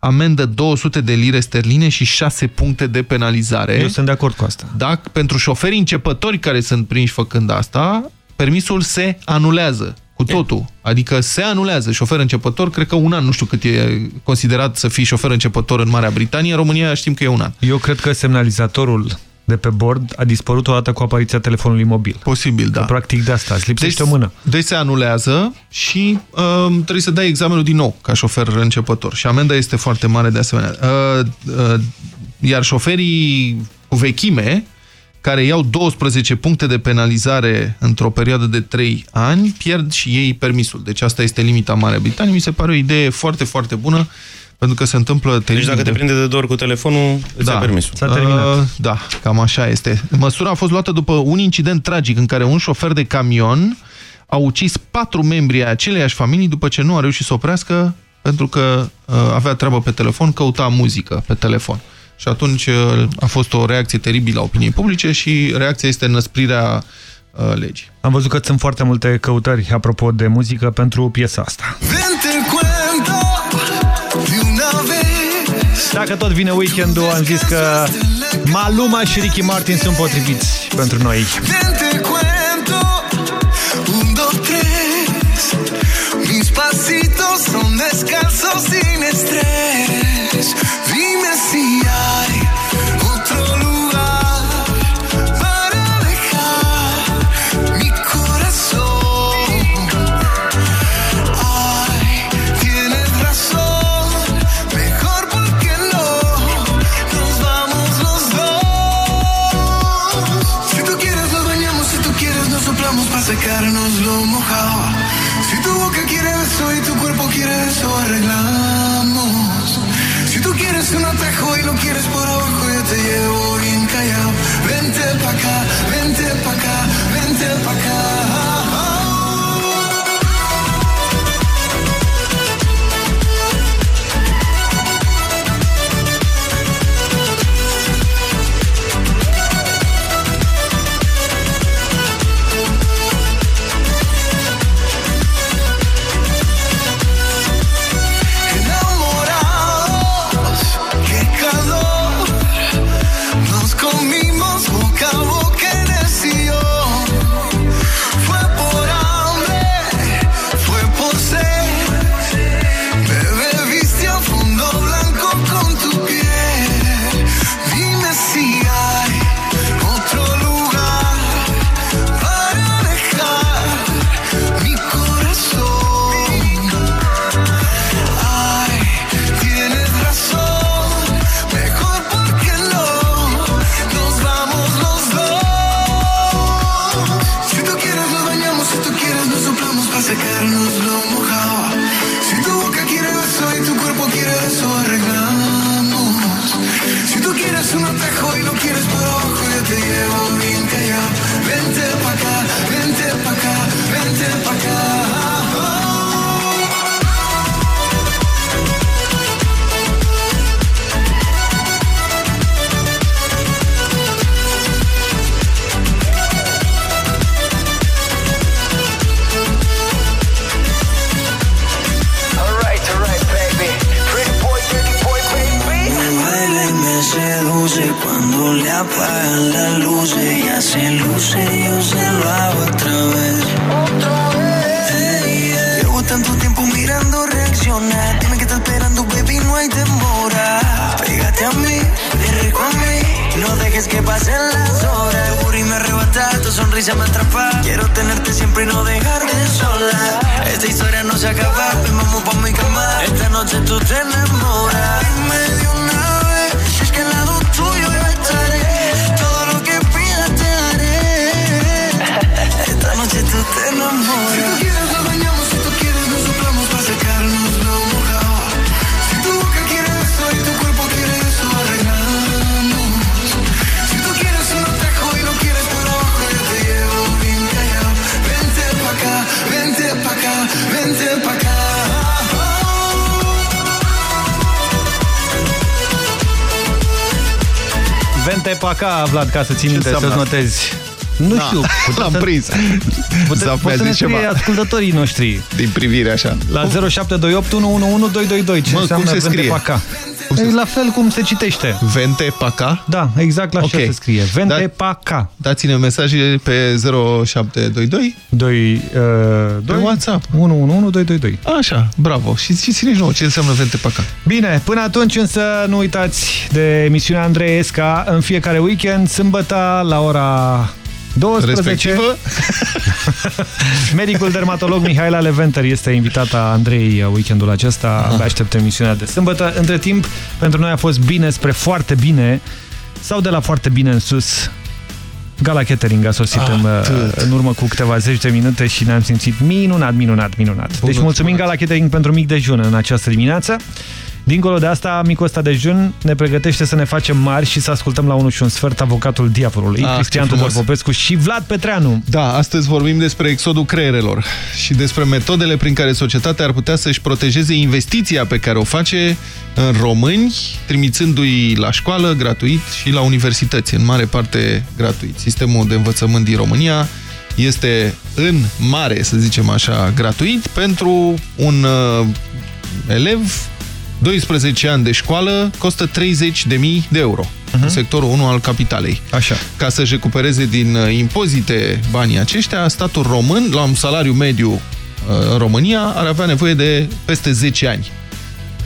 amendă 200 de lire sterline și 6 puncte de penalizare. Eu sunt de acord cu asta. Dacă pentru șoferii începători care sunt prinși făcând asta, permisul se anulează cu totul. Adică se anulează șofer începător, cred că un an, nu știu cât e considerat să fii șofer începător în Marea Britanie, în România știm că e un an. Eu cred că semnalizatorul de pe bord a dispărut odată cu apariția telefonului mobil. Posibil, da. Că, practic de asta, îți lipsește Deci- o mână. Deci se anulează și uh, trebuie să dai examenul din nou ca șofer începător. Și amenda este foarte mare de asemenea. Uh, uh, iar șoferii cu vechime, care iau 12 puncte de penalizare într-o perioadă de 3 ani, pierd și ei permisul. Deci asta este limita Marea Britanie. Mi se pare o idee foarte, foarte bună, pentru că se întâmplă... Deci teribil dacă te de- prinde de dor cu telefonul, îți da. ai permisul. Uh, da, cam așa este. Măsura a fost luată după un incident tragic în care un șofer de camion a ucis patru membri ai aceleiași familii după ce nu a reușit să oprească pentru că uh, avea treabă pe telefon, căuta muzică pe telefon. Și atunci uh, a fost o reacție teribilă a opiniei publice și reacția este năsprirea uh, legii. Am văzut că sunt foarte multe căutări, apropo de muzică, pentru piesa asta. Vente cuento de una vez. Dacă tot vine weekendul, am zis că Maluma și Ricky Martin sunt potriviți pentru noi. Vente cuento. Un, dos, tres. Mis pasitos son descalzos sin estrés. Se luce, yo se lo hago otra vez. Ey, ey. Llevo tanto tiempo mirando reaccionar. Dime que estás esperando, baby, no hay demora. Pégate a mí, ven rico a mí. No dejes que pasen las horas. El burro me arrebata, tu sonrisa me atrapa. Quiero tenerte siempre y no dejarte sola. Esta historia no se acaba, ven, vamos pa' mi cama. Esta noche tú te enamoras. Dime de Vente pe acá, Vlad, ca să ții minte, înseamnă să-ți notezi. Nu Da, știu. putem l-am să- prins. Putem, Zaf poți să mi-a ne zis scrie ceva. ascultătorii noștri. Din privire așa. La 0728 111222. Ce Mă, cum înseamnă se Vente scrie? pe acá? E la fel cum se citește. Vente Paca? Da, exact la așa Ok. se scrie. Vente Da- Paca. Dați-ne mesaje pe 0722 2, uh, 2 pe WhatsApp. 111222. Așa, bravo. Și, și țineți nouă ce înseamnă Vente Paca. Bine, până atunci însă nu uitați de emisiunea Andrei Esca în fiecare weekend, sâmbătă la ora 12. Respectivă? Medicul dermatolog Mihaela Leventer este invitata Andrei weekendul acesta. Abia aștept emisiunea de sâmbătă. Între timp, pentru noi a fost bine spre foarte bine sau de la foarte bine în sus. Gala Catering a sosit în, Atât. în urmă cu câteva zeci de minute și ne-am simțit minunat, minunat, minunat. Deci Bună, mulțumim bună. Gala Catering pentru mic dejun în această dimineață. Dincolo de asta, micul ăsta dejun ne pregătește să ne facem mari și să ascultăm la 1 și un sfert avocatul diavolului, Ah, Cristian ce Tudor frumos. Popescu și Vlad Petreanu. Da, astăzi vorbim despre exodul creierelor și despre metodele prin care societatea ar putea să-și protejeze investiția pe care o face în români, trimițându-i la școală gratuit și la universități, în mare parte gratuit. Sistemul de învățământ din România este în mare, să zicem așa, gratuit pentru un uh, elev 12 ani de școală costă 30.000 de euro în sectorul 1 al capitalei. Așa. Ca să-și recupereze din uh, impozite banii aceștia, statul român, la un salariu mediu uh, în România, ar avea nevoie de peste 10 ani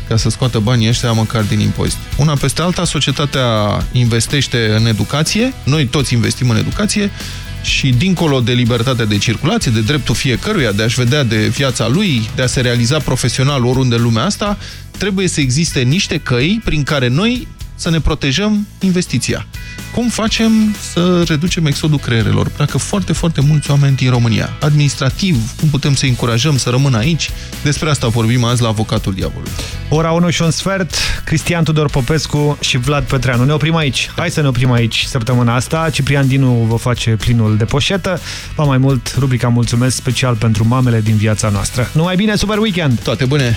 ca să scoată banii ăștia măcar din impozit. Una peste alta, societatea investește în educație, noi toți investim în educație și dincolo de libertatea de circulație, de dreptul fiecăruia de a-și vedea de viața lui, de a se realiza profesional oriunde în lumea asta, trebuie să existe niște căi prin care noi să ne protejăm investiția. Cum facem să reducem exodul creierelor? Pleacă foarte, foarte mulți oameni din România. Administrativ, cum putem să încurajăm să rămână aici? Despre asta vorbim azi la Avocatul Diavolului. Ora 1 și un sfert, Cristian Tudor Popescu și Vlad Petreanu. Ne oprim aici. Hai să ne oprim aici săptămâna asta. Ciprian Dinu vă face plinul de poșetă. Va mai mult, rubrica Mulțumesc special pentru mamele din viața noastră. Numai bine, super weekend! Toate bune!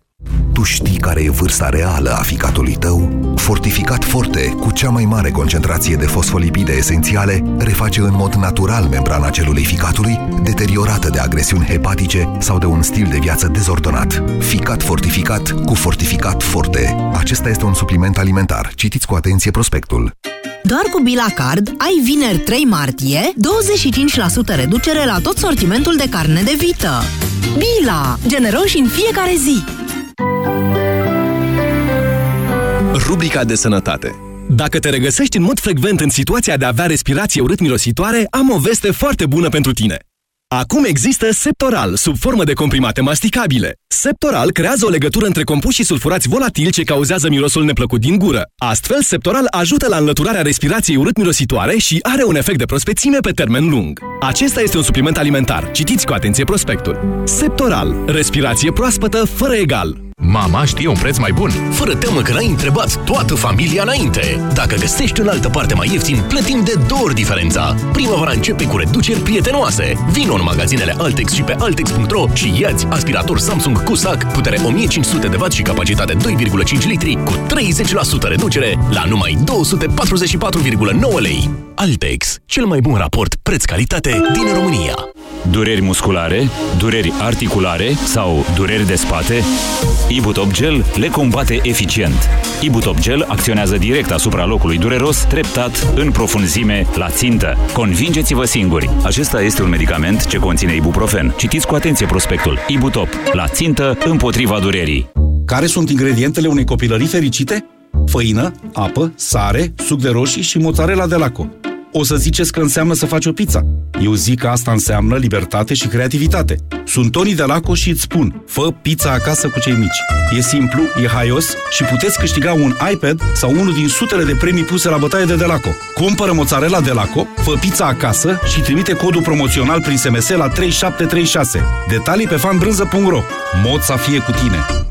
Tu știi care e vârsta reală a ficatului tău? Fortificat Forte, cu cea mai mare concentrație de fosfolipide esențiale, reface în mod natural membrana celulei ficatului, deteriorată de agresiuni hepatice sau de un stil de viață dezordonat. Ficat fortificat cu Fortificat Forte. Acesta este un supliment alimentar. Citiți cu atenție prospectul. Doar cu Bila Card ai vineri 3 martie 25% reducere la tot sortimentul de carne de vită. Bila! Generoși în fiecare zi! Rubrica de sănătate. Dacă te regăsești în mod frecvent în situația de a avea respirație urât-mirositoare, am o veste foarte bună pentru tine. Acum există Septoral, sub formă de comprimate masticabile. Septoral creează o legătură între compușii sulfurați volatili ce cauzează mirosul neplăcut din gură. Astfel, Septoral ajută la înlăturarea respirației urât-mirositoare și are un efect de prospețime pe termen lung. Acesta este un supliment alimentar. Citiți cu atenție prospectul. Septoral. Respirație proaspătă fără egal. Mama știe un preț mai bun. Fără teamă că n-ai întrebat toată familia înainte. Dacă găsești în altă parte mai ieftin, plătim de două ori diferența. Primăvara începe cu reduceri prietenoase. Vino în magazinele Altex și pe Altex.ro și iați aspirator Samsung cu sac, putere 1500W și capacitate 2,5 litri cu 30% reducere la numai 244,9 lei. Altex, cel mai bun raport preț-calitate din România. Dureri musculare, dureri articulare sau dureri de spate? Ibutop Gel le combate eficient. Ibutop Gel acționează direct asupra locului dureros, treptat, în profunzime, la țintă. Convingeți-vă singuri! Acesta este un medicament ce conține ibuprofen. Citiți cu atenție prospectul. Ibutop. La țintă, împotriva durerii. Care sunt ingredientele unei copilării fericite? Făină, apă, sare, suc de roșii și mozzarella de laco. O să ziceți că înseamnă să faci o pizza. Eu zic că asta înseamnă libertate și creativitate. Sunt Toni de Laco și îți spun, fă pizza acasă cu cei mici. E simplu, e haios și puteți câștiga un iPad sau unul din sutele de premii puse la bătaie de Delaco. Cumpără mozzarella de Laco, fă pizza acasă și trimite codul promoțional prin SMS la 3736. Detalii pe fanbrânză.ro Mod să fie cu tine!